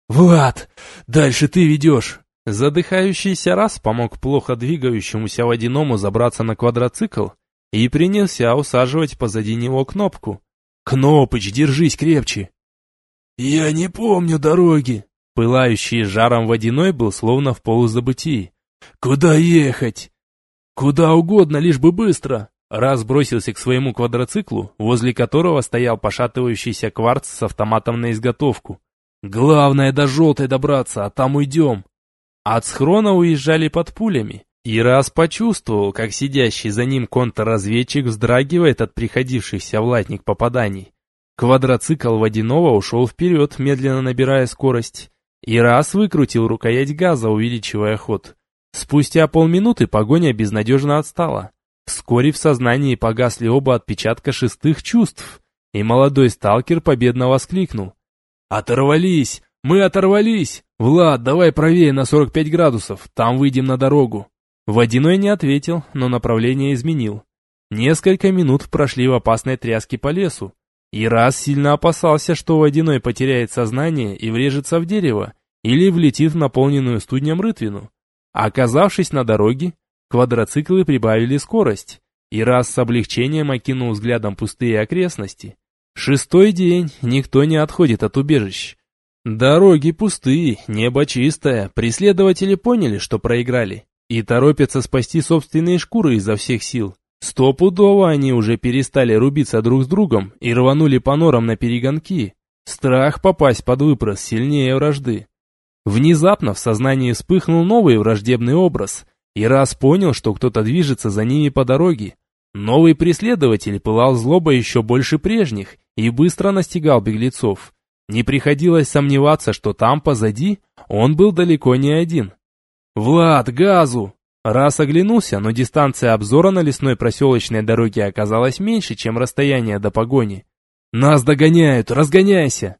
«Влад, дальше ты ведешь!» Задыхающийся раз помог плохо двигающемуся водяному забраться на квадроцикл и принялся усаживать позади него кнопку. «Кнопыч, держись крепче!» «Я не помню дороги!» Пылающий жаром водяной был словно в полузабытии. «Куда ехать?» «Куда угодно, лишь бы быстро!» Раз бросился к своему квадроциклу, возле которого стоял пошатывающийся кварц с автоматом на изготовку. «Главное до желтой добраться, а там уйдем!» От схрона уезжали под пулями, И раз почувствовал, как сидящий за ним контрразведчик вздрагивает от приходившихся в латник попаданий. Квадроцикл водяного ушел вперед, медленно набирая скорость. И раз выкрутил рукоять газа, увеличивая ход. Спустя полминуты погоня безнадежно отстала. Вскоре в сознании погасли оба отпечатка шестых чувств, и молодой сталкер победно воскликнул. «Оторвались! Мы оторвались! Влад, давай правее на 45 градусов, там выйдем на дорогу!» Водяной не ответил, но направление изменил. Несколько минут прошли в опасной тряске по лесу. И раз сильно опасался, что Водяной потеряет сознание и врежется в дерево, или влетит в наполненную студнем рытвину. Оказавшись на дороге, квадроциклы прибавили скорость, и раз с облегчением окинул взглядом пустые окрестности. Шестой день, никто не отходит от убежищ. Дороги пустые, небо чистое, преследователи поняли, что проиграли и торопятся спасти собственные шкуры изо всех сил. Стопудово они уже перестали рубиться друг с другом и рванули по норам на перегонки. Страх попасть под выпрос сильнее вражды. Внезапно в сознании вспыхнул новый враждебный образ, и раз понял, что кто-то движется за ними по дороге. Новый преследователь пылал злобой еще больше прежних и быстро настигал беглецов. Не приходилось сомневаться, что там позади он был далеко не один. «Влад, газу!» Раз оглянулся, но дистанция обзора на лесной проселочной дороге оказалась меньше, чем расстояние до погони. «Нас догоняют! Разгоняйся!»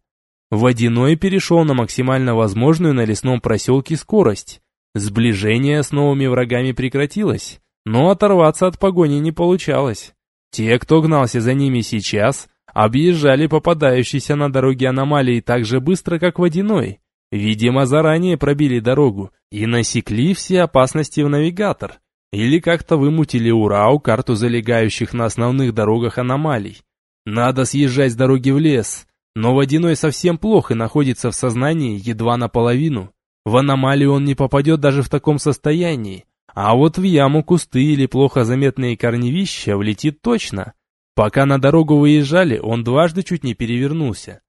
Водяной перешел на максимально возможную на лесном проселке скорость. Сближение с новыми врагами прекратилось, но оторваться от погони не получалось. Те, кто гнался за ними сейчас, объезжали попадающиеся на дороге аномалии так же быстро, как водяной, Видимо, заранее пробили дорогу и насекли все опасности в навигатор. Или как-то вымутили Урау карту залегающих на основных дорогах аномалий. Надо съезжать с дороги в лес, но водяной совсем плохо находится в сознании едва наполовину. В аномалию он не попадет даже в таком состоянии, а вот в яму кусты или плохо заметные корневища влетит точно. Пока на дорогу выезжали, он дважды чуть не перевернулся.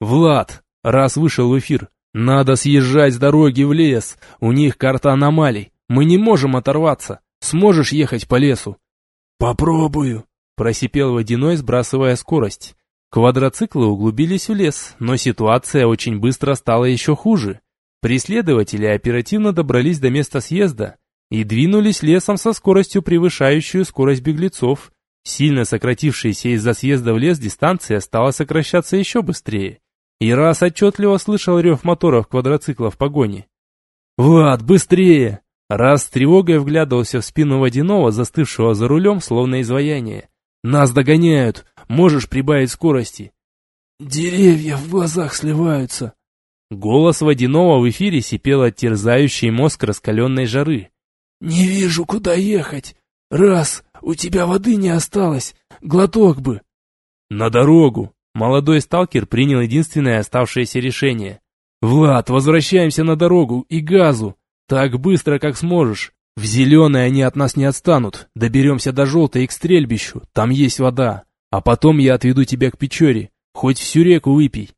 «Влад, Раз вышел в эфир, надо съезжать с дороги в лес, у них карта аномалий, мы не можем оторваться. Сможешь ехать по лесу? Попробую, просипел водяной, сбрасывая скорость. Квадроциклы углубились в лес, но ситуация очень быстро стала еще хуже. Преследователи оперативно добрались до места съезда и двинулись лесом со скоростью, превышающую скорость беглецов. Сильно сократившаяся из-за съезда в лес дистанция стала сокращаться еще быстрее. И раз отчетливо слышал рев моторов квадроцикла в погоне. «Влад, быстрее!» Раз с тревогой вглядывался в спину водяного, застывшего за рулем, словно изваяние. «Нас догоняют! Можешь прибавить скорости!» «Деревья в глазах сливаются!» Голос водяного в эфире сипел от терзающей мозг раскаленной жары. «Не вижу, куда ехать! Раз, у тебя воды не осталось, глоток бы!» «На дорогу!» Молодой сталкер принял единственное оставшееся решение. «Влад, возвращаемся на дорогу и газу! Так быстро, как сможешь! В зеленой они от нас не отстанут. Доберемся до желтой и к стрельбищу, там есть вода. А потом я отведу тебя к Печоре, хоть всю реку выпей».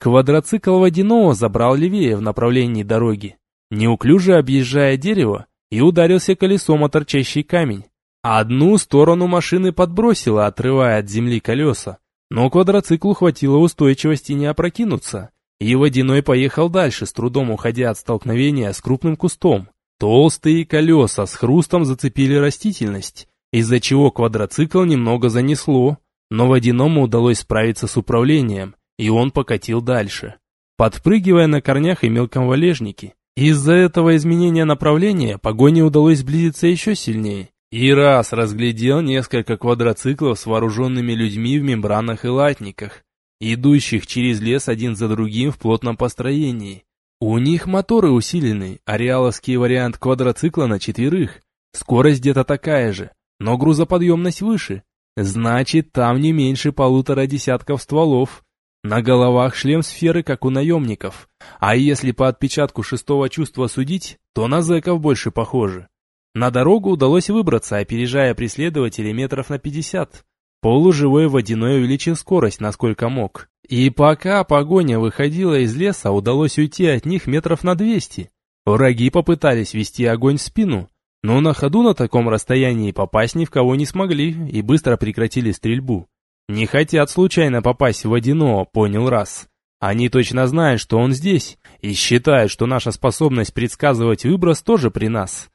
Квадроцикл водяного забрал левее в направлении дороги, неуклюже объезжая дерево, и ударился колесом о торчащий камень. Одну сторону машины подбросило, отрывая от земли колеса, но квадроциклу хватило устойчивости не опрокинуться, и водяной поехал дальше, с трудом уходя от столкновения с крупным кустом. Толстые колеса с хрустом зацепили растительность, из-за чего квадроцикл немного занесло, но водяному удалось справиться с управлением, и он покатил дальше, подпрыгивая на корнях и мелком валежнике. Из-за этого изменения направления погоне удалось сблизиться еще сильнее, и раз разглядел несколько квадроциклов с вооруженными людьми в мембранах и латниках, идущих через лес один за другим в плотном построении. У них моторы усилены, ареаловский вариант квадроцикла на четверых, скорость где-то такая же, но грузоподъемность выше. Значит, там не меньше полутора десятков стволов. На головах шлем сферы, как у наемников. А если по отпечатку шестого чувства судить, то на зэков больше похоже. На дорогу удалось выбраться, опережая преследователей метров на 50. Полуживой водяной увеличил скорость, насколько мог. И пока погоня выходила из леса, удалось уйти от них метров на 200. Враги попытались вести огонь в спину, но на ходу на таком расстоянии попасть ни в кого не смогли и быстро прекратили стрельбу. Не хотят случайно попасть в водяного, понял раз. Они точно знают, что он здесь, и считают, что наша способность предсказывать выброс тоже при нас.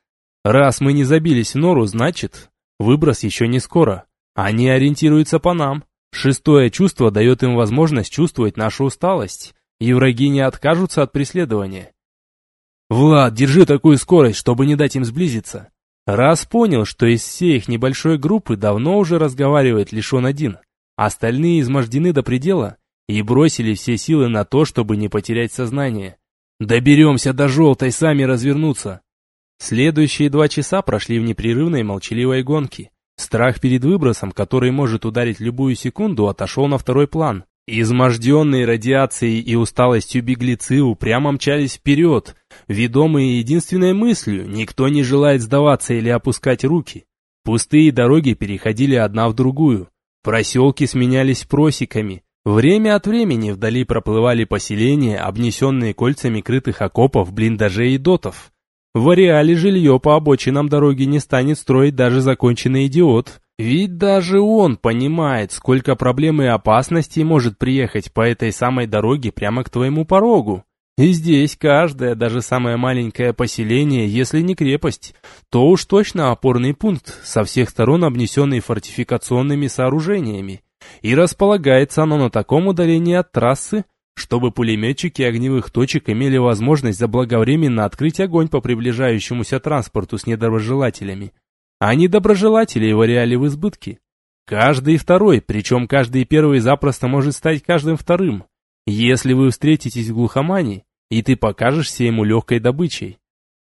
Раз мы не забились в нору, значит, выброс еще не скоро. Они ориентируются по нам. Шестое чувство дает им возможность чувствовать нашу усталость, и враги не откажутся от преследования. «Влад, держи такую скорость, чтобы не дать им сблизиться». Раз понял, что из всей их небольшой группы давно уже разговаривает лишь он один, остальные измождены до предела и бросили все силы на то, чтобы не потерять сознание. «Доберемся до желтой, сами развернуться!» Следующие два часа прошли в непрерывной молчаливой гонке. Страх перед выбросом, который может ударить любую секунду, отошел на второй план. Изможденные радиацией и усталостью беглецы упрямо мчались вперед, ведомые единственной мыслью, никто не желает сдаваться или опускать руки. Пустые дороги переходили одна в другую, проселки сменялись просеками, время от времени вдали проплывали поселения, обнесенные кольцами крытых окопов, блиндажей и дотов. В ареале жилье по обочинам дороги не станет строить даже законченный идиот, ведь даже он понимает, сколько проблем и опасностей может приехать по этой самой дороге прямо к твоему порогу. И здесь каждое, даже самое маленькое поселение, если не крепость, то уж точно опорный пункт, со всех сторон обнесенный фортификационными сооружениями. И располагается оно на таком удалении от трассы, чтобы пулеметчики огневых точек имели возможность заблаговременно открыть огонь по приближающемуся транспорту с недоброжелателями а недоброжелателей в ареале в избытке. Каждый второй, причем каждый первый запросто может стать каждым вторым, если вы встретитесь в глухомане, и ты покажешься ему легкой добычей.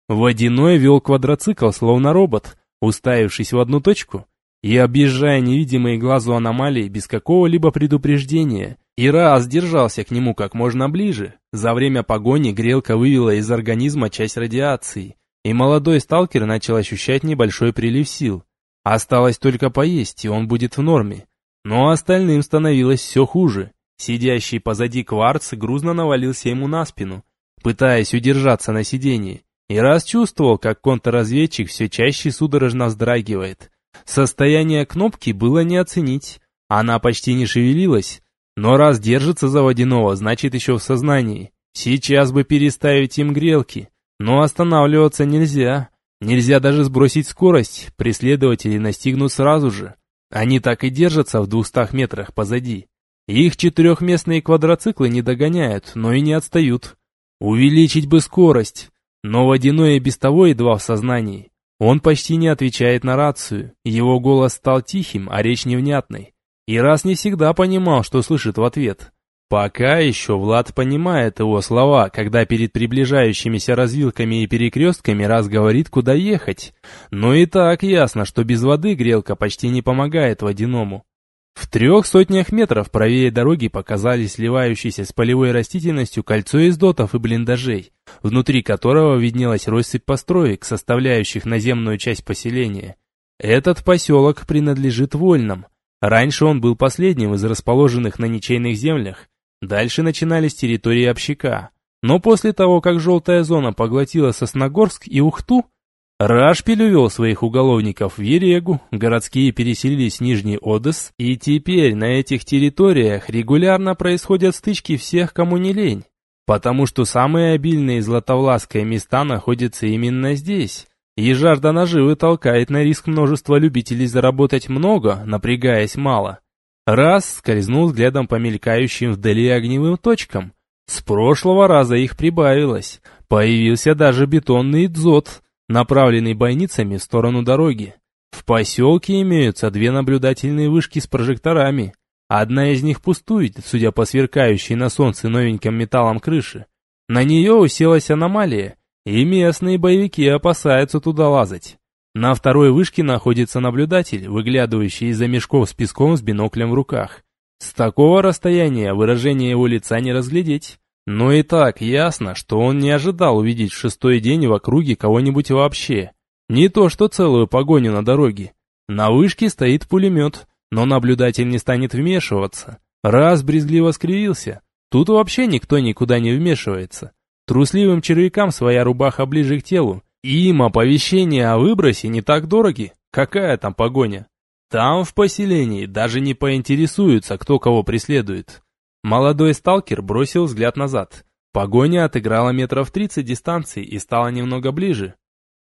Водяной вел квадроцикл, словно робот, уставившись в одну точку и объезжая невидимые глазу аномалии без какого-либо предупреждения, и раз держался к нему как можно ближе. За время погони грелка вывела из организма часть радиации, и молодой сталкер начал ощущать небольшой прилив сил. Осталось только поесть, и он будет в норме. Но остальным становилось все хуже. Сидящий позади кварц грузно навалился ему на спину, пытаясь удержаться на сиденье, и раз чувствовал, как контрразведчик все чаще судорожно вздрагивает. Состояние кнопки было не оценить, она почти не шевелилась, но раз держится за водяного, значит еще в сознании. Сейчас бы переставить им грелки, но останавливаться нельзя. Нельзя даже сбросить скорость, преследователи настигнут сразу же. Они так и держатся в двухстах метрах позади. Их четырехместные квадроциклы не догоняют, но и не отстают. Увеличить бы скорость. Но водяной и без того едва в сознании. Он почти не отвечает на рацию. Его голос стал тихим, а речь невнятной. И раз не всегда понимал, что слышит в ответ. Пока еще Влад понимает его слова, когда перед приближающимися развилками и перекрестками раз говорит, куда ехать. Но и так ясно, что без воды грелка почти не помогает водяному. В трех сотнях метров правее дороги показались сливающиеся с полевой растительностью кольцо из дотов и блиндажей, внутри которого виднелась россыпь построек, составляющих наземную часть поселения. Этот поселок принадлежит вольным. Раньше он был последним из расположенных на ничейных землях, Дальше начинались территории общака. Но после того, как желтая зона поглотила Сосногорск и Ухту, Рашпиль увел своих уголовников в Ерегу, городские переселились в Нижний Одесс, и теперь на этих территориях регулярно происходят стычки всех, кому не лень. Потому что самые обильные златовлаские места находятся именно здесь. И жажда наживы толкает на риск множество любителей заработать много, напрягаясь мало. Раз скользнул взглядом по мелькающим вдали огневым точкам. С прошлого раза их прибавилось. Появился даже бетонный дзот, направленный бойницами в сторону дороги. В поселке имеются две наблюдательные вышки с прожекторами. Одна из них пустует, судя по сверкающей на солнце новеньким металлом крыши. На нее уселась аномалия, и местные боевики опасаются туда лазать. На второй вышке находится наблюдатель, выглядывающий из-за мешков с песком с биноклем в руках. С такого расстояния выражение его лица не разглядеть. Но и так ясно, что он не ожидал увидеть в шестой день в округе кого-нибудь вообще. Не то что целую погоню на дороге. На вышке стоит пулемет, но наблюдатель не станет вмешиваться. Раз брезгливо скривился. Тут вообще никто никуда не вмешивается. Трусливым червякам своя рубаха ближе к телу. Им оповещения о выбросе не так дороги. Какая там погоня? Там, в поселении, даже не поинтересуются, кто кого преследует. Молодой сталкер бросил взгляд назад. Погоня отыграла метров тридцать дистанции и стала немного ближе.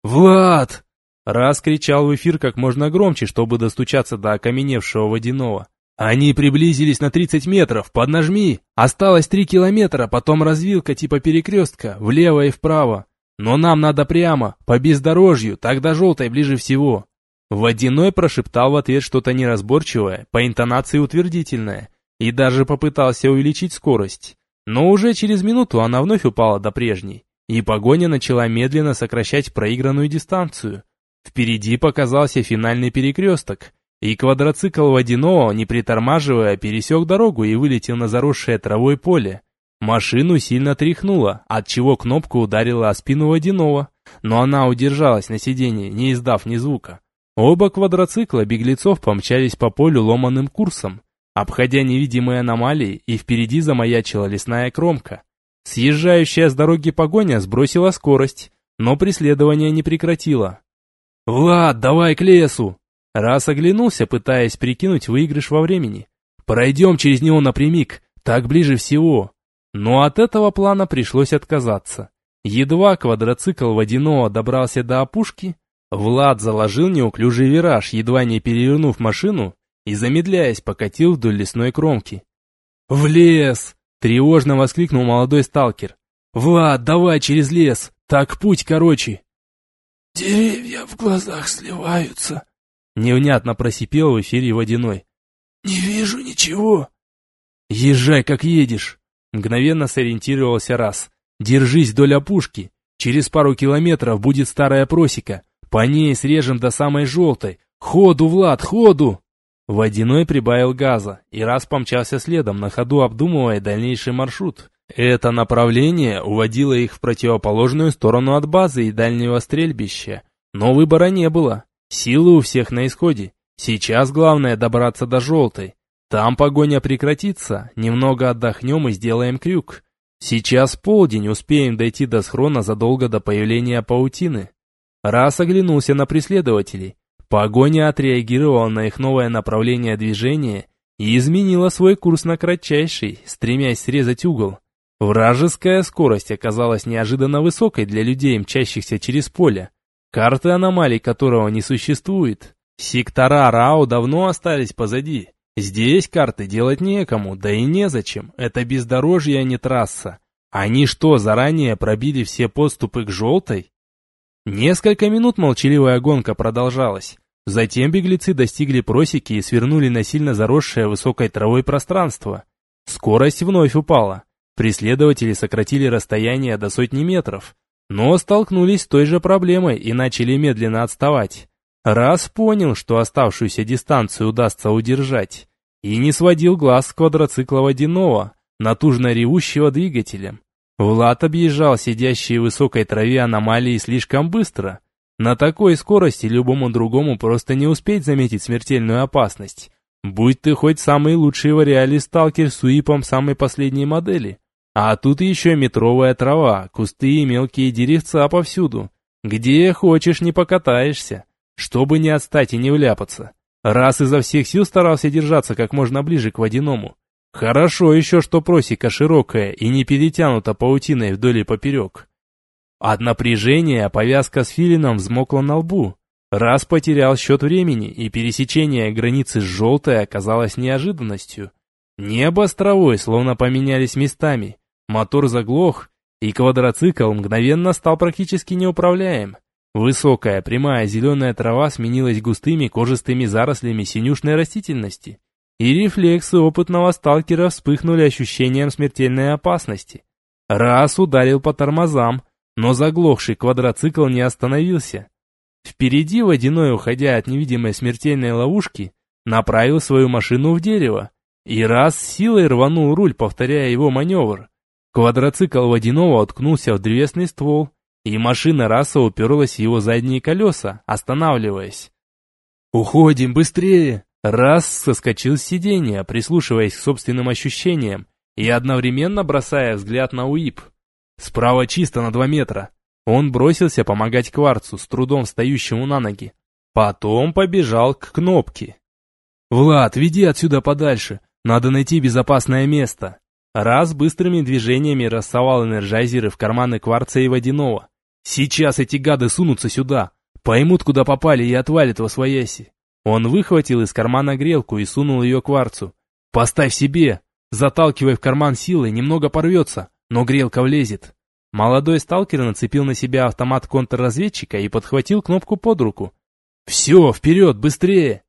«Влад!» Раз кричал в эфир как можно громче, чтобы достучаться до окаменевшего водяного. «Они приблизились на 30 метров, поднажми! Осталось 3 километра, потом развилка типа перекрестка, влево и вправо. Но нам надо прямо, по бездорожью, так до желтой ближе всего». Водяной прошептал в ответ что-то неразборчивое, по интонации утвердительное, и даже попытался увеличить скорость. Но уже через минуту она вновь упала до прежней, и погоня начала медленно сокращать проигранную дистанцию. Впереди показался финальный перекресток, и квадроцикл водяного, не притормаживая, пересек дорогу и вылетел на заросшее травой поле. Машину сильно тряхнуло, отчего кнопка ударила о спину водяного, но она удержалась на сиденье, не издав ни звука. Оба квадроцикла беглецов помчались по полю ломаным курсом, обходя невидимые аномалии, и впереди замаячила лесная кромка. Съезжающая с дороги погоня сбросила скорость, но преследование не прекратило. «Влад, давай к лесу!» Раз оглянулся, пытаясь прикинуть выигрыш во времени. «Пройдем через него напрямик, так ближе всего». Но от этого плана пришлось отказаться. Едва квадроцикл водяного добрался до опушки, Влад заложил неуклюжий вираж, едва не перевернув машину, и, замедляясь, покатил вдоль лесной кромки. «В лес!» — тревожно воскликнул молодой сталкер. «Влад, давай через лес, так путь короче!» «Деревья в глазах сливаются», — невнятно просипел в эфире водяной. «Не вижу ничего». «Езжай, как едешь», — мгновенно сориентировался раз. «Держись вдоль опушки. Через пару километров будет старая просека. По ней срежем до самой желтой. Ходу, Влад, ходу!» Водяной прибавил газа и раз помчался следом, на ходу обдумывая дальнейший маршрут. Это направление уводило их в противоположную сторону от базы и дальнего стрельбища. Но выбора не было. Силы у всех на исходе. Сейчас главное добраться до желтой. Там погоня прекратится, немного отдохнем и сделаем крюк. Сейчас полдень, успеем дойти до схрона задолго до появления паутины. Раз оглянулся на преследователей. Погоня отреагировала на их новое направление движения и изменила свой курс на кратчайший, стремясь срезать угол. Вражеская скорость оказалась неожиданно высокой для людей, мчащихся через поле, карты аномалий которого не существует. Сектора РАО давно остались позади. Здесь карты делать некому, да и незачем, это бездорожье, а не трасса. Они что, заранее пробили все подступы к желтой? Несколько минут молчаливая гонка продолжалась. Затем беглецы достигли просеки и свернули на сильно заросшее высокой травой пространство. Скорость вновь упала. Преследователи сократили расстояние до сотни метров, но столкнулись с той же проблемой и начали медленно отставать. Раз понял, что оставшуюся дистанцию удастся удержать, и не сводил глаз с квадроцикла водяного, натужно ревущего двигателем. Влад объезжал сидящие в высокой траве аномалии слишком быстро. На такой скорости любому другому просто не успеть заметить смертельную опасность. Будь ты хоть самый лучший в ареале сталкер с уипом самой последней модели. А тут еще метровая трава, кусты и мелкие деревца повсюду. Где хочешь не покатаешься, чтобы не отстать и не вляпаться. Раз изо всех сил старался держаться как можно ближе к водяному. Хорошо еще, что просека широкая и не перетянута паутиной вдоль и поперек. От напряжения повязка с филином взмокла на лбу. Раз потерял счет времени, и пересечение границы с желтой оказалось неожиданностью. Небо с травой словно поменялись местами. Мотор заглох, и квадроцикл мгновенно стал практически неуправляем. Высокая, прямая зеленая трава сменилась густыми кожистыми зарослями синюшной растительности, и рефлексы опытного сталкера вспыхнули ощущением смертельной опасности. Раз ударил по тормозам, но заглохший квадроцикл не остановился. Впереди водяной, уходя от невидимой смертельной ловушки, направил свою машину в дерево, и раз силой рванул руль, повторяя его маневр. Квадроцикл водяного уткнулся в древесный ствол, и машина раса уперлась в его задние колеса, останавливаясь. «Уходим быстрее!» Раз соскочил с сиденья, прислушиваясь к собственным ощущениям, и одновременно бросая взгляд на УИП. Справа чисто на два метра. Он бросился помогать кварцу, с трудом встающему на ноги. Потом побежал к кнопке. «Влад, веди отсюда подальше. Надо найти безопасное место». Раз быстрыми движениями рассовал энерджайзеры в карманы кварца и водяного. «Сейчас эти гады сунутся сюда, поймут, куда попали и отвалят во свояси». Он выхватил из кармана грелку и сунул ее кварцу. «Поставь себе!» Заталкивая в карман силой, немного порвется, но грелка влезет. Молодой сталкер нацепил на себя автомат контрразведчика и подхватил кнопку под руку. «Все, вперед, быстрее!»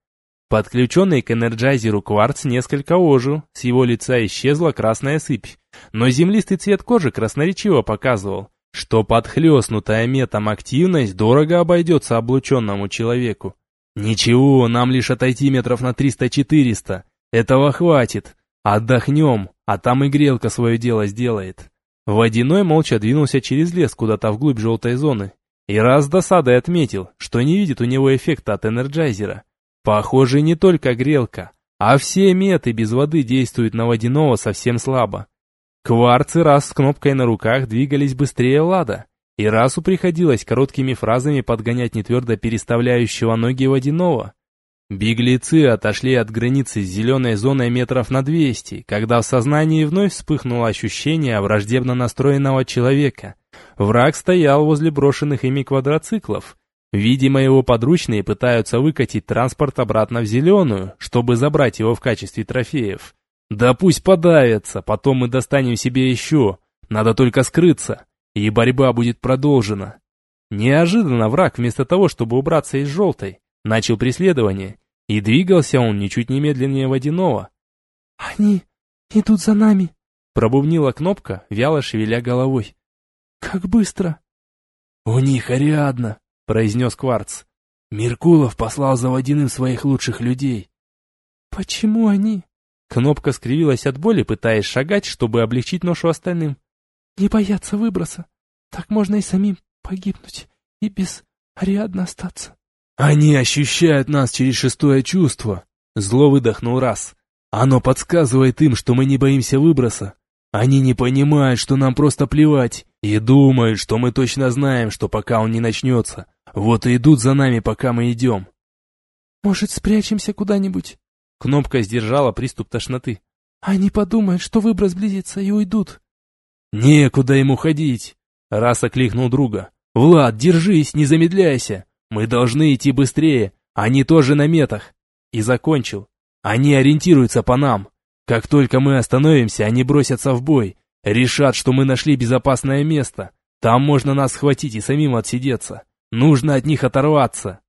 Подключенный к энерджайзеру кварц несколько ожил, с его лица исчезла красная сыпь, но землистый цвет кожи красноречиво показывал, что подхлестнутая метом активность дорого обойдется облученному человеку. «Ничего, нам лишь отойти метров на 300-400, этого хватит, отдохнем, а там и грелка свое дело сделает». Водяной молча двинулся через лес куда-то вглубь желтой зоны, и Раз с досадой отметил, что не видит у него эффекта от энерджайзера. Похоже, не только грелка, а все меты без воды действуют на водяного совсем слабо. Кварц и Раз с кнопкой на руках двигались быстрее Влада, и разу приходилось короткими фразами подгонять нетвердо переставляющего ноги водяного. Беглецы отошли от границы с зеленой зоной метров на 200, когда в сознании вновь вспыхнуло ощущение враждебно настроенного человека. Враг стоял возле брошенных ими квадроциклов, Видимо, его подручные пытаются выкатить транспорт обратно в зеленую, чтобы забрать его в качестве трофеев. Да пусть подавятся, потом мы достанем себе еще. Надо только скрыться, и борьба будет продолжена. Неожиданно враг, вместо того, чтобы убраться из желтой, начал преследование, и двигался он ничуть не медленнее водяного. «Они идут за нами», — пробубнила кнопка, вяло шевеля головой. «Как быстро!» «У них Ариадна!» Произнес Кварц. «Меркулов послал за водяным своих лучших людей». «Почему они?» Кнопка скривилась от боли, пытаясь шагать, чтобы облегчить ношу остальным. «Не бояться выброса. Так можно и самим погибнуть, и без Ариадны остаться». «Они ощущают нас через шестое чувство», — зло выдохнул раз. «Оно подсказывает им, что мы не боимся выброса. Они не понимают, что нам просто плевать, и думают, что мы точно знаем, что пока он не начнется, вот и идут за нами, пока мы идем. Может, спрячемся куда-нибудь? Кнопка сдержала приступ тошноты. Они подумают, что выброс близится и уйдут. Некуда ему ходить. Раз окликнул друга. Влад, держись, не замедляйся. Мы должны идти быстрее. Они тоже на метах. И закончил. Они ориентируются по нам. Как только мы остановимся, они бросятся в бой. Решат, что мы нашли безопасное место. Там можно нас схватить и самим отсидеться. Нужно от них оторваться.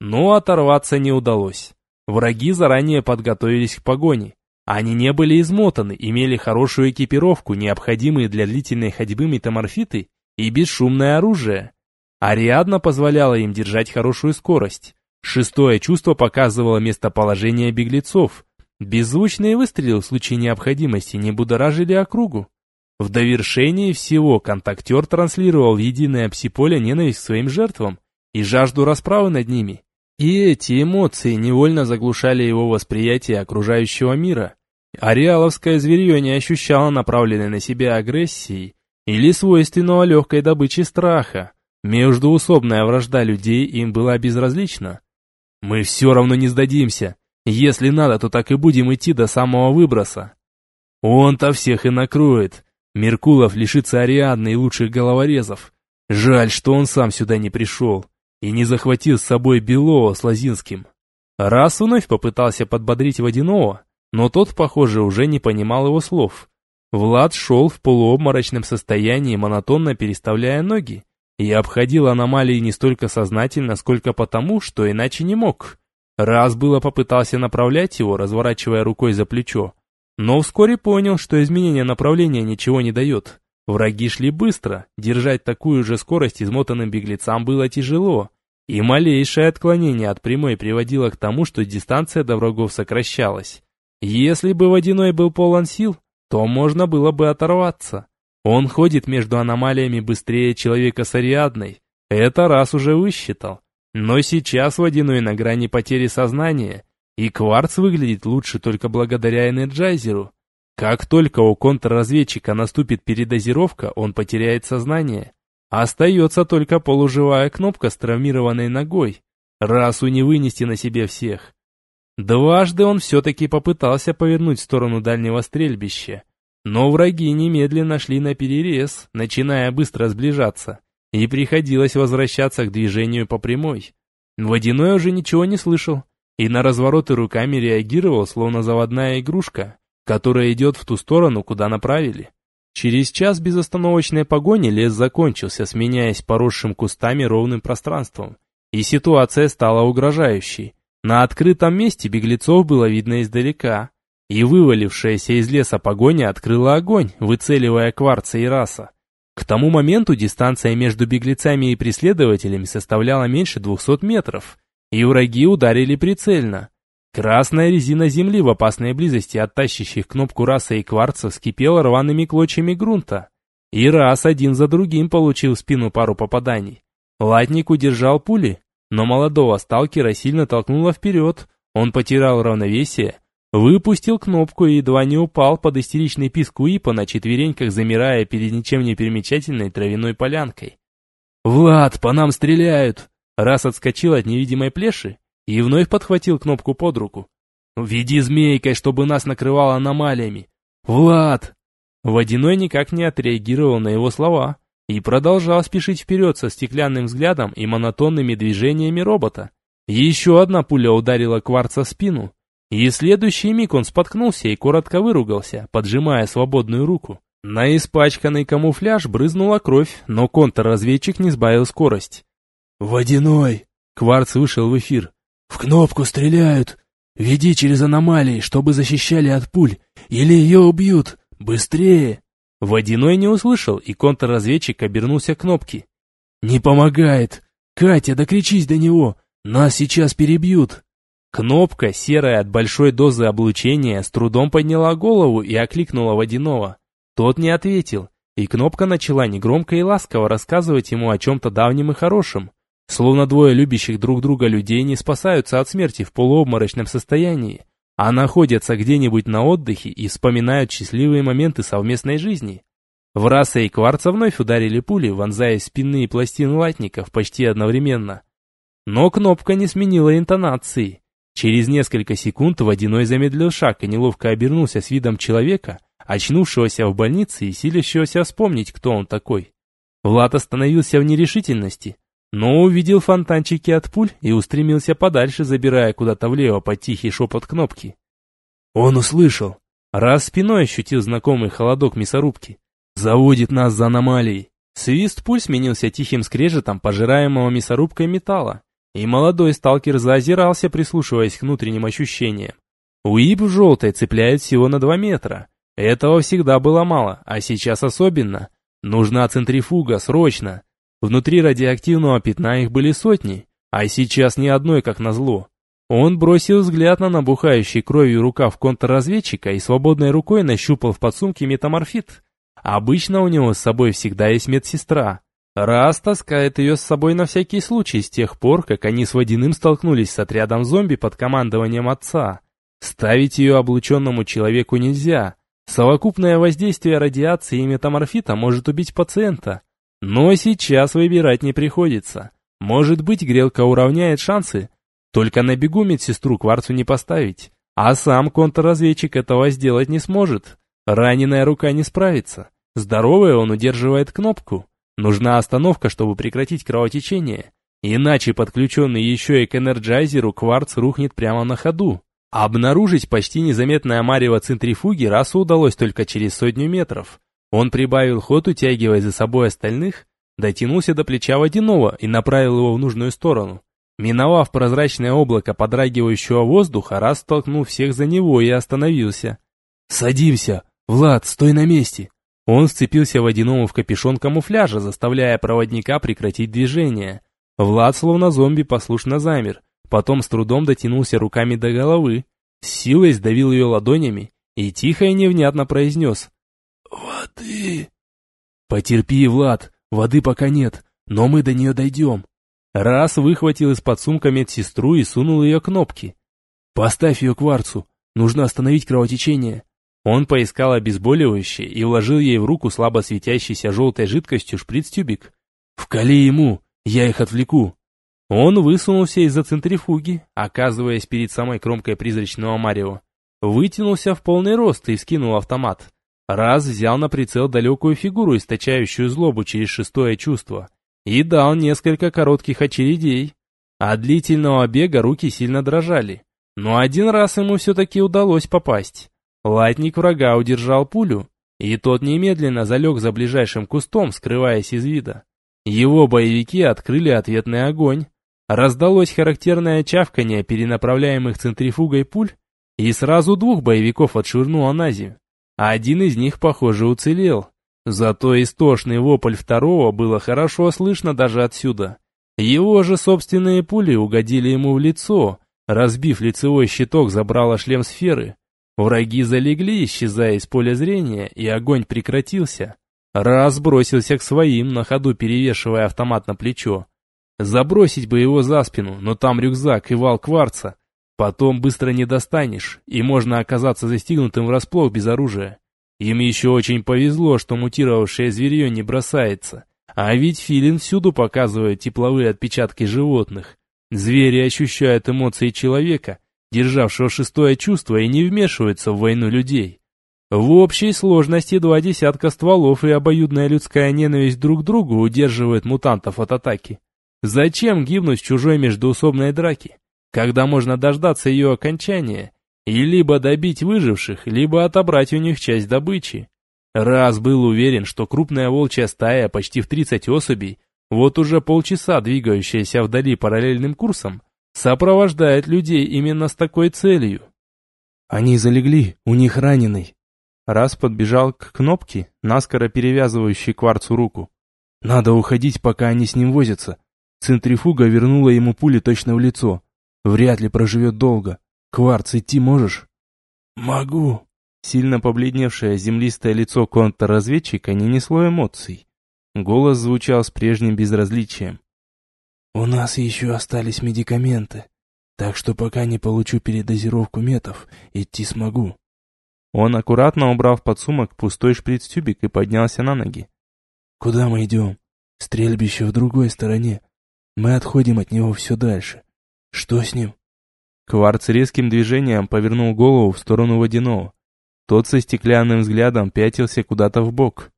Но оторваться не удалось. Враги заранее подготовились к погоне. Они не были измотаны, имели хорошую экипировку, необходимые для длительной ходьбы метаморфиты и бесшумное оружие. Ариадна позволяла им держать хорошую скорость. Шестое чувство показывало местоположение беглецов. Беззвучные выстрелы в случае необходимости не будоражили округу. В довершении всего контактер транслировал единое псиполе ненависть к своим жертвам и жажду расправы над ними. И эти эмоции невольно заглушали его восприятие окружающего мира. Ареаловское зверье не ощущало направленной на себя агрессии или свойственного легкой добычи страха. Междуусобная вражда людей им была безразлична. «Мы все равно не сдадимся. Если надо, то так и будем идти до самого выброса. Он-то всех и накроет, Меркулов лишится Ариадны и лучших головорезов. Жаль, что он сам сюда не пришел и не захватил с собой Белова с Лозинским. Раз вновь попытался подбодрить Водяного, но тот, похоже, уже не понимал его слов. Влад шел в полуобморочном состоянии, монотонно переставляя ноги, и обходил аномалии не столько сознательно, сколько потому, что иначе не мог. Раз было попытался направлять его, разворачивая рукой за плечо, но вскоре понял, что изменение направления ничего не дает. Враги шли быстро, держать такую же скорость измотанным беглецам было тяжело, и малейшее отклонение от прямой приводило к тому, что дистанция до врагов сокращалась. Если бы Водяной был полон сил, то можно было бы оторваться. Он ходит между аномалиями быстрее человека с Ариадной, это раз уже высчитал. Но сейчас Водяной на грани потери сознания – и кварц выглядит лучше только благодаря энерджайзеру. Как только у контрразведчика наступит передозировка, он потеряет сознание. Остается только полуживая кнопка с травмированной ногой. Расу не вынести на себе всех. Дважды он все-таки попытался повернуть в сторону дальнего стрельбища. Но враги немедленно шли на перерез, начиная быстро сближаться, и приходилось возвращаться к движению по прямой. Водяной уже ничего не слышал, и на развороты руками реагировал, словно заводная игрушка, которая идет в ту сторону, куда направили. Через час безостановочной погони лес закончился, сменяясь поросшим кустами ровным пространством, и ситуация стала угрожающей. На открытом месте беглецов было видно издалека, и вывалившаяся из леса погоня открыла огонь, выцеливая кварца и раса. К тому моменту дистанция между беглецами и преследователями составляла меньше 200 метров, и враги ударили прицельно. Красная резина земли в опасной близости от тащащих кнопку раса и кварца вскипела рваными клочьями грунта. И раз один за другим получил в спину пару попаданий. Латник удержал пули, но молодого сталкера сильно толкнуло вперед. Он потерял равновесие, выпустил кнопку и едва не упал под истеричный писк Уипа на четвереньках, замирая перед ничем не примечательной травяной полянкой. «Влад, по нам стреляют!» Раз отскочил от невидимой плеши, и вновь подхватил кнопку под руку. «Веди змейкой, чтобы нас накрывало аномалиями!» «Влад!» Водяной никак не отреагировал на его слова и продолжал спешить вперед со стеклянным взглядом и монотонными движениями робота. Еще одна пуля ударила Кварца в спину, и в следующий миг он споткнулся и коротко выругался, поджимая свободную руку. На испачканный камуфляж брызнула кровь, но контрразведчик не сбавил скорость. «Водяной!» Кварц вышел в эфир. «В кнопку стреляют! Веди через аномалии, чтобы защищали от пуль, или ее убьют! Быстрее!» Водяной не услышал, и контрразведчик обернулся к кнопке. «Не помогает! Катя, докричись до него! Нас сейчас перебьют!» Кнопка, серая от большой дозы облучения, с трудом подняла голову и окликнула Водяного. Тот не ответил, и кнопка начала негромко и ласково рассказывать ему о чем-то давнем и хорошем. Словно двое любящих друг друга людей не спасаются от смерти в полуобморочном состоянии, а находятся где-нибудь на отдыхе и вспоминают счастливые моменты совместной жизни. В раса и кварца вновь ударили пули, вонзая спинные пластины латников почти одновременно. Но кнопка не сменила интонации. Через несколько секунд водяной замедлил шаг и неловко обернулся с видом человека, очнувшегося в больнице и силящегося вспомнить, кто он такой. Влад остановился в нерешительности, но увидел фонтанчики от пуль и устремился подальше, забирая куда-то влево под тихий шепот кнопки. Он услышал. Раз спиной ощутил знакомый холодок мясорубки. Заводит нас за аномалией. Свист пуль сменился тихим скрежетом пожираемого мясорубкой металла, и молодой сталкер заозирался, прислушиваясь к внутренним ощущениям. Уип в желтой цепляет всего на два метра. Этого всегда было мало, а сейчас особенно. Нужна центрифуга, срочно. Внутри радиоактивного пятна их были сотни, а сейчас ни одной, как назло. Он бросил взгляд на набухающий кровью рукав контрразведчика и свободной рукой нащупал в подсумке метаморфит. Обычно у него с собой всегда есть медсестра. Раз таскает ее с собой на всякий случай с тех пор, как они с Водяным столкнулись с отрядом зомби под командованием отца. Ставить ее облученному человеку нельзя. Совокупное воздействие радиации и метаморфита может убить пациента. Но сейчас выбирать не приходится. Может быть, грелка уравняет шансы. Только на бегу медсестру кварцу не поставить. А сам контрразведчик этого сделать не сможет. Раненая рука не справится. Здоровая он удерживает кнопку. Нужна остановка, чтобы прекратить кровотечение. Иначе подключенный еще и к энерджайзеру кварц рухнет прямо на ходу. Обнаружить почти незаметное марево центрифуги расу удалось только через сотню метров. Он прибавил ход, утягивая за собой остальных, дотянулся до плеча водяного и направил его в нужную сторону. Миновав прозрачное облако подрагивающего воздуха, раз столкнул всех за него и остановился. «Садимся! Влад, стой на месте!» Он вцепился водяному в капюшон камуфляжа, заставляя проводника прекратить движение. Влад, словно зомби, послушно замер, потом с трудом дотянулся руками до головы, с силой сдавил ее ладонями и тихо и невнятно произнес «Воды!» «Потерпи, Влад, воды пока нет, но мы до нее дойдем». Раз выхватил из-под сумка медсестру и сунул ее кнопки. «Поставь ее к варцу, нужно остановить кровотечение». Он поискал обезболивающее и вложил ей в руку слабо светящейся желтой жидкостью шприц-тюбик. «Вкали ему, я их отвлеку». Он высунулся из-за центрифуги, оказываясь перед самой кромкой призрачного марева. Вытянулся в полный рост и скинул автомат. Раз взял на прицел далекую фигуру, источающую злобу через шестое чувство, и дал несколько коротких очередей. От длительного бега руки сильно дрожали, но один раз ему все-таки удалось попасть. Латник врага удержал пулю, и тот немедленно залег за ближайшим кустом, скрываясь из вида. Его боевики открыли ответный огонь. Раздалось характерное чавканье перенаправляемых центрифугой пуль, и сразу двух боевиков отшвырнуло на землю. Один из них, похоже, уцелел. Зато истошный вопль второго было хорошо слышно даже отсюда. Его же собственные пули угодили ему в лицо, разбив лицевой щиток, забрало шлем сферы. Враги залегли, исчезая из поля зрения, и огонь прекратился. Раз бросился к своим, на ходу перевешивая автомат на плечо. Забросить бы его за спину, но там рюкзак и вал кварца. Потом быстро не достанешь, и можно оказаться застигнутым врасплох без оружия. Им еще очень повезло, что мутировавшее зверье не бросается. А ведь филин всюду показывает тепловые отпечатки животных. Звери ощущают эмоции человека, державшего шестое чувство и не вмешиваются в войну людей. В общей сложности два десятка стволов и обоюдная людская ненависть друг к другу удерживают мутантов от атаки. Зачем гибнуть в чужой междоусобной драке, когда можно дождаться ее окончания и либо добить выживших, либо отобрать у них часть добычи? Раз был уверен, что крупная волчья стая почти в 30 особей, вот уже полчаса двигающаяся вдали параллельным курсом, сопровождает людей именно с такой целью. Они залегли, у них раненый. Раз подбежал к кнопке, наскоро перевязывающей кварцу руку. Надо уходить, пока они с ним возятся. Центрифуга вернула ему пули точно в лицо. Вряд ли проживет долго. Кварц, идти можешь? Могу. Сильно побледневшее землистое лицо контрразведчика не несло эмоций. Голос звучал с прежним безразличием. «У нас еще остались медикаменты, так что пока не получу передозировку метов, идти смогу». Он аккуратно убрал в подсумок пустой шприц-тюбик и поднялся на ноги. «Куда мы идем? Стрельбище в другой стороне. Мы отходим от него все дальше. Что с ним?» Кварц резким движением повернул голову в сторону водяного. Тот со стеклянным взглядом пятился куда-то в бок.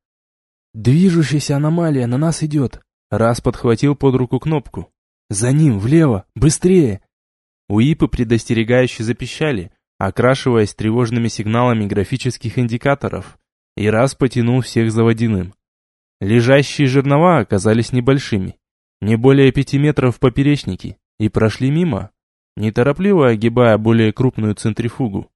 «Движущаяся аномалия на нас идет!» Раз подхватил под руку кнопку. «За ним, влево! Быстрее!» Уипы предостерегающе запищали, окрашиваясь тревожными сигналами графических индикаторов, и раз потянул всех за водяным. Лежащие жернова оказались небольшими, не более пяти метров в поперечнике, и прошли мимо, неторопливо огибая более крупную центрифугу.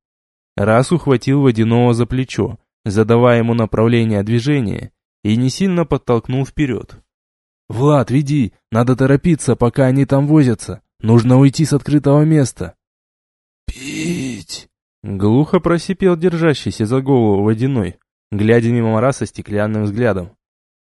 Раз ухватил водяного за плечо, задавая ему направление движения, и не сильно подтолкнул вперед. «Влад, веди, надо торопиться, пока они там возятся. Нужно уйти с открытого места». «Пить!» Глухо просипел держащийся за голову водяной, глядя мимо Раса стеклянным взглядом.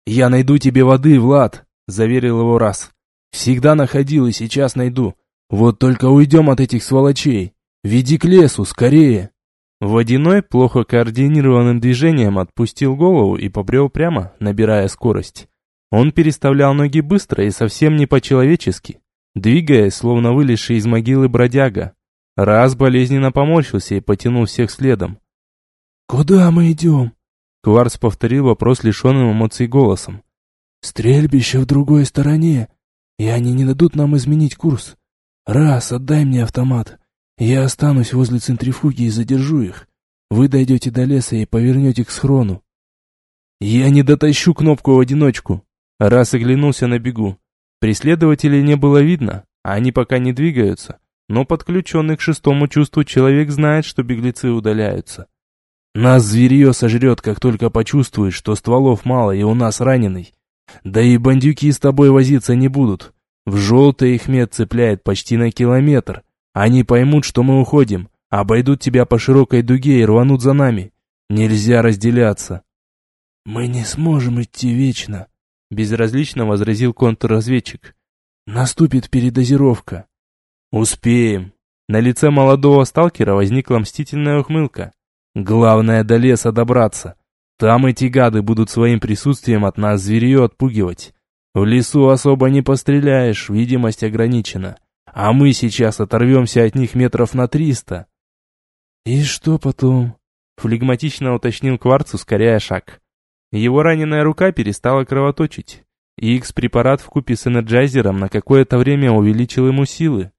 «Я найду тебе воды, Влад!» — заверил его Раз. «Всегда находил и сейчас найду. Вот только уйдем от этих сволочей. Веди к лесу, скорее!» Водяной плохо координированным движением отпустил голову и побрел прямо, набирая скорость. Он переставлял ноги быстро и совсем не по-человечески, двигаясь, словно вылезший из могилы бродяга. Раз болезненно поморщился и потянул всех следом. «Куда мы идем?» Кварц повторил вопрос лишенным эмоций голосом. «Стрельбище в другой стороне, и они не дадут нам изменить курс. Раз, отдай мне автомат, я останусь возле центрифуги и задержу их. Вы дойдете до леса и повернете к схрону. Я не дотащу кнопку в одиночку. Раз оглянулся на бегу. Преследователей не было видно, а они пока не двигаются. Но подключенный к шестому чувству человек знает, что беглецы удаляются. Нас зверье сожрет, как только почувствует, что стволов мало и у нас раненый. Да и бандюки с тобой возиться не будут. В желтое их мед цепляет почти на километр. Они поймут, что мы уходим, обойдут тебя по широкой дуге и рванут за нами. Нельзя разделяться. Мы не сможем идти вечно, безразлично возразил контрразведчик. Наступит передозировка. Успеем. На лице молодого сталкера возникла мстительная ухмылка. Главное до леса добраться. Там эти гады будут своим присутствием от нас зверье отпугивать. В лесу особо не постреляешь, видимость ограничена. А мы сейчас оторвемся от них метров на триста. И что потом? Флегматично уточнил Кварц, ускоряя шаг. Его раненая рука перестала кровоточить. Икс-препарат вкупе с энерджайзером на какое-то время увеличил ему силы.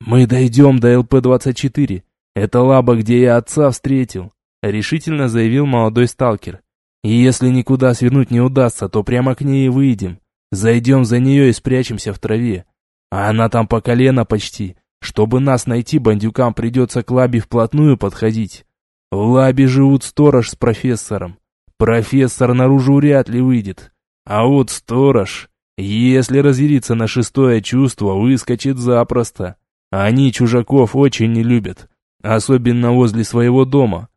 «Мы дойдем до ЛП-24. Это лаба, где я отца встретил», — решительно заявил молодой сталкер. «И если никуда свернуть не удастся, то прямо к ней и выйдем. Зайдем за нее и спрячемся в траве. А она там по колено почти. Чтобы нас найти, бандюкам придется к лабе вплотную подходить. В лабе живут сторож с профессором. Профессор наружу вряд ли выйдет. А вот сторож, если разъяриться на шестое чувство, выскочит запросто. Они чужаков очень не любят, особенно возле своего дома.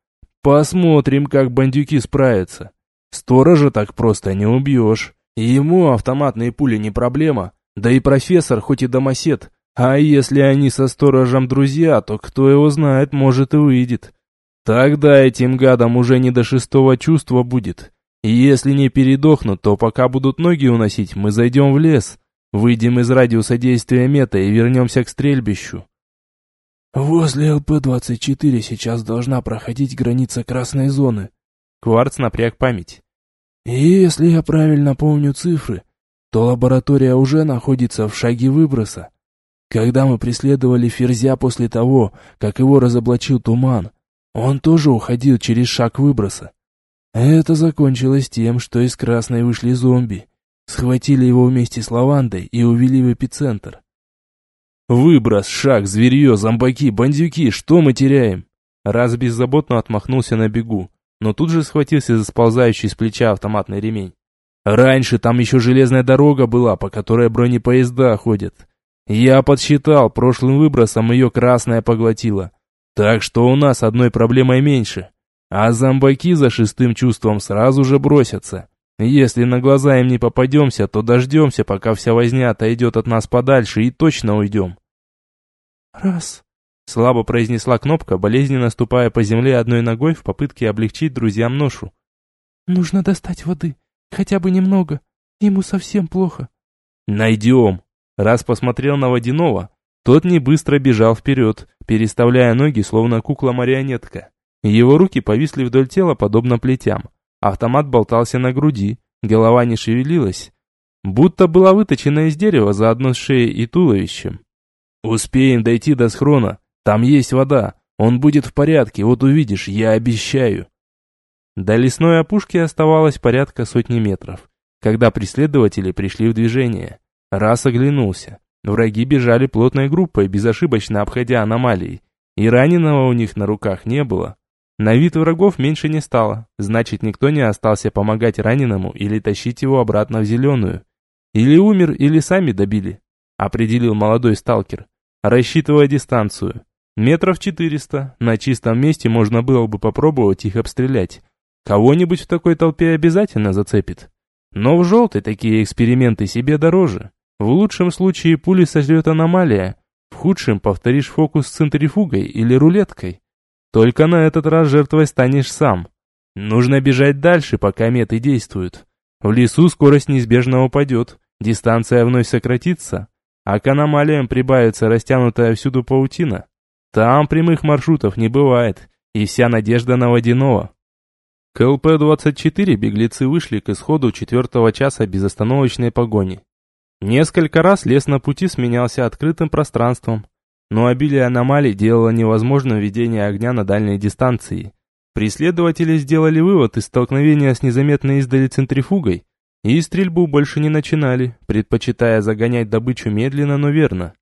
Посмотрим, как бандюки справятся. Сторожа так просто не убьешь. Ему автоматные пули не проблема, да и профессор хоть и домосед, а если они со сторожем друзья, то кто его знает, может и выйдет. Тогда этим гадам уже не до шестого чувства будет. И если не передохнут, то пока будут ноги уносить, мы зайдем в лес, выйдем из радиуса действия мета и вернемся к стрельбищу. Возле ЛП-24 сейчас должна проходить граница красной зоны. Кварц напряг память. И если я правильно помню цифры, то лаборатория уже находится в шаге выброса. Когда мы преследовали Ферзя после того, как его разоблачил туман, он тоже уходил через шаг выброса. Это закончилось тем, что из красной вышли зомби, схватили его вместе с лавандой и увели в эпицентр. «Выброс, шаг, зверье, зомбаки, бандюки, что мы теряем?» Раз беззаботно отмахнулся на бегу, но тут же схватился за сползающий с плеча автоматный ремень. «Раньше там еще железная дорога была, по которой бронепоезда ходят. Я подсчитал, прошлым выбросом ее красная поглотила. Так что у нас одной проблемой меньше. А зомбаки за шестым чувством сразу же бросятся. Если на глаза им не попадемся, то дождемся, пока вся возня отойдет от нас подальше и точно уйдем. Раз. Слабо произнесла кнопка, болезненно ступая по земле одной ногой в попытке облегчить друзьям ношу. Нужно достать воды, хотя бы немного. Ему совсем плохо. Найдем. Раз посмотрел на водяного, тот не быстро бежал вперед, переставляя ноги, словно кукла-марионетка. Его руки повисли вдоль тела, подобно плетям. Автомат болтался на груди, голова не шевелилась, будто была выточена из дерева заодно с шеей и туловищем. «Успеем дойти до схрона, там есть вода, он будет в порядке, вот увидишь, я обещаю». До лесной опушки оставалось порядка сотни метров, когда преследователи пришли в движение. Раз оглянулся. Враги бежали плотной группой, безошибочно обходя аномалии, и раненого у них на руках не было. На вид врагов меньше не стало, значит никто не остался помогать раненому или тащить его обратно в зеленую. Или умер, или сами добили, определил молодой сталкер, рассчитывая дистанцию. Метров четыреста, на чистом месте можно было бы попробовать их обстрелять. Кого-нибудь в такой толпе обязательно зацепит. Но в желтой такие эксперименты себе дороже. В лучшем случае пули сожрет аномалия, в худшем повторишь фокус с центрифугой или рулеткой. Только на этот раз жертвой станешь сам. Нужно бежать дальше, пока меты действуют. В лесу скорость неизбежно упадет, дистанция вновь сократится, а к аномалиям прибавится растянутая всюду паутина. Там прямых маршрутов не бывает, и вся надежда на водяного. К ЛП-24 беглецы вышли к исходу четвертого часа безостановочной погони. Несколько раз лес на пути сменялся открытым пространством, но обилие аномалий делало невозможным ведение огня на дальней дистанции. Преследователи сделали вывод из столкновения с незаметной издали центрифугой и стрельбу больше не начинали, предпочитая загонять добычу медленно, но верно.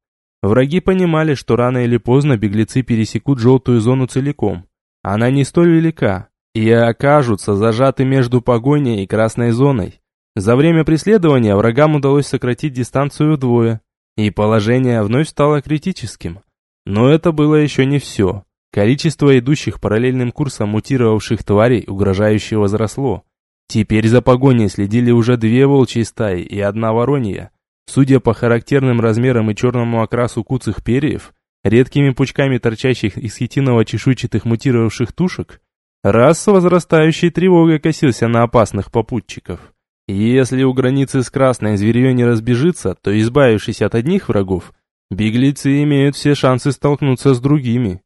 Враги понимали, что рано или поздно беглецы пересекут желтую зону целиком. Она не столь велика, и окажутся зажаты между погоней и красной зоной. За время преследования врагам удалось сократить дистанцию вдвое, и положение вновь стало критическим. Но это было еще не все. Количество идущих параллельным курсом мутировавших тварей угрожающе возросло. Теперь за погоней следили уже две волчьи стаи и одна воронья. Судя по характерным размерам и черному окрасу куцых перьев, редкими пучками торчащих из хитиново чешуйчатых мутировавших тушек, Раз с возрастающей тревогой косился на опасных попутчиков. Если у границы с красной зверье не разбежится, то, избавившись от одних врагов, беглецы имеют все шансы столкнуться с другими.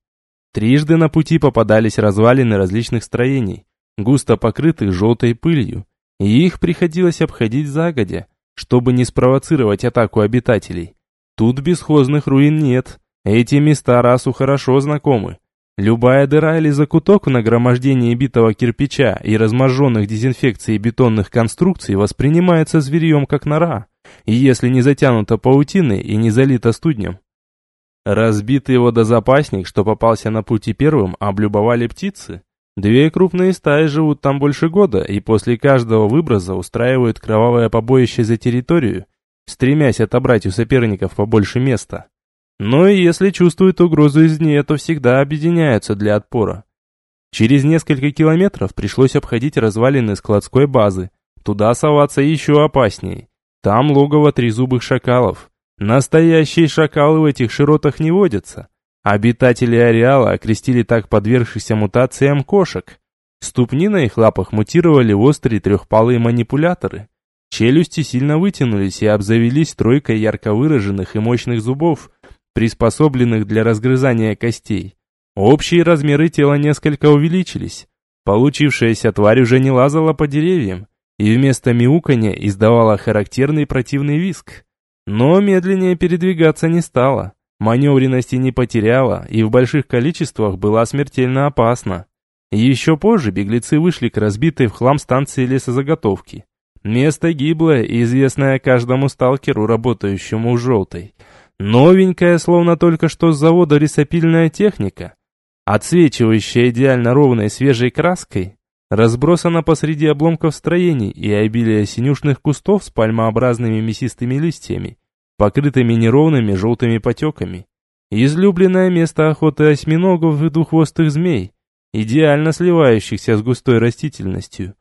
Трижды на пути попадались развалины различных строений, густо покрытых желтой пылью, и их приходилось обходить загодя, чтобы не спровоцировать атаку обитателей. Тут бесхозных руин нет, эти места расу хорошо знакомы, Любая дыра или закуток в нагромождении битого кирпича и разможженных дезинфекцией бетонных конструкций воспринимается зверьем как нора, и если не затянута паутиной и не залита студнем. Разбитый водозапасник, что попался на пути первым, облюбовали птицы. Две крупные стаи живут там больше года и после каждого выброса устраивают кровавое побоище за территорию, стремясь отобрать у соперников побольше места. Но если чувствуют угрозу извне, то всегда объединяются для отпора. Через несколько километров пришлось обходить развалины складской базы. Туда соваться еще опаснее. Там логово трезубых шакалов. Настоящие шакалы в этих широтах не водятся. Обитатели ареала окрестили так подвергшихся мутациям кошек. Ступни на их лапах мутировали в острые трехпалые манипуляторы. Челюсти сильно вытянулись и обзавелись тройкой ярко выраженных и мощных зубов, приспособленных для разгрызания костей. Общие размеры тела несколько увеличились. Получившаяся тварь уже не лазала по деревьям и вместо мяуканья издавала характерный противный виск. Но медленнее передвигаться не стала, маневренности не потеряла и в больших количествах была смертельно опасна. Еще позже беглецы вышли к разбитой в хлам станции лесозаготовки. Место гиблое и известное каждому сталкеру, работающему в желтой. Новенькая, словно только что с завода рисопильная техника, отсвечивающая идеально ровной свежей краской, разбросана посреди обломков строений и обилия синюшных кустов с пальмообразными мясистыми листьями, покрытыми неровными желтыми потеками. Излюбленное место охоты осьминогов и двуххвостых змей, идеально сливающихся с густой растительностью.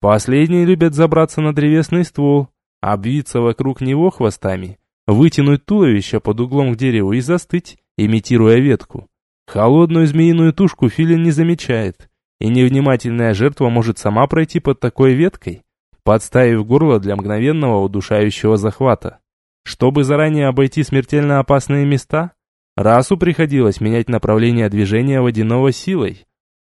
Последние любят забраться на древесный ствол, обвиться вокруг него хвостами вытянуть туловище под углом к дереву и застыть, имитируя ветку. Холодную змеиную тушку филин не замечает, и невнимательная жертва может сама пройти под такой веткой, подставив горло для мгновенного удушающего захвата. Чтобы заранее обойти смертельно опасные места, расу приходилось менять направление движения водяного силой.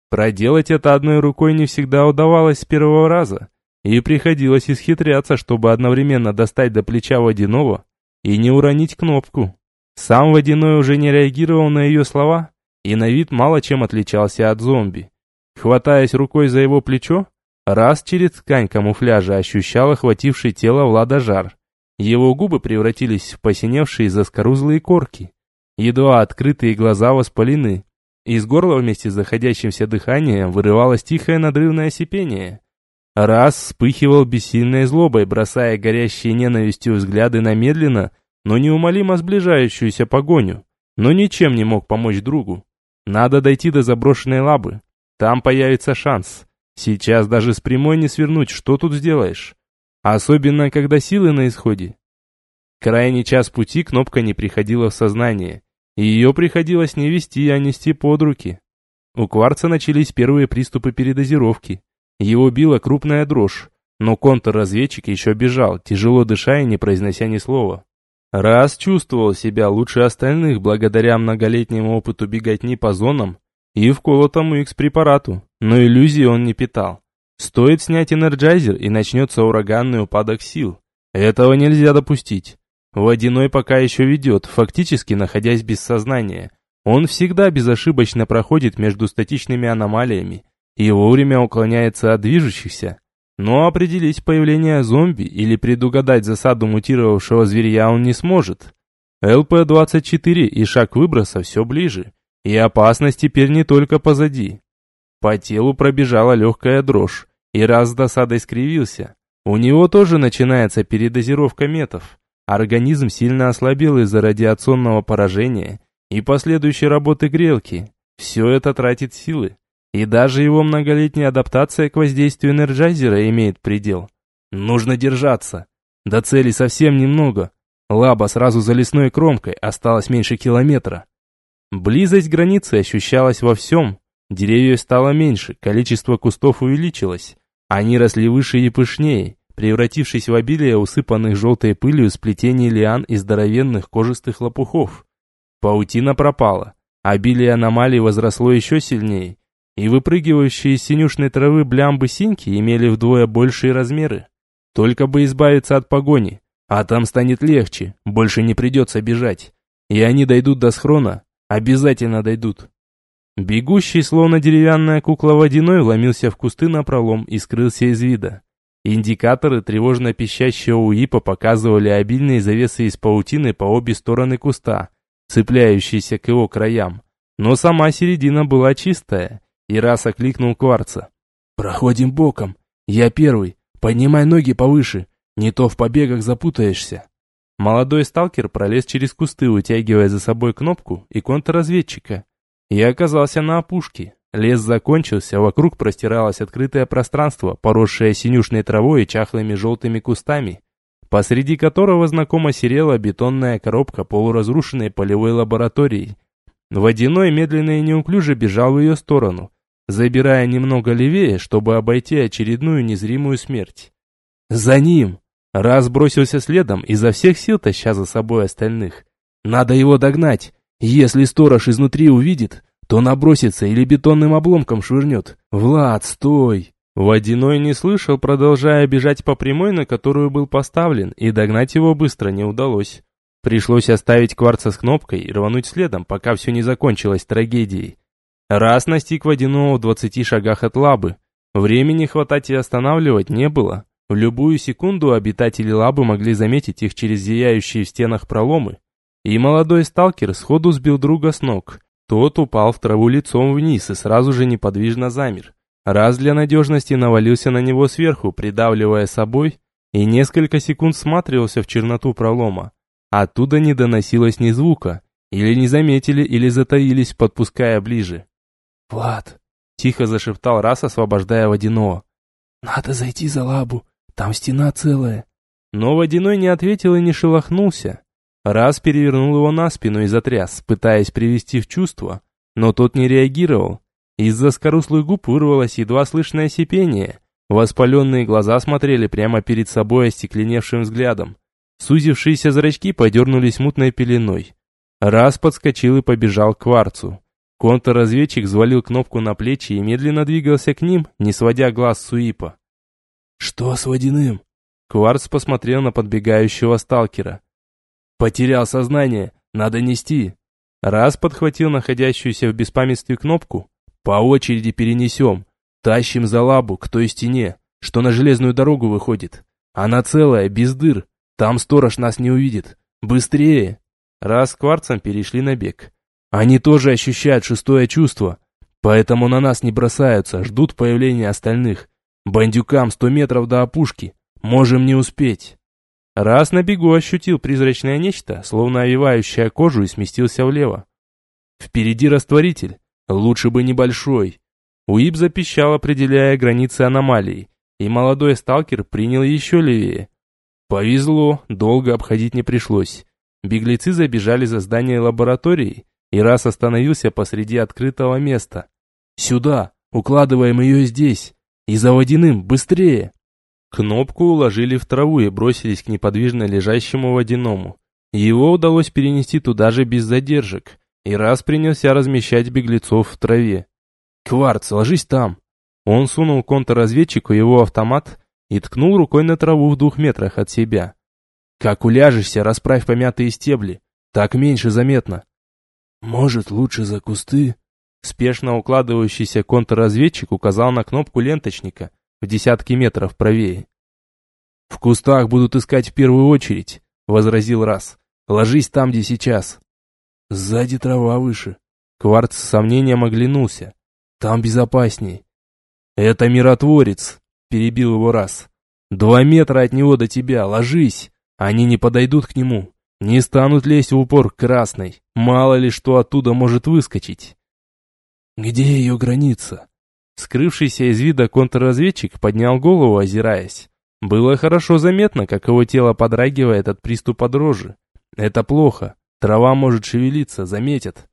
Проделать это одной рукой не всегда удавалось с первого раза, и приходилось исхитряться, чтобы одновременно достать до плеча водяного и не уронить кнопку. Сам Водяной уже не реагировал на ее слова и на вид мало чем отличался от зомби. Хватаясь рукой за его плечо, раз через ткань камуфляжа ощущал охвативший тело Влада жар. Его губы превратились в посиневшие заскорузлые корки. Едва открытые глаза воспалены. Из горла вместе с заходящимся дыханием вырывалось тихое надрывное сипение. Раз вспыхивал бессильной злобой, бросая горящие ненавистью взгляды на медленно, но неумолимо сближающуюся погоню, но ничем не мог помочь другу. Надо дойти до заброшенной лабы. Там появится шанс. Сейчас даже с прямой не свернуть, что тут сделаешь? Особенно, когда силы на исходе. Крайний час пути кнопка не приходила в сознание, и ее приходилось не вести, а нести под руки. У Кварца начались первые приступы передозировки. Его била крупная дрожь, но контрразведчик еще бежал, тяжело дыша и не произнося ни слова. Раз чувствовал себя лучше остальных благодаря многолетнему опыту беготни по зонам и вколотому X-препарату, но иллюзии он не питал. Стоит снять энерджайзер и начнется ураганный упадок сил. Этого нельзя допустить. Водяной пока еще ведет, фактически находясь без сознания. Он всегда безошибочно проходит между статичными аномалиями, и вовремя уклоняется от движущихся. Но определить появление зомби или предугадать засаду мутировавшего зверя он не сможет. ЛП-24 и шаг выброса все ближе, и опасность теперь не только позади. По телу пробежала легкая дрожь, и раз с досадой скривился. У него тоже начинается передозировка метов. Организм сильно ослабел из-за радиационного поражения и последующей работы грелки. Все это тратит силы. И даже его многолетняя адаптация к воздействию энерджайзера имеет предел. Нужно держаться. До цели совсем немного. Лаба сразу за лесной кромкой, осталось меньше километра. Близость границы ощущалась во всем. Деревьев стало меньше, количество кустов увеличилось. Они росли выше и пышнее, превратившись в обилие усыпанных желтой пылью сплетений лиан и здоровенных кожистых лопухов. Паутина пропала, обилие аномалий возросло еще сильнее, и выпрыгивающие из синюшной травы блямбы-синьки имели вдвое большие размеры. Только бы избавиться от погони, а там станет легче, больше не придется бежать. И они дойдут до схрона, обязательно дойдут. Бегущий, словно деревянная кукла водяной, ломился в кусты на пролом и скрылся из вида. Индикаторы тревожно пищащего УИПа показывали обильные завесы из паутины по обе стороны куста, цепляющиеся к его краям. Но сама середина была чистая, и раз окликнул Кварца. «Проходим боком. Я первый. Поднимай ноги повыше. Не то в побегах запутаешься». Молодой сталкер пролез через кусты, утягивая за собой кнопку и контрразведчика. И оказался на опушке. Лес закончился, вокруг простиралось открытое пространство, поросшее синюшной травой и чахлыми желтыми кустами, посреди которого знакомо серела бетонная коробка полуразрушенной полевой лаборатории. Водяной медленно и неуклюже бежал в ее сторону, забирая немного левее, чтобы обойти очередную незримую смерть. «За ним!» Раз бросился следом, изо всех сил таща за собой остальных. «Надо его догнать! Если сторож изнутри увидит, то набросится или бетонным обломком швырнет. Влад, стой!» Водяной не слышал, продолжая бежать по прямой, на которую был поставлен, и догнать его быстро не удалось. Пришлось оставить кварца с кнопкой и рвануть следом, пока все не закончилось трагедией. Раз настиг водяного в двадцати шагах от лабы. Времени хватать и останавливать не было. В любую секунду обитатели лабы могли заметить их через зияющие в стенах проломы. И молодой сталкер сходу сбил друга с ног. Тот упал в траву лицом вниз и сразу же неподвижно замер. Раз для надежности навалился на него сверху, придавливая собой, и несколько секунд всматривался в черноту пролома. Оттуда не доносилось ни звука. Или не заметили, или затаились, подпуская ближе. «Влад!» — тихо зашептал раз, освобождая водяного. «Надо зайти за лабу, там стена целая». Но водяной не ответил и не шелохнулся. Раз перевернул его на спину и затряс, пытаясь привести в чувство, но тот не реагировал. Из-за скоруслых губ вырвалось едва слышное сипение. Воспаленные глаза смотрели прямо перед собой остекленевшим взглядом. Сузившиеся зрачки подернулись мутной пеленой. Раз подскочил и побежал к кварцу. Контрразведчик взвалил кнопку на плечи и медленно двигался к ним, не сводя глаз с Суипа. «Что с водяным?» Кварц посмотрел на подбегающего сталкера. «Потерял сознание, надо нести». Раз подхватил находящуюся в беспамятстве кнопку. «По очереди перенесем. Тащим за лабу к той стене, что на железную дорогу выходит. Она целая, без дыр. Там сторож нас не увидит. Быстрее!» Раз с кварцем перешли на бег. Они тоже ощущают шестое чувство, поэтому на нас не бросаются, ждут появления остальных. Бандюкам сто метров до опушки, можем не успеть. Раз на бегу ощутил призрачное нечто, словно овивающее кожу и сместился влево. Впереди растворитель, лучше бы небольшой. Уип запищал, определяя границы аномалии, и молодой сталкер принял еще левее. Повезло, долго обходить не пришлось. Беглецы забежали за здание лаборатории, и раз остановился посреди открытого места. «Сюда! Укладываем ее здесь! И за водяным! Быстрее!» Кнопку уложили в траву и бросились к неподвижно лежащему водяному. Его удалось перенести туда же без задержек, и раз принялся размещать беглецов в траве. «Кварц, ложись там!» Он сунул контрразведчику его автомат и ткнул рукой на траву в двух метрах от себя. «Как уляжешься, расправь помятые стебли. Так меньше заметно. «Может, лучше за кусты?» Спешно укладывающийся контрразведчик указал на кнопку ленточника в десятки метров правее. «В кустах будут искать в первую очередь», — возразил Раз. «Ложись там, где сейчас». «Сзади трава выше». Кварц с сомнением оглянулся. «Там безопасней». «Это миротворец», — перебил его Раз. «Два метра от него до тебя, ложись. Они не подойдут к нему». Не станут лезть в упор к красной, мало ли что оттуда может выскочить. Где ее граница? Скрывшийся из вида контрразведчик поднял голову, озираясь. Было хорошо заметно, как его тело подрагивает от приступа дрожи. Это плохо. Трава может шевелиться, заметят.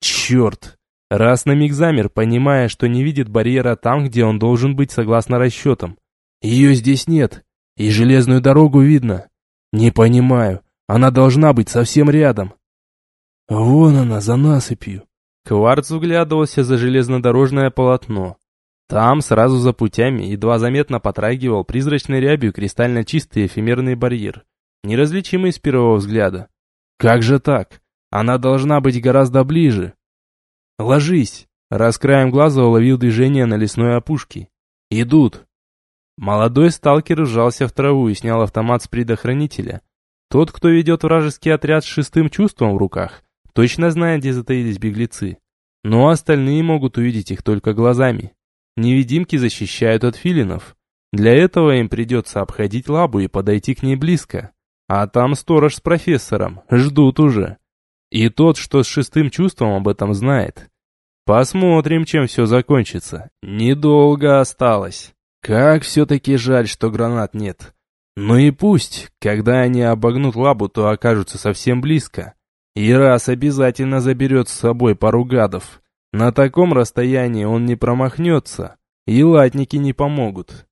Черт! Раз на миг замер, понимая, что не видит барьера там, где он должен быть согласно расчетам. Ее здесь нет, и железную дорогу видно. Не понимаю, она должна быть совсем рядом. Вон она, за насыпью. Кварц вглядывался за железнодорожное полотно. Там, сразу за путями, едва заметно потрагивал призрачной рябью кристально чистый эфемерный барьер, неразличимый с первого взгляда. Как же так? Она должна быть гораздо ближе. Ложись! Раз глаза уловил движение на лесной опушке. Идут. Молодой сталкер сжался в траву и снял автомат с предохранителя. Тот, кто ведет вражеский отряд с шестым чувством в руках, точно знает, где затаились беглецы. Но остальные могут увидеть их только глазами. Невидимки защищают от филинов. Для этого им придется обходить лабу и подойти к ней близко. А там сторож с профессором, ждут уже. И тот, что с шестым чувством об этом знает. Посмотрим, чем все закончится. Недолго осталось. Как все-таки жаль, что гранат нет. Ну и пусть, когда они обогнут лабу, то окажутся совсем близко. И раз обязательно заберет с собой пару гадов. На таком расстоянии он не промахнется, и латники не помогут.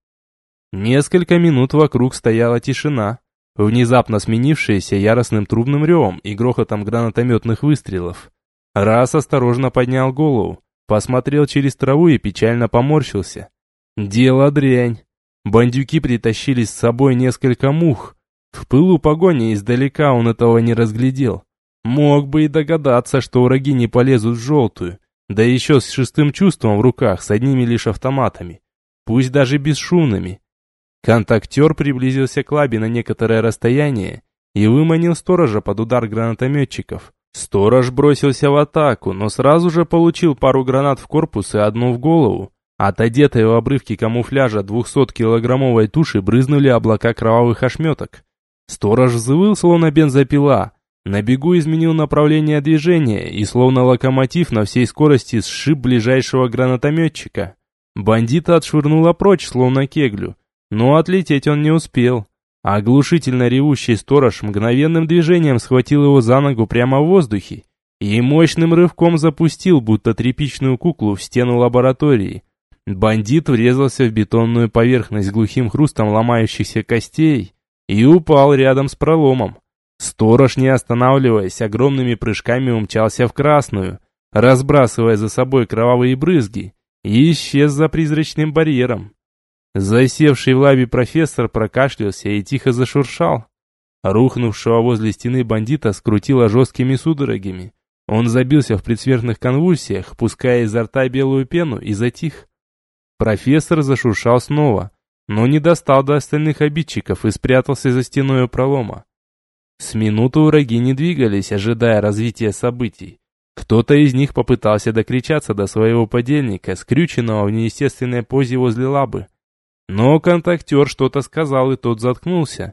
Несколько минут вокруг стояла тишина, внезапно сменившаяся яростным трубным ревом и грохотом гранатометных выстрелов. Раз осторожно поднял голову, посмотрел через траву и печально поморщился. Дело дрянь. Бандюки притащили с собой несколько мух. В пылу погони издалека он этого не разглядел. Мог бы и догадаться, что враги не полезут в желтую, да еще с шестым чувством в руках, с одними лишь автоматами, пусть даже бесшумными. Контактер приблизился к лабе на некоторое расстояние и выманил сторожа под удар гранатометчиков. Сторож бросился в атаку, но сразу же получил пару гранат в корпус и одну в голову. От одетой в обрывки камуфляжа 200-килограммовой туши брызнули облака кровавых ошметок. Сторож взвыл, словно бензопила, на бегу изменил направление движения и словно локомотив на всей скорости сшиб ближайшего гранатометчика. Бандита отшвырнуло прочь, словно кеглю, но отлететь он не успел. Оглушительно ревущий сторож мгновенным движением схватил его за ногу прямо в воздухе и мощным рывком запустил, будто тряпичную куклу, в стену лаборатории. Бандит врезался в бетонную поверхность глухим хрустом ломающихся костей и упал рядом с проломом. Сторож, не останавливаясь, огромными прыжками умчался в красную, разбрасывая за собой кровавые брызги, и исчез за призрачным барьером. Засевший в лабе профессор прокашлялся и тихо зашуршал. Рухнувшего возле стены бандита скрутило жесткими судорогами. Он забился в предсмертных конвульсиях, пуская изо рта белую пену, и затих. Профессор зашуршал снова, но не достал до остальных обидчиков и спрятался за стеной пролома. С минуту враги не двигались, ожидая развития событий. Кто-то из них попытался докричаться до своего подельника, скрюченного в неестественной позе возле лабы. Но контактер что-то сказал, и тот заткнулся.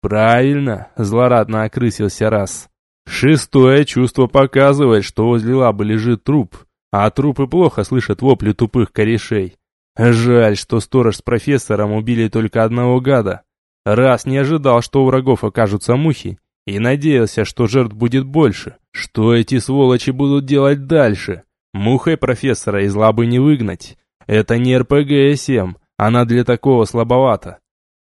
«Правильно», — злорадно окрысился раз. «Шестое чувство показывает, что возле лабы лежит труп, а трупы плохо слышат вопли тупых корешей. Жаль, что сторож с профессором убили только одного гада. Раз не ожидал, что у врагов окажутся мухи, и надеялся, что жертв будет больше. Что эти сволочи будут делать дальше? Мухой профессора из лабы не выгнать. Это не РПГ-7, она для такого слабовата.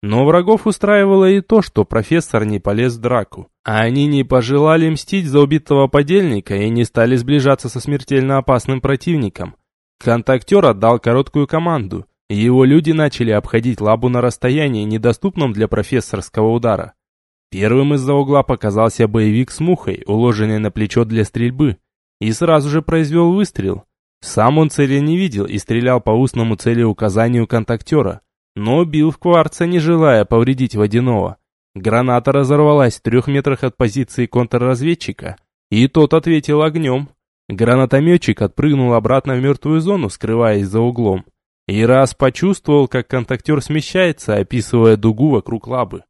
Но врагов устраивало и то, что профессор не полез в драку. Они не пожелали мстить за убитого подельника и не стали сближаться со смертельно опасным противником. Контактер отдал короткую команду, его люди начали обходить лабу на расстоянии, недоступном для профессорского удара. Первым из-за угла показался боевик с мухой, уложенный на плечо для стрельбы, и сразу же произвел выстрел. Сам он цели не видел и стрелял по устному целеуказанию контактера, но бил в кварца, не желая повредить водяного. Граната разорвалась в трех метрах от позиции контрразведчика, и тот ответил огнем. Гранатометчик отпрыгнул обратно в мертвую зону, скрываясь за углом. И раз почувствовал, как контактер смещается, описывая дугу вокруг лабы.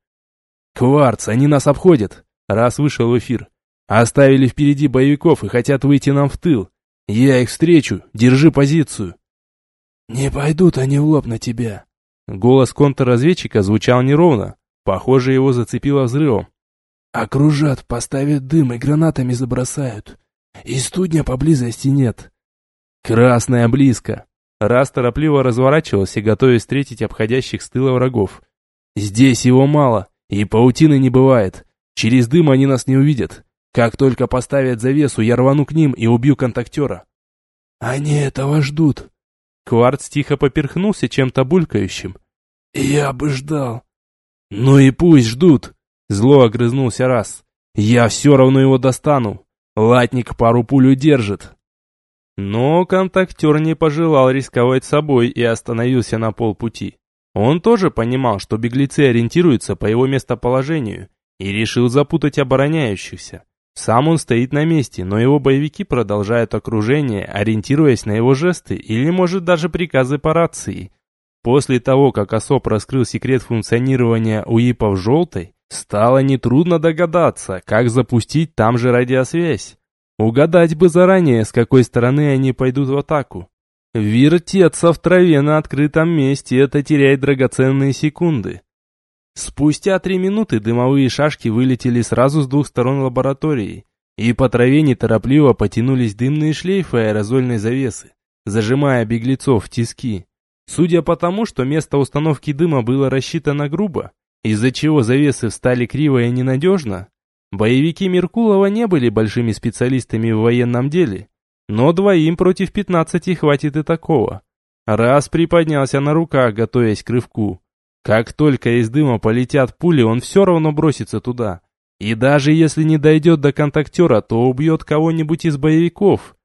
«Кварц, они нас обходят!» Раз вышел в эфир. «Оставили впереди боевиков и хотят выйти нам в тыл. Я их встречу, держи позицию!» «Не пойдут они в лоб на тебя!» Голос контрразведчика звучал неровно. Похоже, его зацепило взрывом. «Окружат, поставят дым и гранатами забросают. И студня поблизости нет. Красная близко. Раз торопливо разворачивался, готовясь встретить обходящих с тыла врагов. Здесь его мало, и паутины не бывает. Через дым они нас не увидят. Как только поставят завесу, я рвану к ним и убью контактера. Они этого ждут. Кварц тихо поперхнулся чем-то булькающим. Я бы ждал. Ну и пусть ждут. Зло огрызнулся раз. Я все равно его достану. Латник пару пуль удержит. Но контактер не пожелал рисковать собой и остановился на полпути. Он тоже понимал, что беглецы ориентируются по его местоположению, и решил запутать обороняющихся. Сам он стоит на месте, но его боевики продолжают окружение, ориентируясь на его жесты или, может, даже приказы по рации. После того, как Осоп раскрыл секрет функционирования УИПов «желтой», стало нетрудно догадаться, как запустить там же радиосвязь. Угадать бы заранее, с какой стороны они пойдут в атаку. Вертеться в траве на открытом месте – это терять драгоценные секунды. Спустя три минуты дымовые шашки вылетели сразу с двух сторон лаборатории, и по траве неторопливо потянулись дымные шлейфы аэрозольной завесы, зажимая беглецов в тиски. Судя по тому, что место установки дыма было рассчитано грубо, из-за чего завесы встали криво и ненадежно, боевики Меркулова не были большими специалистами в военном деле, но двоим против пятнадцати хватит и такого. Раз приподнялся на руках, готовясь к рывку. Как только из дыма полетят пули, он все равно бросится туда. И даже если не дойдет до контактера, то убьет кого-нибудь из боевиков.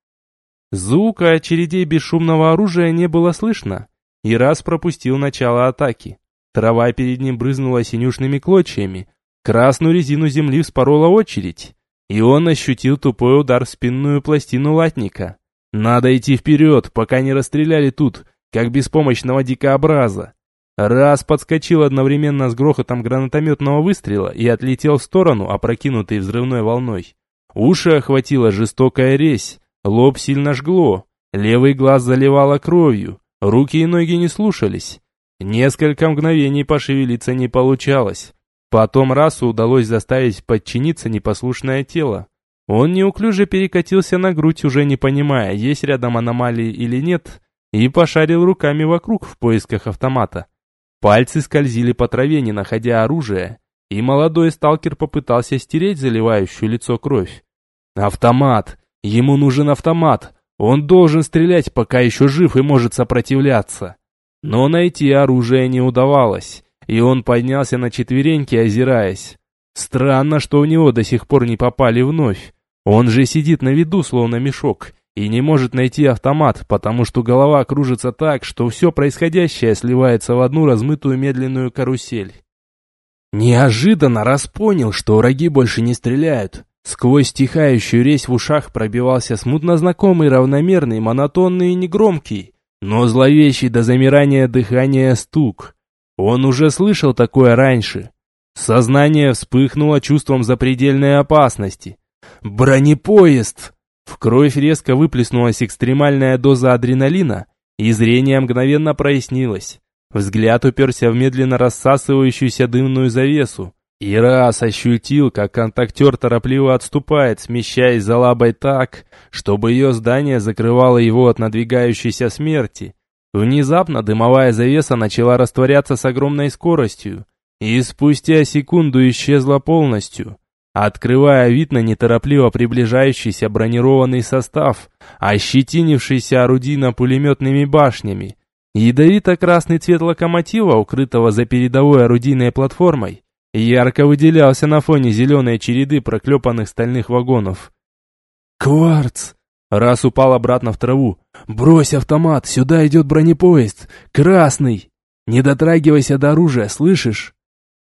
Звука очередей бесшумного оружия не было слышно, и раз пропустил начало атаки. Трава перед ним брызнула синюшными клочьями, красную резину земли вспорола очередь и он ощутил тупой удар в спинную пластину латника. Надо идти вперед, пока не расстреляли тут, как беспомощного дикообраза. Раз подскочил одновременно с грохотом гранатометного выстрела и отлетел в сторону, опрокинутый взрывной волной. Уши охватила жестокая резь, лоб сильно жгло, левый глаз заливало кровью, руки и ноги не слушались. Несколько мгновений пошевелиться не получалось. Потом расу удалось заставить подчиниться непослушное тело. Он неуклюже перекатился на грудь, уже не понимая, есть рядом аномалии или нет, и пошарил руками вокруг в поисках автомата. Пальцы скользили по траве, не находя оружия, и молодой сталкер попытался стереть заливающую лицо кровь. Автомат! Ему нужен автомат! Он должен стрелять, пока еще жив и может сопротивляться. Но найти оружие не удавалось и он поднялся на четвереньки, озираясь. Странно, что у него до сих пор не попали вновь. Он же сидит на виду, словно мешок, и не может найти автомат, потому что голова кружится так, что все происходящее сливается в одну размытую медленную карусель. Неожиданно раз понял, что враги больше не стреляют. Сквозь стихающую резь в ушах пробивался смутно знакомый, равномерный, монотонный и негромкий, но зловещий до замирания дыхания стук. Он уже слышал такое раньше. Сознание вспыхнуло чувством запредельной опасности. Бронепоезд! В кровь резко выплеснулась экстремальная доза адреналина, и зрение мгновенно прояснилось. Взгляд уперся в медленно рассасывающуюся дымную завесу. И раз ощутил, как контактер торопливо отступает, смещаясь за лабой так, чтобы ее здание закрывало его от надвигающейся смерти. Внезапно дымовая завеса начала растворяться с огромной скоростью и спустя секунду исчезла полностью, открывая вид на неторопливо приближающийся бронированный состав, ощетинившийся орудийно-пулеметными башнями. Ядовито-красный цвет локомотива, укрытого за передовой орудийной платформой, ярко выделялся на фоне зеленой череды проклепанных стальных вагонов. «Кварц!» Раз упал обратно в траву. «Брось автомат, сюда идет бронепоезд! Красный! Не дотрагивайся до оружия, слышишь?»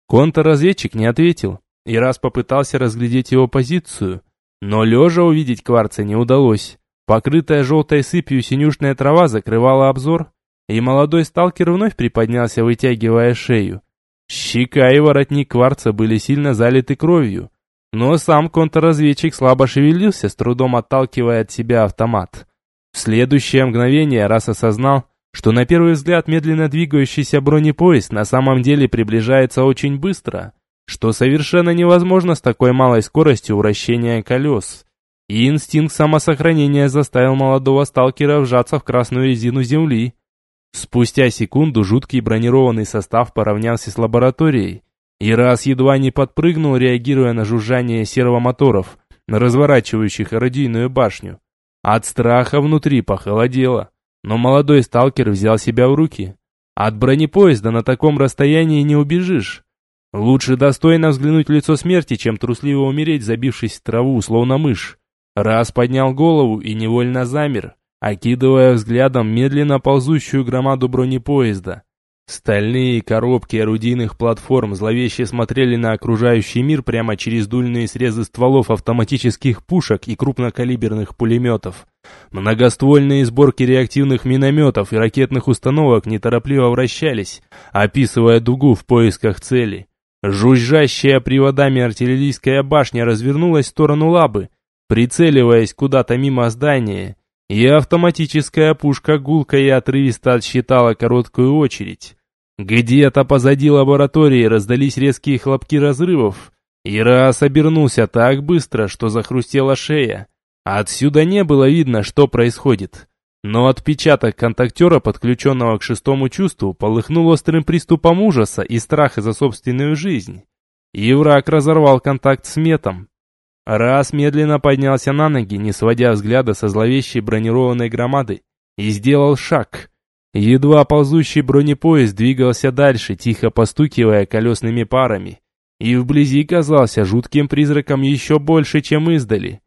Контрразведчик не ответил, и раз попытался разглядеть его позицию, но лежа увидеть кварца не удалось. Покрытая желтой сыпью синюшная трава закрывала обзор, и молодой сталкер вновь приподнялся, вытягивая шею. Щека и воротник кварца были сильно залиты кровью, но сам контрразведчик слабо шевелился, с трудом отталкивая от себя автомат. В следующее мгновение раз осознал, что на первый взгляд медленно двигающийся бронепоезд на самом деле приближается очень быстро, что совершенно невозможно с такой малой скоростью вращения колес. и инстинкт самосохранения заставил молодого сталкера вжаться в красную резину земли. Спустя секунду жуткий бронированный состав поравнялся с лабораторией, и раз едва не подпрыгнул, реагируя на жужжание сервомоторов, разворачивающих орудийную башню. От страха внутри похолодело, но молодой сталкер взял себя в руки. От бронепоезда на таком расстоянии не убежишь. Лучше достойно взглянуть в лицо смерти, чем трусливо умереть, забившись в траву, словно мышь. Раз поднял голову и невольно замер, окидывая взглядом медленно ползущую громаду бронепоезда. Стальные коробки орудийных платформ зловеще смотрели на окружающий мир прямо через дульные срезы стволов автоматических пушек и крупнокалиберных пулеметов. Многоствольные сборки реактивных минометов и ракетных установок неторопливо вращались, описывая дугу в поисках цели. Жужжащая приводами артиллерийская башня развернулась в сторону лабы, прицеливаясь куда-то мимо здания, и автоматическая пушка гулко и отрывисто отсчитала короткую очередь. Где-то позади лаборатории раздались резкие хлопки разрывов, и раз обернулся так быстро, что захрустела шея. Отсюда не было видно, что происходит. Но отпечаток контактера, подключенного к шестому чувству, полыхнул острым приступом ужаса и страха за собственную жизнь. И враг разорвал контакт с метом. Раз медленно поднялся на ноги, не сводя взгляда со зловещей бронированной громады, и сделал шаг. Едва ползущий бронепоезд двигался дальше, тихо постукивая колесными парами, и вблизи казался жутким призраком еще больше, чем издали.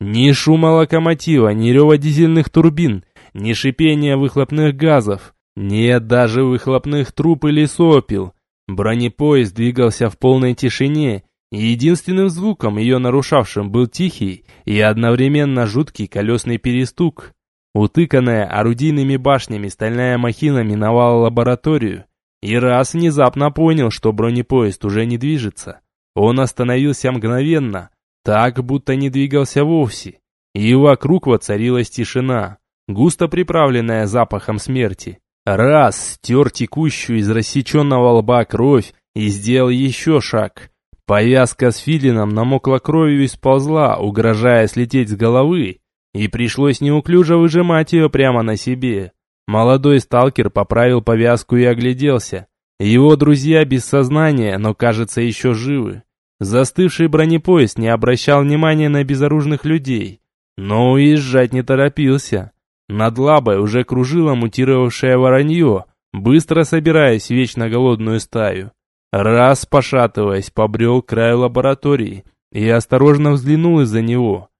Ни шума локомотива, ни рева дизельных турбин, ни шипения выхлопных газов, нет даже выхлопных труб или сопел. Бронепоезд двигался в полной тишине, единственным звуком, ее нарушавшим, был тихий и одновременно жуткий колесный перестук. Утыканная орудийными башнями стальная махина миновала лабораторию, и раз внезапно понял, что бронепоезд уже не движется. Он остановился мгновенно, так будто не двигался вовсе, и вокруг воцарилась тишина, густо приправленная запахом смерти. Раз стер текущую из рассеченного лба кровь и сделал еще шаг. Повязка с филином намокла кровью и сползла, угрожая слететь с головы, и пришлось неуклюже выжимать ее прямо на себе. Молодой сталкер поправил повязку и огляделся. Его друзья без сознания, но кажется еще живы. Застывший бронепоезд не обращал внимания на безоружных людей, но уезжать не торопился. Над лабой уже кружило мутировавшее воронье, быстро собираясь в вечно голодную стаю. Раз, пошатываясь, побрел к краю лаборатории и осторожно взглянул из-за него.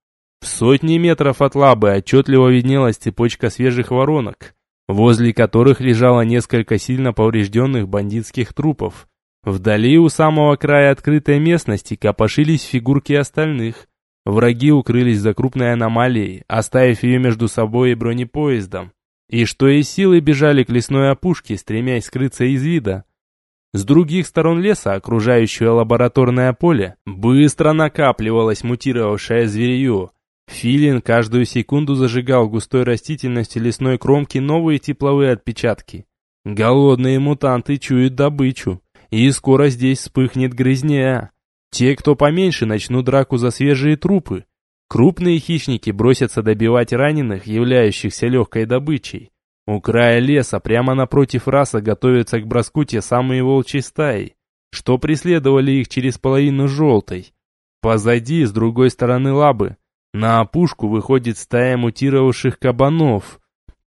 В сотни метров от лабы отчетливо виднелась цепочка свежих воронок, возле которых лежало несколько сильно поврежденных бандитских трупов. Вдали у самого края открытой местности копошились фигурки остальных. Враги укрылись за крупной аномалией, оставив ее между собой и бронепоездом. И что из силы бежали к лесной опушке, стремясь скрыться из вида. С других сторон леса, окружающее лабораторное поле, быстро накапливалось мутировавшее зверье, Филин каждую секунду зажигал густой растительности лесной кромки новые тепловые отпечатки. Голодные мутанты чуют добычу, и скоро здесь вспыхнет грызня. Те, кто поменьше, начнут драку за свежие трупы. Крупные хищники бросятся добивать раненых, являющихся легкой добычей. У края леса, прямо напротив раса, готовятся к броску те самые волчьи стаи, что преследовали их через половину желтой. Позади, с другой стороны лабы, на опушку выходит стая мутировавших кабанов.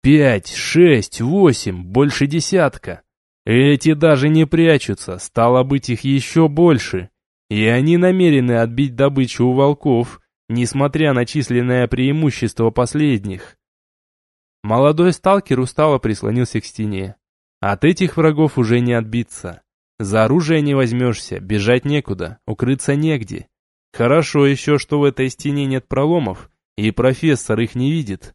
Пять, шесть, восемь, больше десятка. Эти даже не прячутся, стало быть их еще больше. И они намерены отбить добычу у волков, несмотря на численное преимущество последних. Молодой сталкер устало прислонился к стене. От этих врагов уже не отбиться. За оружие не возьмешься, бежать некуда, укрыться негде. Хорошо еще, что в этой стене нет проломов, и профессор их не видит.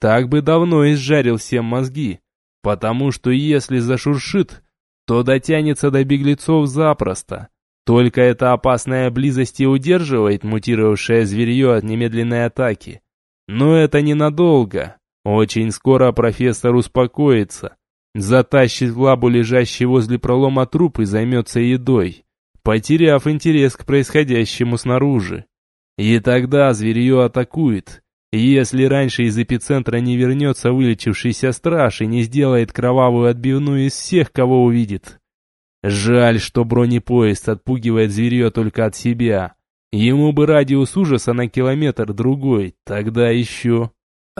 Так бы давно изжарил всем мозги, потому что если зашуршит, то дотянется до беглецов запросто. Только эта опасная близость и удерживает мутировавшее зверье от немедленной атаки. Но это ненадолго. Очень скоро профессор успокоится, затащит в лабу лежащий возле пролома труп и займется едой потеряв интерес к происходящему снаружи. И тогда зверье атакует. Если раньше из эпицентра не вернется вылечившийся страж и не сделает кровавую отбивную из всех, кого увидит. Жаль, что бронепоезд отпугивает зверье только от себя. Ему бы радиус ужаса на километр другой, тогда еще...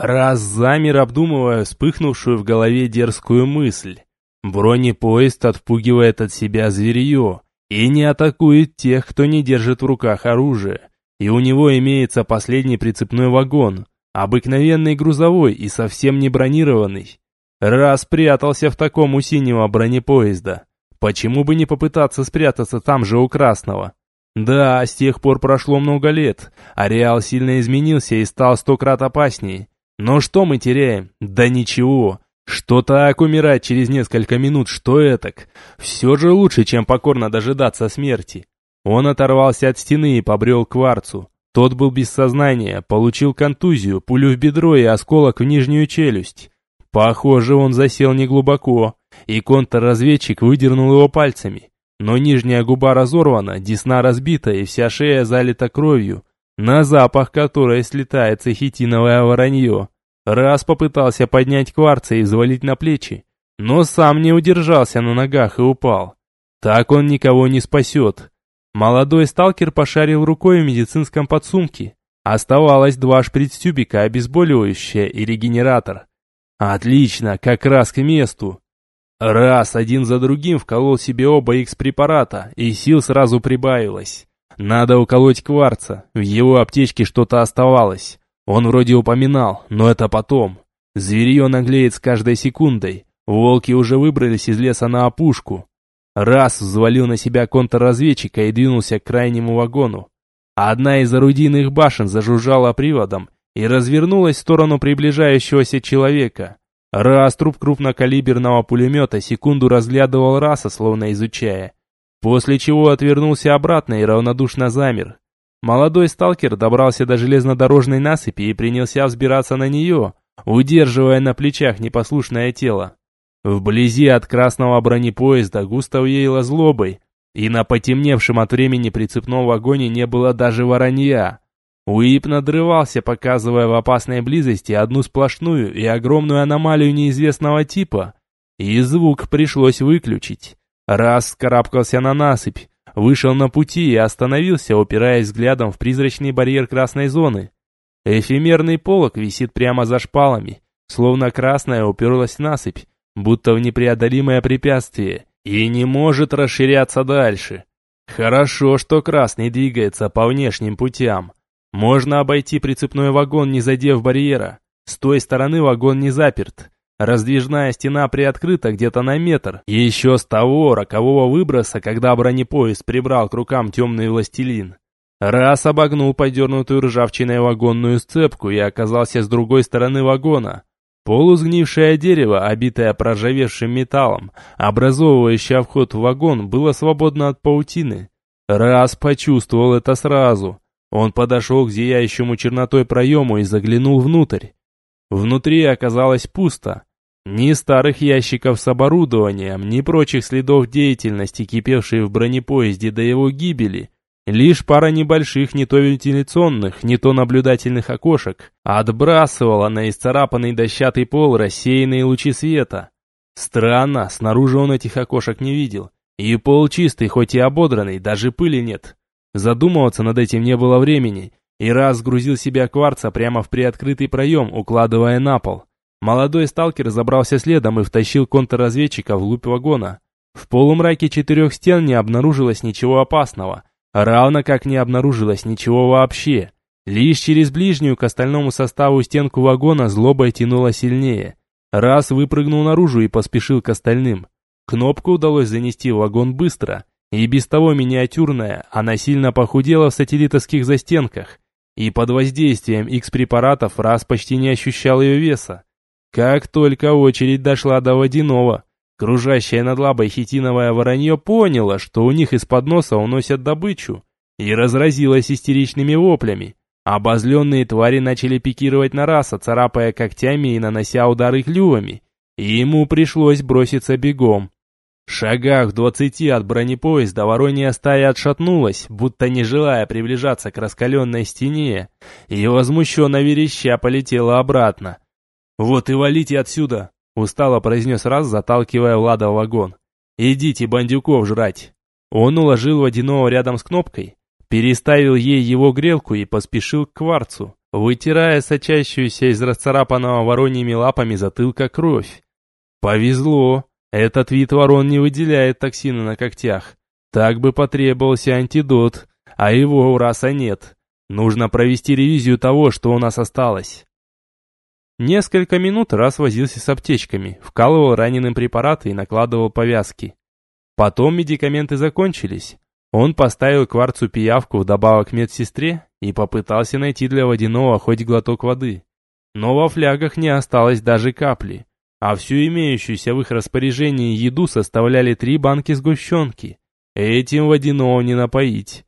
Раз замер, обдумывая вспыхнувшую в голове дерзкую мысль. Бронепоезд отпугивает от себя зверье и не атакует тех, кто не держит в руках оружие. И у него имеется последний прицепной вагон, обыкновенный грузовой и совсем не бронированный. Раз прятался в таком у синего бронепоезда, почему бы не попытаться спрятаться там же у красного? Да, с тех пор прошло много лет, ареал сильно изменился и стал сто крат опаснее. Но что мы теряем? Да ничего. Что так умирать через несколько минут, что этак? Все же лучше, чем покорно дожидаться смерти. Он оторвался от стены и побрел к кварцу. Тот был без сознания, получил контузию, пулю в бедро и осколок в нижнюю челюсть. Похоже, он засел неглубоко, и контрразведчик выдернул его пальцами. Но нижняя губа разорвана, десна разбита и вся шея залита кровью, на запах которой слетается хитиновое воронье. Раз попытался поднять кварца и взвалить на плечи, но сам не удержался на ногах и упал. Так он никого не спасет. Молодой сталкер пошарил рукой в медицинском подсумке. Оставалось два шприц-тюбика, обезболивающее и регенератор. Отлично, как раз к месту. Раз один за другим вколол себе оба X-препарата, и сил сразу прибавилось. Надо уколоть кварца, в его аптечке что-то оставалось. Он вроде упоминал, но это потом. Зверье наглеет с каждой секундой. Волки уже выбрались из леса на опушку. Раз взвалил на себя контрразведчика и двинулся к крайнему вагону. Одна из орудийных башен зажужжала приводом и развернулась в сторону приближающегося человека. Раз труп крупнокалиберного пулемета секунду разглядывал раса, словно изучая. После чего отвернулся обратно и равнодушно замер. Молодой сталкер добрался до железнодорожной насыпи и принялся взбираться на нее, удерживая на плечах непослушное тело. Вблизи от красного бронепоезда густо веяло злобой, и на потемневшем от времени прицепном вагоне не было даже воронья. Уип надрывался, показывая в опасной близости одну сплошную и огромную аномалию неизвестного типа, и звук пришлось выключить. Раз скарабкался на насыпь, вышел на пути и остановился, упираясь взглядом в призрачный барьер красной зоны. Эфемерный полог висит прямо за шпалами, словно красная уперлась насыпь, будто в непреодолимое препятствие, и не может расширяться дальше. Хорошо, что красный двигается по внешним путям. Можно обойти прицепной вагон, не задев барьера. С той стороны вагон не заперт. Раздвижная стена приоткрыта где-то на метр. Еще с того рокового выброса, когда бронепоезд прибрал к рукам темный властелин. Раз обогнул подернутую ржавчиной вагонную сцепку и оказался с другой стороны вагона. Полусгнившее дерево, обитое проржавевшим металлом, образовывающее вход в вагон, было свободно от паутины. Раз почувствовал это сразу. Он подошел к зияющему чернотой проему и заглянул внутрь. Внутри оказалось пусто. Ни старых ящиков с оборудованием, ни прочих следов деятельности, кипевшей в бронепоезде до его гибели, Лишь пара небольших не то вентиляционных, не то наблюдательных окошек отбрасывала на исцарапанный дощатый пол рассеянные лучи света. Странно, снаружи он этих окошек не видел. И пол чистый, хоть и ободранный, даже пыли нет. Задумываться над этим не было времени, и раз сгрузил себя кварца прямо в приоткрытый проем, укладывая на пол. Молодой сталкер забрался следом и втащил контрразведчика вглубь вагона. В полумраке четырех стен не обнаружилось ничего опасного – Равно как не обнаружилось ничего вообще. Лишь через ближнюю к остальному составу стенку вагона злоба тянула сильнее. Раз выпрыгнул наружу и поспешил к остальным. Кнопку удалось занести в вагон быстро, и без того миниатюрная, она сильно похудела в сателлитовских застенках, и под воздействием X-препаратов раз почти не ощущал ее веса. Как только очередь дошла до водяного, Кружащее над лабой хитиновое воронье поняло, что у них из-под носа уносят добычу, и разразилось истеричными воплями. Обозленные твари начали пикировать на раса, царапая когтями и нанося удары клювами, и ему пришлось броситься бегом. В шагах двадцати от бронепоезда воронья стая отшатнулась, будто не желая приближаться к раскаленной стене, и возмущенно вереща полетела обратно. «Вот и валите отсюда!» — устало произнес раз, заталкивая Влада в вагон. «Идите бандюков жрать!» Он уложил водяного рядом с кнопкой, переставил ей его грелку и поспешил к кварцу, вытирая сочащуюся из расцарапанного вороньими лапами затылка кровь. «Повезло!» Этот вид ворон не выделяет токсины на когтях. Так бы потребовался антидот, а его у раса нет. Нужно провести ревизию того, что у нас осталось. Несколько минут раз возился с аптечками, вкалывал раненым препараты и накладывал повязки. Потом медикаменты закончились. Он поставил кварцу пиявку вдобавок медсестре и попытался найти для водяного хоть глоток воды. Но во флягах не осталось даже капли а всю имеющуюся в их распоряжении еду составляли три банки сгущенки. Этим водяного не напоить.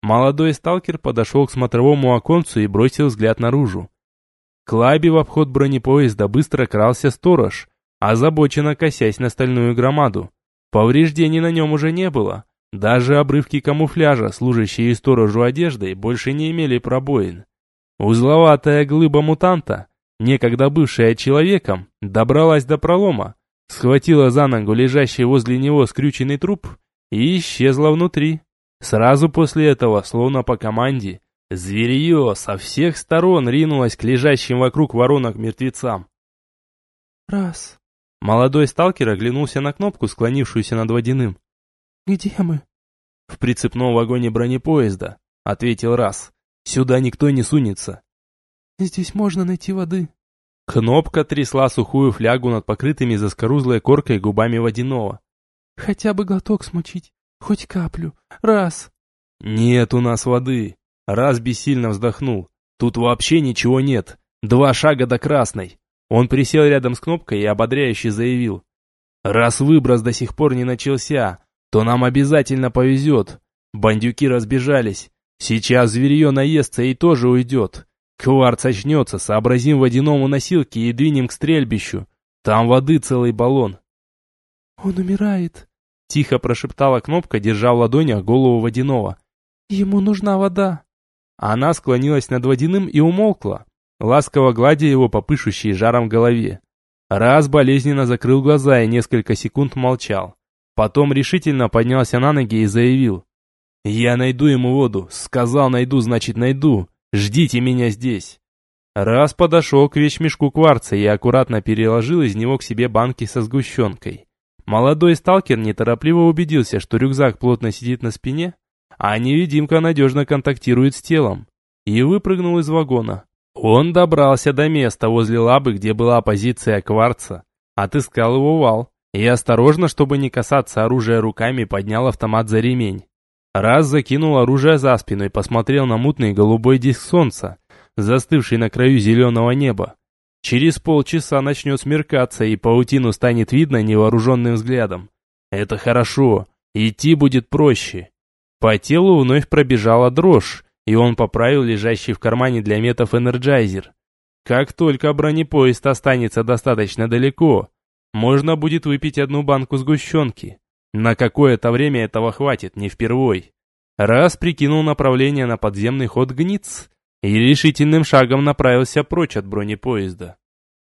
Молодой сталкер подошел к смотровому оконцу и бросил взгляд наружу. К лабе в обход бронепоезда быстро крался сторож, озабоченно косясь на стальную громаду. Повреждений на нем уже не было. Даже обрывки камуфляжа, служащие сторожу одеждой, больше не имели пробоин. Узловатая глыба мутанта, некогда бывшая человеком, добралась до пролома, схватила за ногу лежащий возле него скрюченный труп и исчезла внутри. Сразу после этого, словно по команде, зверье со всех сторон ринулось к лежащим вокруг воронок мертвецам. «Раз». Молодой сталкер оглянулся на кнопку, склонившуюся над водяным. «Где мы?» «В прицепном вагоне бронепоезда», — ответил Раз. «Сюда никто не сунется». Здесь можно найти воды. Кнопка трясла сухую флягу над покрытыми заскорузлой коркой губами водяного. Хотя бы глоток смочить, хоть каплю, раз. Нет у нас воды. Раз бессильно вздохнул. Тут вообще ничего нет. Два шага до красной. Он присел рядом с кнопкой и ободряюще заявил. Раз выброс до сих пор не начался, то нам обязательно повезет. Бандюки разбежались. Сейчас зверье наестся и тоже уйдет. Кварц очнется, сообразим водяному носилке и двинем к стрельбищу. Там воды целый баллон. Он умирает, тихо прошептала кнопка, держа в ладонях голову водяного. Ему нужна вода. Она склонилась над водяным и умолкла, ласково гладя его по пышущей жаром голове. Раз болезненно закрыл глаза и несколько секунд молчал. Потом решительно поднялся на ноги и заявил. «Я найду ему воду. Сказал найду, значит найду. Ждите меня здесь!» Раз подошел к вещмешку кварца и аккуратно переложил из него к себе банки со сгущенкой. Молодой сталкер неторопливо убедился, что рюкзак плотно сидит на спине, а невидимка надежно контактирует с телом, и выпрыгнул из вагона. Он добрался до места возле лабы, где была позиция кварца, отыскал его вал и осторожно, чтобы не касаться оружия руками, поднял автомат за ремень. Раз закинул оружие за спину и посмотрел на мутный голубой диск солнца, застывший на краю зеленого неба. Через полчаса начнет смеркаться, и паутину станет видно невооруженным взглядом. Это хорошо, идти будет проще. По телу вновь пробежала дрожь, и он поправил лежащий в кармане для метов энерджайзер. Как только бронепоезд останется достаточно далеко, можно будет выпить одну банку сгущенки. На какое-то время этого хватит, не впервой. Раз прикинул направление на подземный ход гниц и решительным шагом направился прочь от бронепоезда.